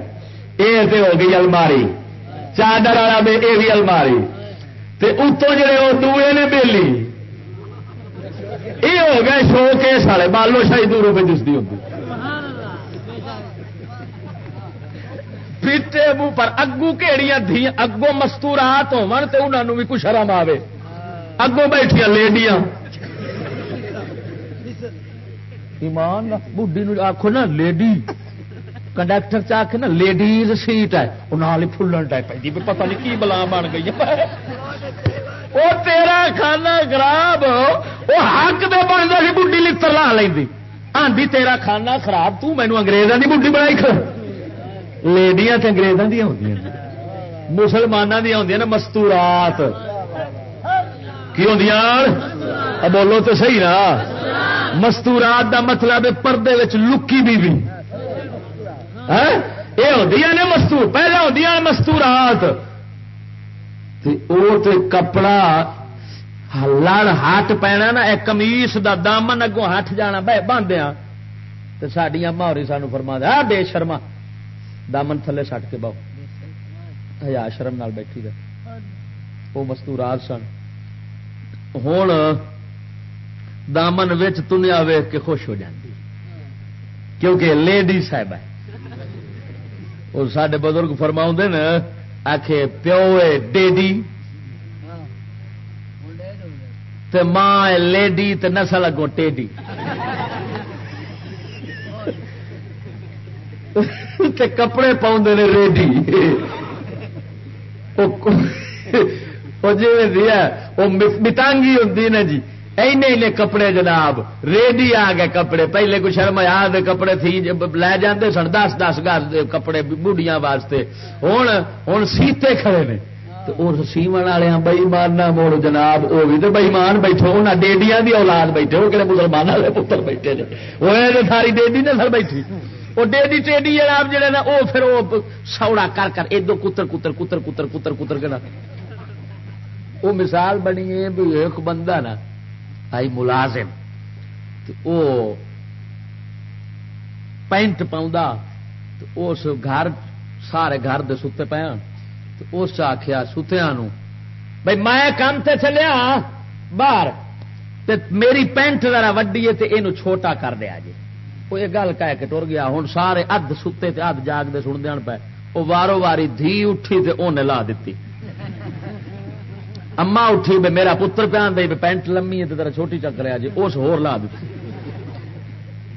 یہ ہو گئی الماری۔ چادر والا یہ بھی الماری۔ اتوں جڑے وہ دوے نے بےلی یہ ہو گئے شو کیس والے۔ بالو شاہی دوروں پہ دستی ہوتی پیٹے منہ پر اگو کہڑیاں دھی اگوں مستورات ہو بھی کچھ شرم آئے اگوں بیٹھیا لیڈیاں۔ ایمان بڈی آخو نا، لیڈی۔ کنڈکٹر چ نا لیڈیز سیٹ ہے۔ وہ نال فلن ٹائپ پہ پتا نہیں کی بلا بن گئی وہ تیرا کھانا خراب وہ حق دے بنتا سی بڈی لڑ لا لینی آندھی تیرا کھانا خراب تینوں اگریزوں کی بڈی بنائی کھڑا لیڈیاں تے انگریزوں دیا ہوتی مسلمانوں دیا ہوتی نا مستورات کی ہوں بولو تو صحیح نا مستورات دا مطلب پردے لکی بی بی یہ ہوتی نے مستور پہلے ہوتی مستورات کپڑا لڑ ہٹ پینا نا ایک کمیس دا دامن اگوں ہٹ جانا بہ باندھیا تو سڈیا ماہوری سانو فرما دیا بے شرما دامن تھلے سٹ کے بہو ہزار شرم نال بیٹھی رہ۔ وہ مستورات سن۔ ہوں دامن تنیا ویخ کے خوش ہو جاتی کیونکہ لیڈی صاحب ہے وہ سڈے بزرگ فرما نا آخ پیو ڈیڈی۔ تے ماں لیڈی تے نسل اگوں ٹیڈی۔ تے کپڑے پاؤں نے ریڈی۔ وہ جی وہ مٹانگی ہوں نا جی۔ اینے کپڑے جناب، ریڈی آ گئے کپڑے۔ پہلے کچھ شرم یاد کپڑے تھی لے جاندے سن، دس دس گز کپڑے بوڑیاں واسطے۔ ہوں ہوں سیتے کھڑے نے۔ سیمن والے بئیمان نہ موڑ جناب وہ بھی تو بئیمان بیٹھے وہ ڈیڈیاں دی اولاد بیٹھے وہ کہ مسلمان والے پتر بیٹھے نے۔ وہ ساری ڈیڈی نے سر بیٹھی۔ وہ ڈیڈی ٹیڈی جناب جڑے نا، وہ پھر وہ سوڑا کر کر ادو کتر کتر کتر کتر کتر کتر کے نا وہ مثال بنی ہے بھی ایک بندہ نا، آئی ملازم۔ وہ پینٹ پاؤں اس گھر، سارے گھر دے ستے پے ہاں۔ اس آخیا ستیا بھائی میں کام تے چلیا، باہر۔ میری پینٹ ذرا وڈی ہے یہ چھوٹا کر دیا جی۔ وہ یہ گل کہہ کے ٹر گیا ہوں سارے ادھ ستے تے ادھ جاگتے سن دین پے وہ وارو واری دھی اٹھی تے انہیں لا دیتی اما اٹھی بے میرا پتر پیان دے پینٹ لمی ہے ذرا چھوٹی چک رہا جی اس ہور لا دیتی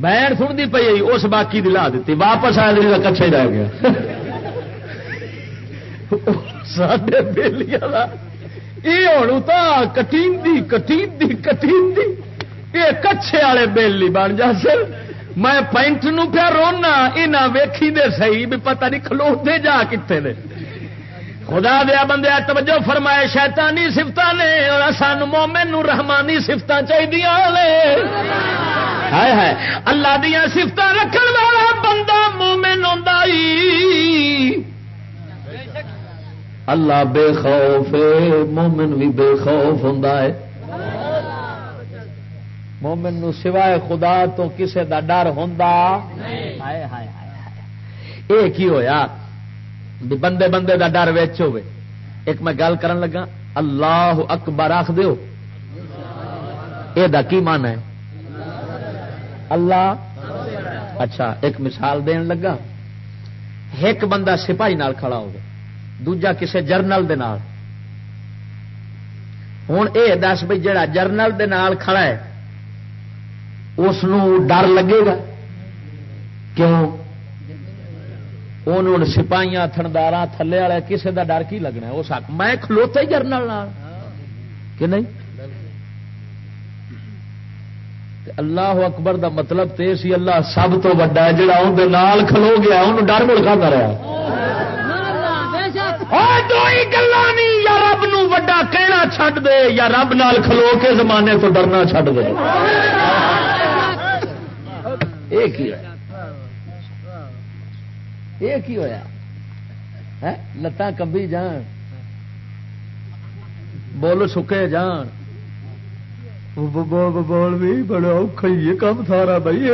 بہن سنتی پی اس باقی دی لا دیتی واپس آیا کچھ رہ گیا سڈے بےلی والا یہ ہوں تو کٹی کٹی کٹی یہ کچھے والے بےلی بن جا سر میں پینٹ نو پیا رونا یہاں ویکھی دے سی بھی پتہ نہیں کھلوتے جا کتنے نے خدا دیا بندے، توجہ فرمائے، شیطانی سفت نے، اور سان مومن رحمانی سفت چاہیے اللہ دیا سفت رکھنے والا بندہ مومن آئی اللہ بے خوف، مومن بھی بے خوف ہوں مومن نو سوائے خدا تو کسے دا ڈر ہوں یہ کی ہویا؟ بندے بندے دا ڈر ویچ ہوے ایک میں گل کرن لگا اللہ اکبر آخ دیو۔ اے دا کی مان ہے؟ اللہ۔ اچھا ایک مثال دین لگا۔ ایک بندہ سپاہی نال کھڑا ہوگا دوجا کسے جرنل دے نال۔ ہوں یہ دس بھائی جڑا جرنل دے نال کھڑا ہے اس ڈر لگے گا؟ کیوں؟ ان سپاہیاں تھندار تھلے والے، کسے دا ڈر کی لگنا اس حق میں کھلوتا ہی جرنل کہ نہیں؟ اللہ اکبر دا مطلب تے سی، اللہ سب تو وا ہے جا کھلو گیا انہوں ڈر مل کھانا رہا۔ گلا نہیں یا رب نو وڈا کہنا چھڈ دے، یا رب نال کھلو کے زمانے تو ڈرنا چھڈ دے۔ یہ ہوا لتان کمبی جان۔ بول سکے جان۔ بول بھی بڑا ہی کم سارا بھائی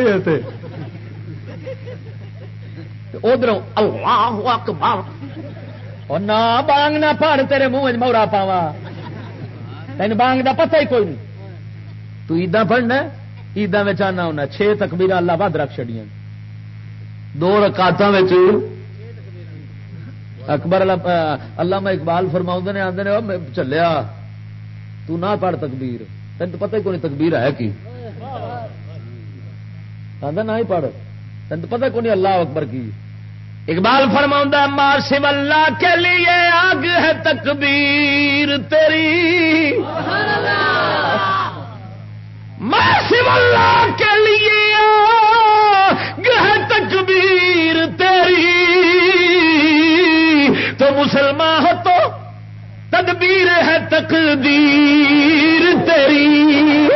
ادھر اللہ اکبر۔ نہ بانگ نہ پڑ تیرے منہ مورا پاوا تین بانگ دا پتہ ہی کوئی نہیں۔ تو عیداں پڑھنا عیداں میں آنا ہونا، چھ تکبیر اللہ ود رکھ چڑیا دو رکاطوں اکبر اللہ میں اقبال فرما نے آدھے نے چلیا، تو نہ پڑھ تکبیر۔ تین تو پتہ ہی کوئی تکبیر ہے کی؟ آدھا نہ ہی پڑھ۔ تین تو پتہ کون اللہ اکبر کی؟ اقبال فرما ماسم اللہ کے لیے آگ ہے تکبیر تیری۔ ماسم اللہ کے لیے آگ ہے تکبیر تیری۔ تو مسلمان ہو تو تدبیر ہے تقدیر تیری۔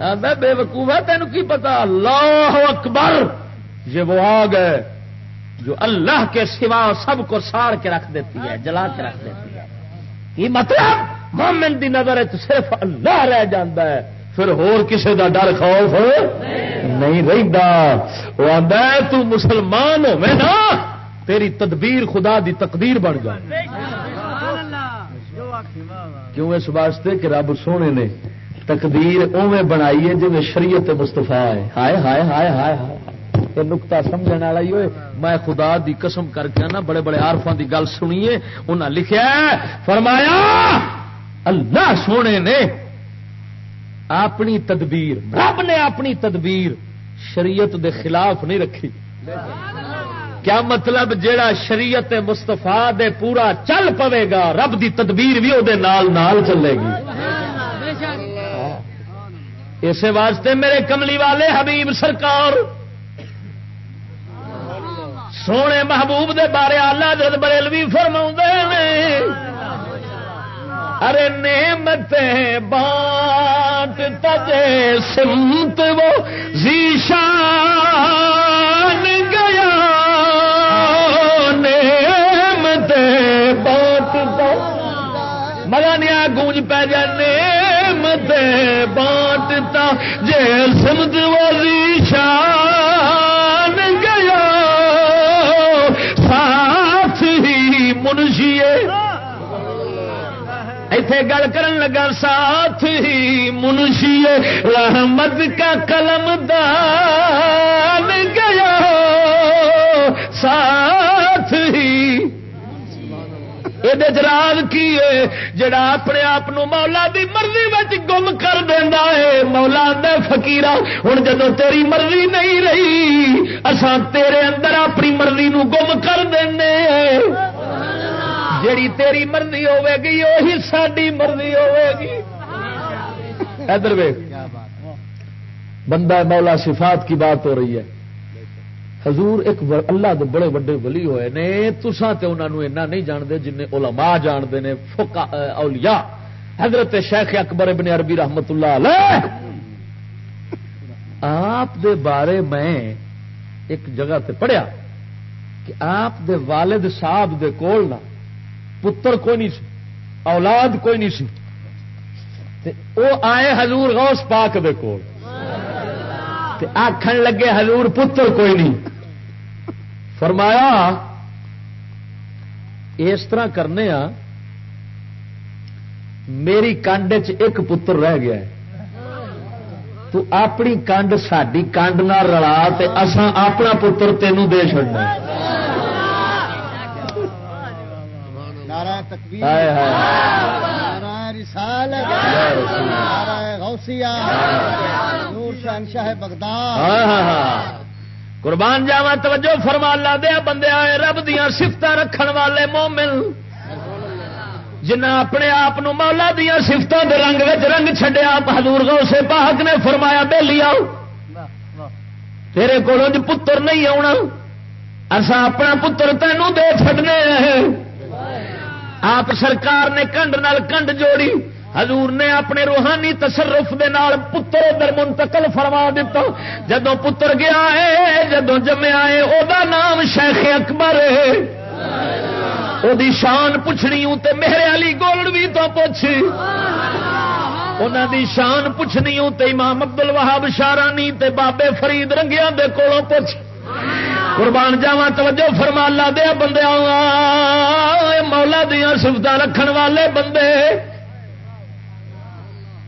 ہاں، میں بے وقوف ہاں، ہے تین کی پتا اللہ اکبر۔ یہ وہ آگ ہے جو اللہ کے سوا سب کو ساڑ کے رکھ دیتی ہے، جلا کے رکھ دیتی ہے۔ یہ مطلب مومن دی نظر صرف اللہ رہ جاندہ ہے۔ پھر ہور کسی دا ڈر خوف نہیں رہتا وہ آدھا تو مسلمان ہو میں نا، تیری تدبیر خدا دی تقدیر بن جائے۔ کیوں اس واسطے کہ رب سونے نے تقدیر اوے بنائی ہے جی شریعت مستفا ہے۔ ہائے ہائے ہائے ہائے ہائے۔ یہ نکتا سمجھنے والا ہی ہوئے۔ میں خدا دی قسم کر کے نا، بڑے بڑے آرفان دی گل سنیے انہیں لکھا فرمایا اللہ سونے نے اپنی تدبیر، رب نے اپنی تدبیر شریعت دے خلاف نہیں رکھی۔ کیا مطلب جیڑا شریعت مستفا دے پورا چل پوے گا، رب دی تدبیر بھی وہ نال نال چلے گی۔ اسی واسطے میرے کملی والے حبیب سرکار، سونے محبوب دے بارے آلہ جد بریلوی فرما نے۔ ارے نعمت بانٹ تجے سمت وہ زیشان گیا۔ نعمت بانٹ مگر نیا گونج پہ جائے۔ جانے بانٹتا جے سمد وزی ایتھے گل کرن لگا ساتھ ہی منشی رحمت کا قلم دان گیا۔ ساتھ ہی یہ جلال کی جڑا اپنے آپ مولا دی مرضی گم کر دینا ہے مولا دے فکیر ہوں جدو تیری مرضی نہیں رہی اسان تیرے اندر اپنی مرضی نو گم کر دینے جیڑی تیری مرضی ہوے گی وہی ساری مرضی ہوے گی ادھر بندہ مولا صفات کی بات ہو رہی ہے۔ حضور ایک اللہ دے بڑے بڑے ولی ہوئے نے تسا تے انہوں نے اینا نہیں جانتے جن علماء جانتے نے، فقہ اولیاء۔ حضرت شیخ اکبر ابن عربی رحمت اللہ علیہ۔ آپ دے بارے میں ایک جگہ تے پڑھیا کہ آپ دے والد صاحب دے کول نا پتر کوئی نہیں سی، اولاد کوئی نہیں سی۔ تے او آئے حضور غوث پاک دے کول۔ آخن لگے حضور پتر کوئی نہیں۔ فرمایا، اس طرح کرنے آ، میری کانڈ ایک پتر رہ گیا ہے۔ تو اپنی کنڈ ساری کنڈ نہ رلا اسان اپنا پتر تینوں دے چڑنا بغداد۔ قربان جاوا توجہ فرما لا دیا بندے آئے رب دیا سفت رکھن والے مومن۔ جنہ اپنے آپ مولا دیا سفتوں کے رنگ رنگ چڈیا گو سے پاک نے فرمایا بے لیا تیرے کو پتر نہیں آنا اصا اپنا پتر تینوں دے چڈنے آپ سرکار نے کنڈ نال کنڈ جوڑی۔ حضور نے اپنے روحانی تصرف دے نال پتر ادھر منتقل فرما دیتا۔ جدو پتر گیا ہے جدو جمیا ہے او دا نام شیخ اکبر ہے او دی شان پوچھنی ہوں تے میرے علی گولڈ بھی تو پوچھ۔ انہوں دی شان پوچھنی ہوں تے امام ابدل وہاب شارانی تے بابے فرید رنگیا دے کولوں پوچھ۔ قربان جاوا توجہ فرما لا دیا بندے مولا دیا سفت رکھن والے بندے۔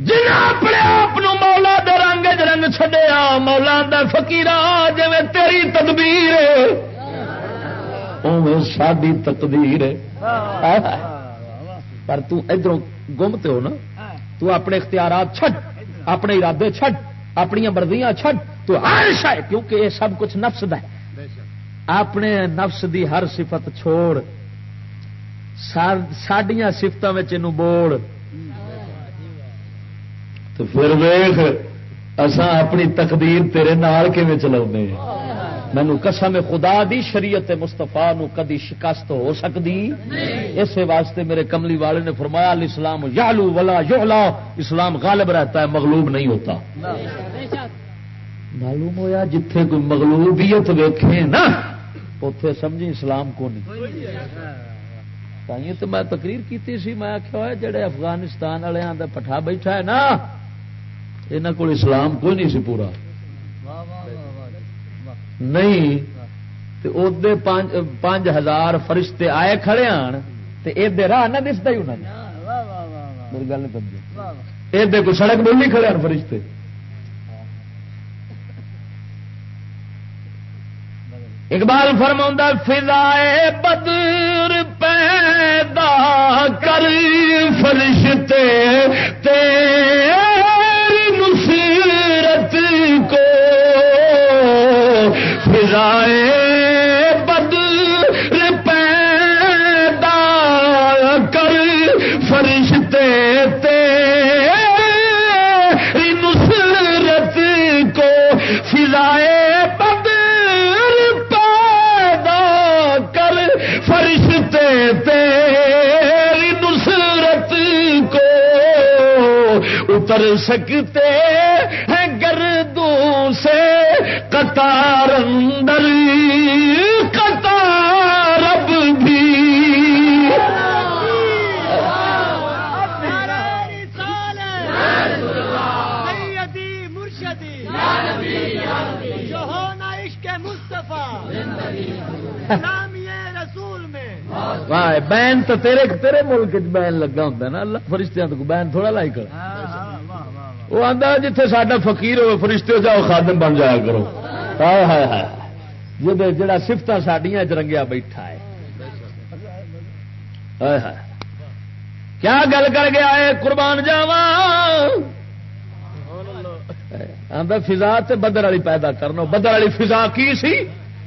جن اپنے آپ مولا دے رنگ رنگ چڈیا مولا فکیر جی تیری تدبیر ساری تقدیر پر ادھر گمتے ہو نا۔ تو اپنے اختیارات چھٹ اپنے ارادے چھٹ اپنی مرضیاں چھٹ تو ہر شاید کیونکہ یہ سب کچھ نفس ہے۔ اپنے نفس دی ہر صفت چھوڑ۔ سڈیا سفتوں میں بوڑ۔ تو پھر ویخ اسان اپنی تقدیر تیرے نال چلا مینو قسم خدا دی شریعت مستفا نو کدی شکست ہو سکتی اس واسطے میرے کملی والے نے فرمایا اسلام یالو ولا یولا اسلام غالب رہتا ہے مغلوب نہیں ہوتا۔ معلوم ہوا جتھے کوئی مغلوبیت ویکھے نا اتے سمجھی اسلام کو نہیں۔ تو میں تقریر کی سی میں آخیا جڑے افغانستان والے پٹھا بیٹھا ہے نا یہاں کو اسلام کوئی نہیں سی پورا۔ نہیں پانچ ہزار فرشتے آئے کھڑے آن راہ نہ دستا ہی انہوں نے۔ میری گل نہیں سمجھ ادھر کوئی سڑک بولی کھڑے ہیں فرشتے۔ اقبال فرما فضائے بدر پیدا کر فرشتے تیرے اتر سکتے ہیں گردوں سے قطار اندر، قطار اب بھی۔ بین تو تیرے تیرے ملک بین لگا ہوں نا۔ اللہ فرشتیاں تو بین تھوڑا لائی کر۔ ہاں۔ وہ آتا جیتے سڈا فقیر ہو فرشتے جاؤ خادم بن جایا کرو۔ ہائے ہائے ہائے۔ جڑا سفت سڈیا چرنگیا بیٹھا ہے۔ کیا گل کر گیا ہے؟ قربان جاوا فضا تے بدر والی پیدا کرنا بدر والی فضا کی سی؟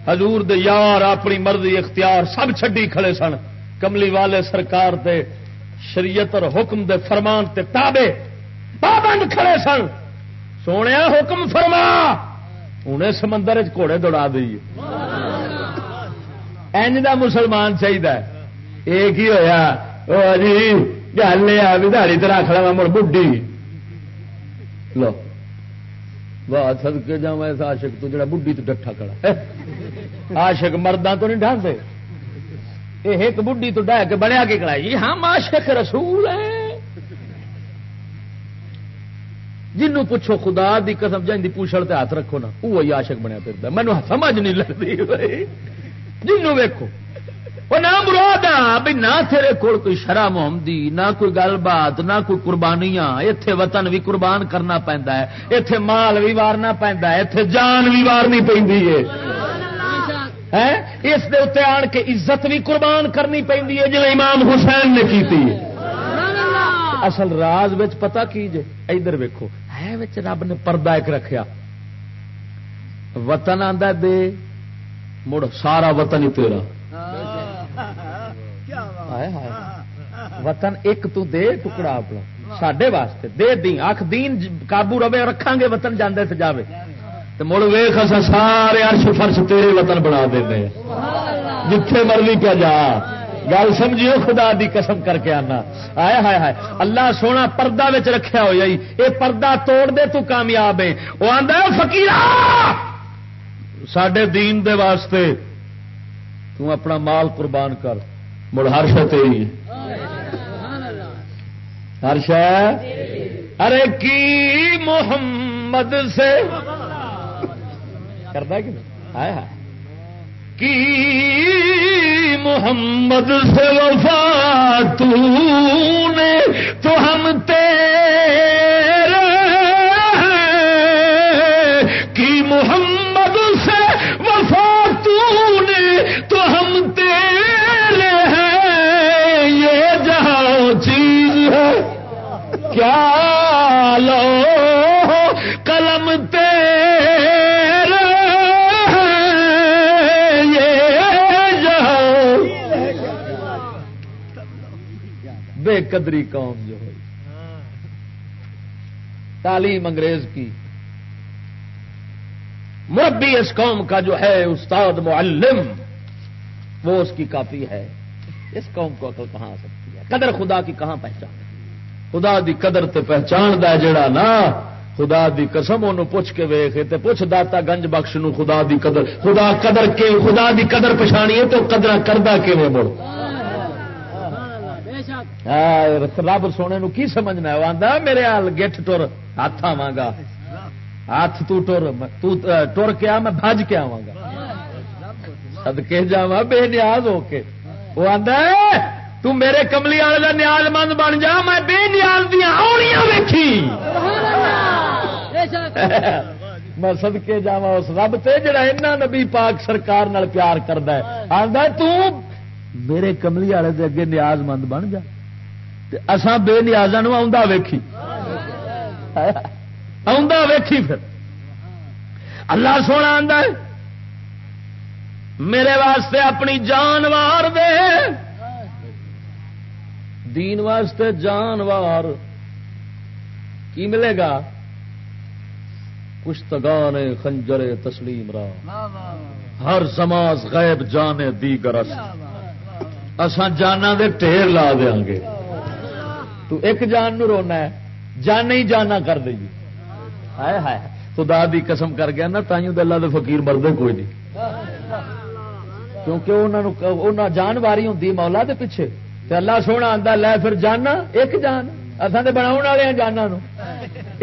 حضور دے یار، اپنی مرضی، اختیار سب چڈی کھڑے سن۔ کملی والے سرکار دے شریعت اور حکم دے فرمان تے تابے پابند کھڑے سن۔ سونے حکم فرما۔ انہیں سمندر گھوڑے دوڑا دیے این دا مسلمان چاہیے ایک ہی ہوا جی گل یہ بھی دہڑی تو رکھ لوا مڑ بڈی لو۔ واہ سد کے جا ایسا آشک تو جڑا بڈی تو ڈٹھا کڑا آشک مردہ تو نہیں ڈھانتے یہ ایک بڈی تو ڈہ کے بنیا کے کڑائی جی ہم آشک رسول ہیں۔ جنوں پوچھو خدا دی قسم جن کی پوچھل تے ہاتھ رکھو نا وہی آشک بنیا پھر مینو سمجھ نہیں لگتی جنوں ویکو وہ نہ مراد بھی نہ تیرے کول کوئی شرح محمدی نہ کوئی گل بات نہ کوئی قربانیاں۔ اتے وطن بھی قربان کرنا پہنتا ہے اتے مال بھی وارنا پہنتا ہے اتے جان بھی وارنی پیندی پی اس دے اتنے آن کے عزت بھی قربان کرنی پہ جی امام حسین نے کی اصل راز پتا کی جے؟ ادھر ویکو ہے رب نے پردہ ایک رکھیا۔ وطن آدھا دے، مڑ سارا وطن ہی تیرا۔ وطن ایک تو دے ٹکڑا اپنا۔ سڈے واسطے۔ دے دی آخ دین قابو رہے رکھا گے وطن جانے سے جاوے۔ تو مڑ ویخ سارے ارش فرش تیرے وطن بنا دیں جتھے مرضی کیا جا۔ گل سمجھیو خدا دی قسم کر کے آنا۔ آئے ہائے ہائے اللہ سونا پردہ رکھا ہو جائی یہ پردہ توڑ دے، تو کامیاب ہے۔ وہ آدھا فکیر سڈے دین دے واسطے تو اپنا مال قربان کر۔ مڑ ہر شہ تیری ہر شہ ارے کی محمد سے؟ کردہ کہ آئے ہائے کی محمد سے وفا تو نے تو ہم تیرے قدری قوم جو ہوئی۔ تعلیم انگریز کی۔ مربی اس قوم کا جو ہے استاد معلم، وہ اس کی کاپی ہے۔ اس قوم کو عقل کہاں آ سکتی ہے؟ قدر خدا کی کہاں پہچان؟ خدا دی قدر تے پہچان دا جڑا نا، خدا دی قسم انہوں پوچھ کے ویخ تے پوچھ داتا گنج بخش نو خدا دی قدر۔ خدا قدر کے، خدا دی قدر پچھانی ہے تو قدر کردہ کے مڑ؟ رب سونے نو کی سمجھنا ہے؟ وہ آندا میرے حال گٹھ ٹر ہاتھ آواں گا ہاتھ تو ٹر کے آ میں بھج کے آواں گا سدکے جاوا بے نیاز ہو کے۔ وہ ہے تو میرے کملی والے کا نیاز مند بن جا میں بے نیاز دیا آنیاں ویکھی۔ میں سدکے جا اس رب تے جڑا اینا نبی پاک سرکار نال پیار کردا ہے۔ آندا تو میرے کملی والے دے اگے نیاز مند بن جا۔ اساں بے نیازاں نو آوندا ویکھی۔ آوندا ویکھی پھر۔ اللہ سونا آندا ہے۔ میرے واسطے اپنی جان وار دے۔ دین واسطے جانوار کی ملے گا؟ پشتگان خنجر تسلیم را۔ ہر سماس غیب جانے دیگر اسان جانا دے ٹھیر لا دیا گے تو ایک جان نو رونا ہے جان ہی جانا کر دے گی۔ ہائے ہائے خدا دی قسم کر گیا نا تائیوں دلہ دے فقیر مردے کوئی نہیں۔ کیونکہ انہوں جان واری ہوں مولا دے پیچھے۔ تے اللہ سونا آتا لے پھر جانا ایک جان۔ اصل تو بنا والے ہیں جانا نو۔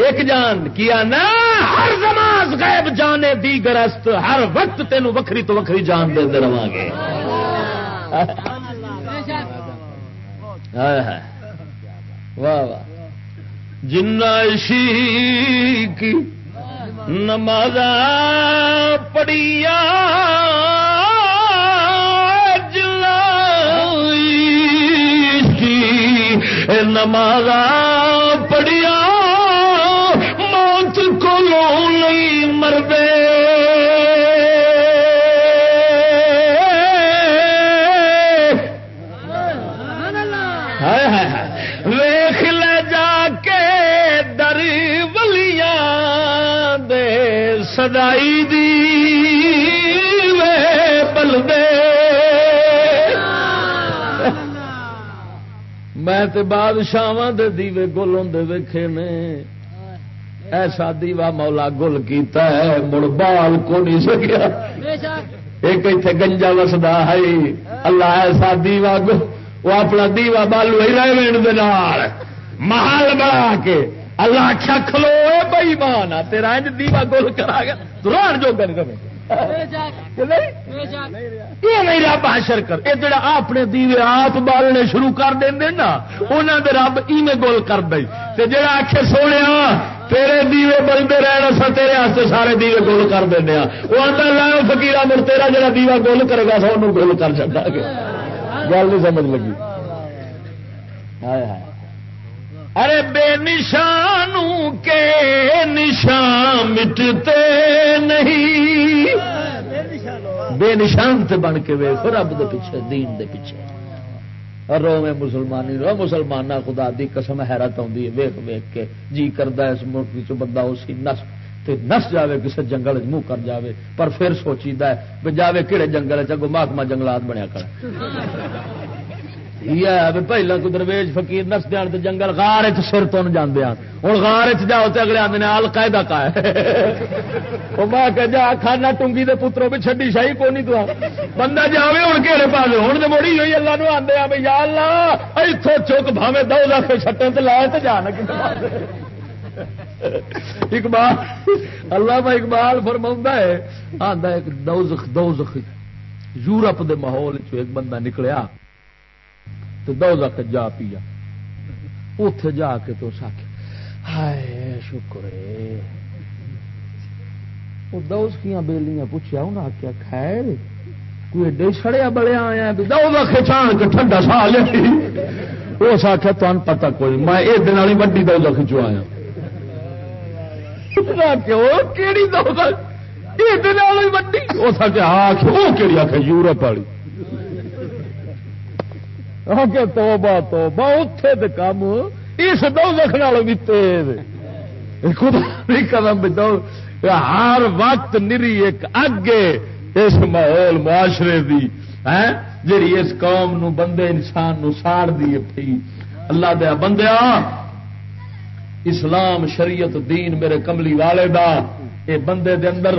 ایک جان کیا نا ہر زماز غیب جانے دی گرست ہر وقت تینوں وکری تو وکری جان دے دے رہا گے۔ واہ واہ. جنا کی نماز پڑیا نماز پڑیا سدائی دی وے بلدے میں تے بادشاہ دے دیوے گل ہوں ویکھے نے۔ ایسا دیوا مولا گل کیتا ہے، مڑ بال کو نہیں سکیا۔ ایک اتنے گنجا وسدا ہے۔ اللہ ایسا دیوا گل وہ اپنا دیوا بالو ہی رہ محل بنا کے۔ اللہ آخیا کھلو بئی مان تیرا انج دیوا گل کرا گیا تو ران جو گل کرے یہ نہیں رب حشر کر۔ یہ جڑا اپنے دیوے آپ بالنے شروع کر دیں نا انہوں دے رب ایویں گول کر دے۔ تے جڑا آخے سونے تیرے دیوے بلتے رہنا سا تیرے سارے دیوے گول کر دینا وہ آتا لاؤ فکیرا مر تیرا جڑا دیوا گول کرے گا سو گول کر چڑا گل نہیں سمجھ لگی۔ ارے بے نشانوں کے نشان مٹتے نہیں۔ بے نشان تے بن کے ویخ رب دے پیچھے، دین دے پیچھے۔ اور رو میں مسلمانی، رو مسلمان خدا دی قسم حیرت آتی ہے۔ ویخ ویخ کے جی کرتا ہے، اس ملک چ بندہ اسی نس تے نس جاوے کسی جنگل منہ کر جاوے۔ پر پھر سوچی ہے جاوے کہڑے جنگل چگو محکمہ جنگلات بنیا کر پہلا کو درویش فکیر نس دیا جنگل غار سر تن جانے ہوں غار جاؤ تو اگلے آدھے القاعدہ کا ہے۔ میں کہ جا کھانا ٹونگی دے پتروں بھی چڈی شاہی کو نہیں تو بندہ جاوے ہوں کہڑے پاس ہوں تو مڑی ہوئی اللہ نو آدھے بھائی یا اللہ اتو چک بھاوے دو دس چھٹے تو لائے تو جانا اقبال، اللہ اقبال فرما ہے آدھا ایک دوزخ دوزخ یورپ دے ماحول چ ایک بندہ نکلیا۔ تو دو زخ جا پیا۔ اتے جا کے تو سکھ ہائے، شکر وہ دوس بیلیاں پوچھا انہیں آخیا خیر، کوئی ایڈے سڑیا بڑیا آیا دو زخ کے ٹھنڈا سا لیا اس آخیا تمہیں پتا کوئی، میں یہ دن والی وڈی دو زخ چ آیا کہڑی دو زخ وڈی؟ اس آخیا ہاں وہ کہڑی یورپ والی۔ تو بات اتے کام اس دو لکھن بھی تیز خدا قدم ہر وقت نری ایک اگے اس ماحول معاشرے دی جی اس قوم نو بندے انسان نو ساڑ دی پی اللہ دیا بندیا اسلام شریعت دین میرے کملی والے دا اے بندے دے اندر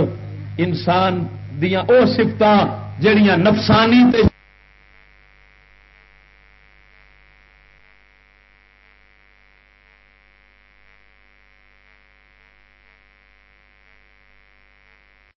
انسان دیا او سفت جہیا نفسانی تے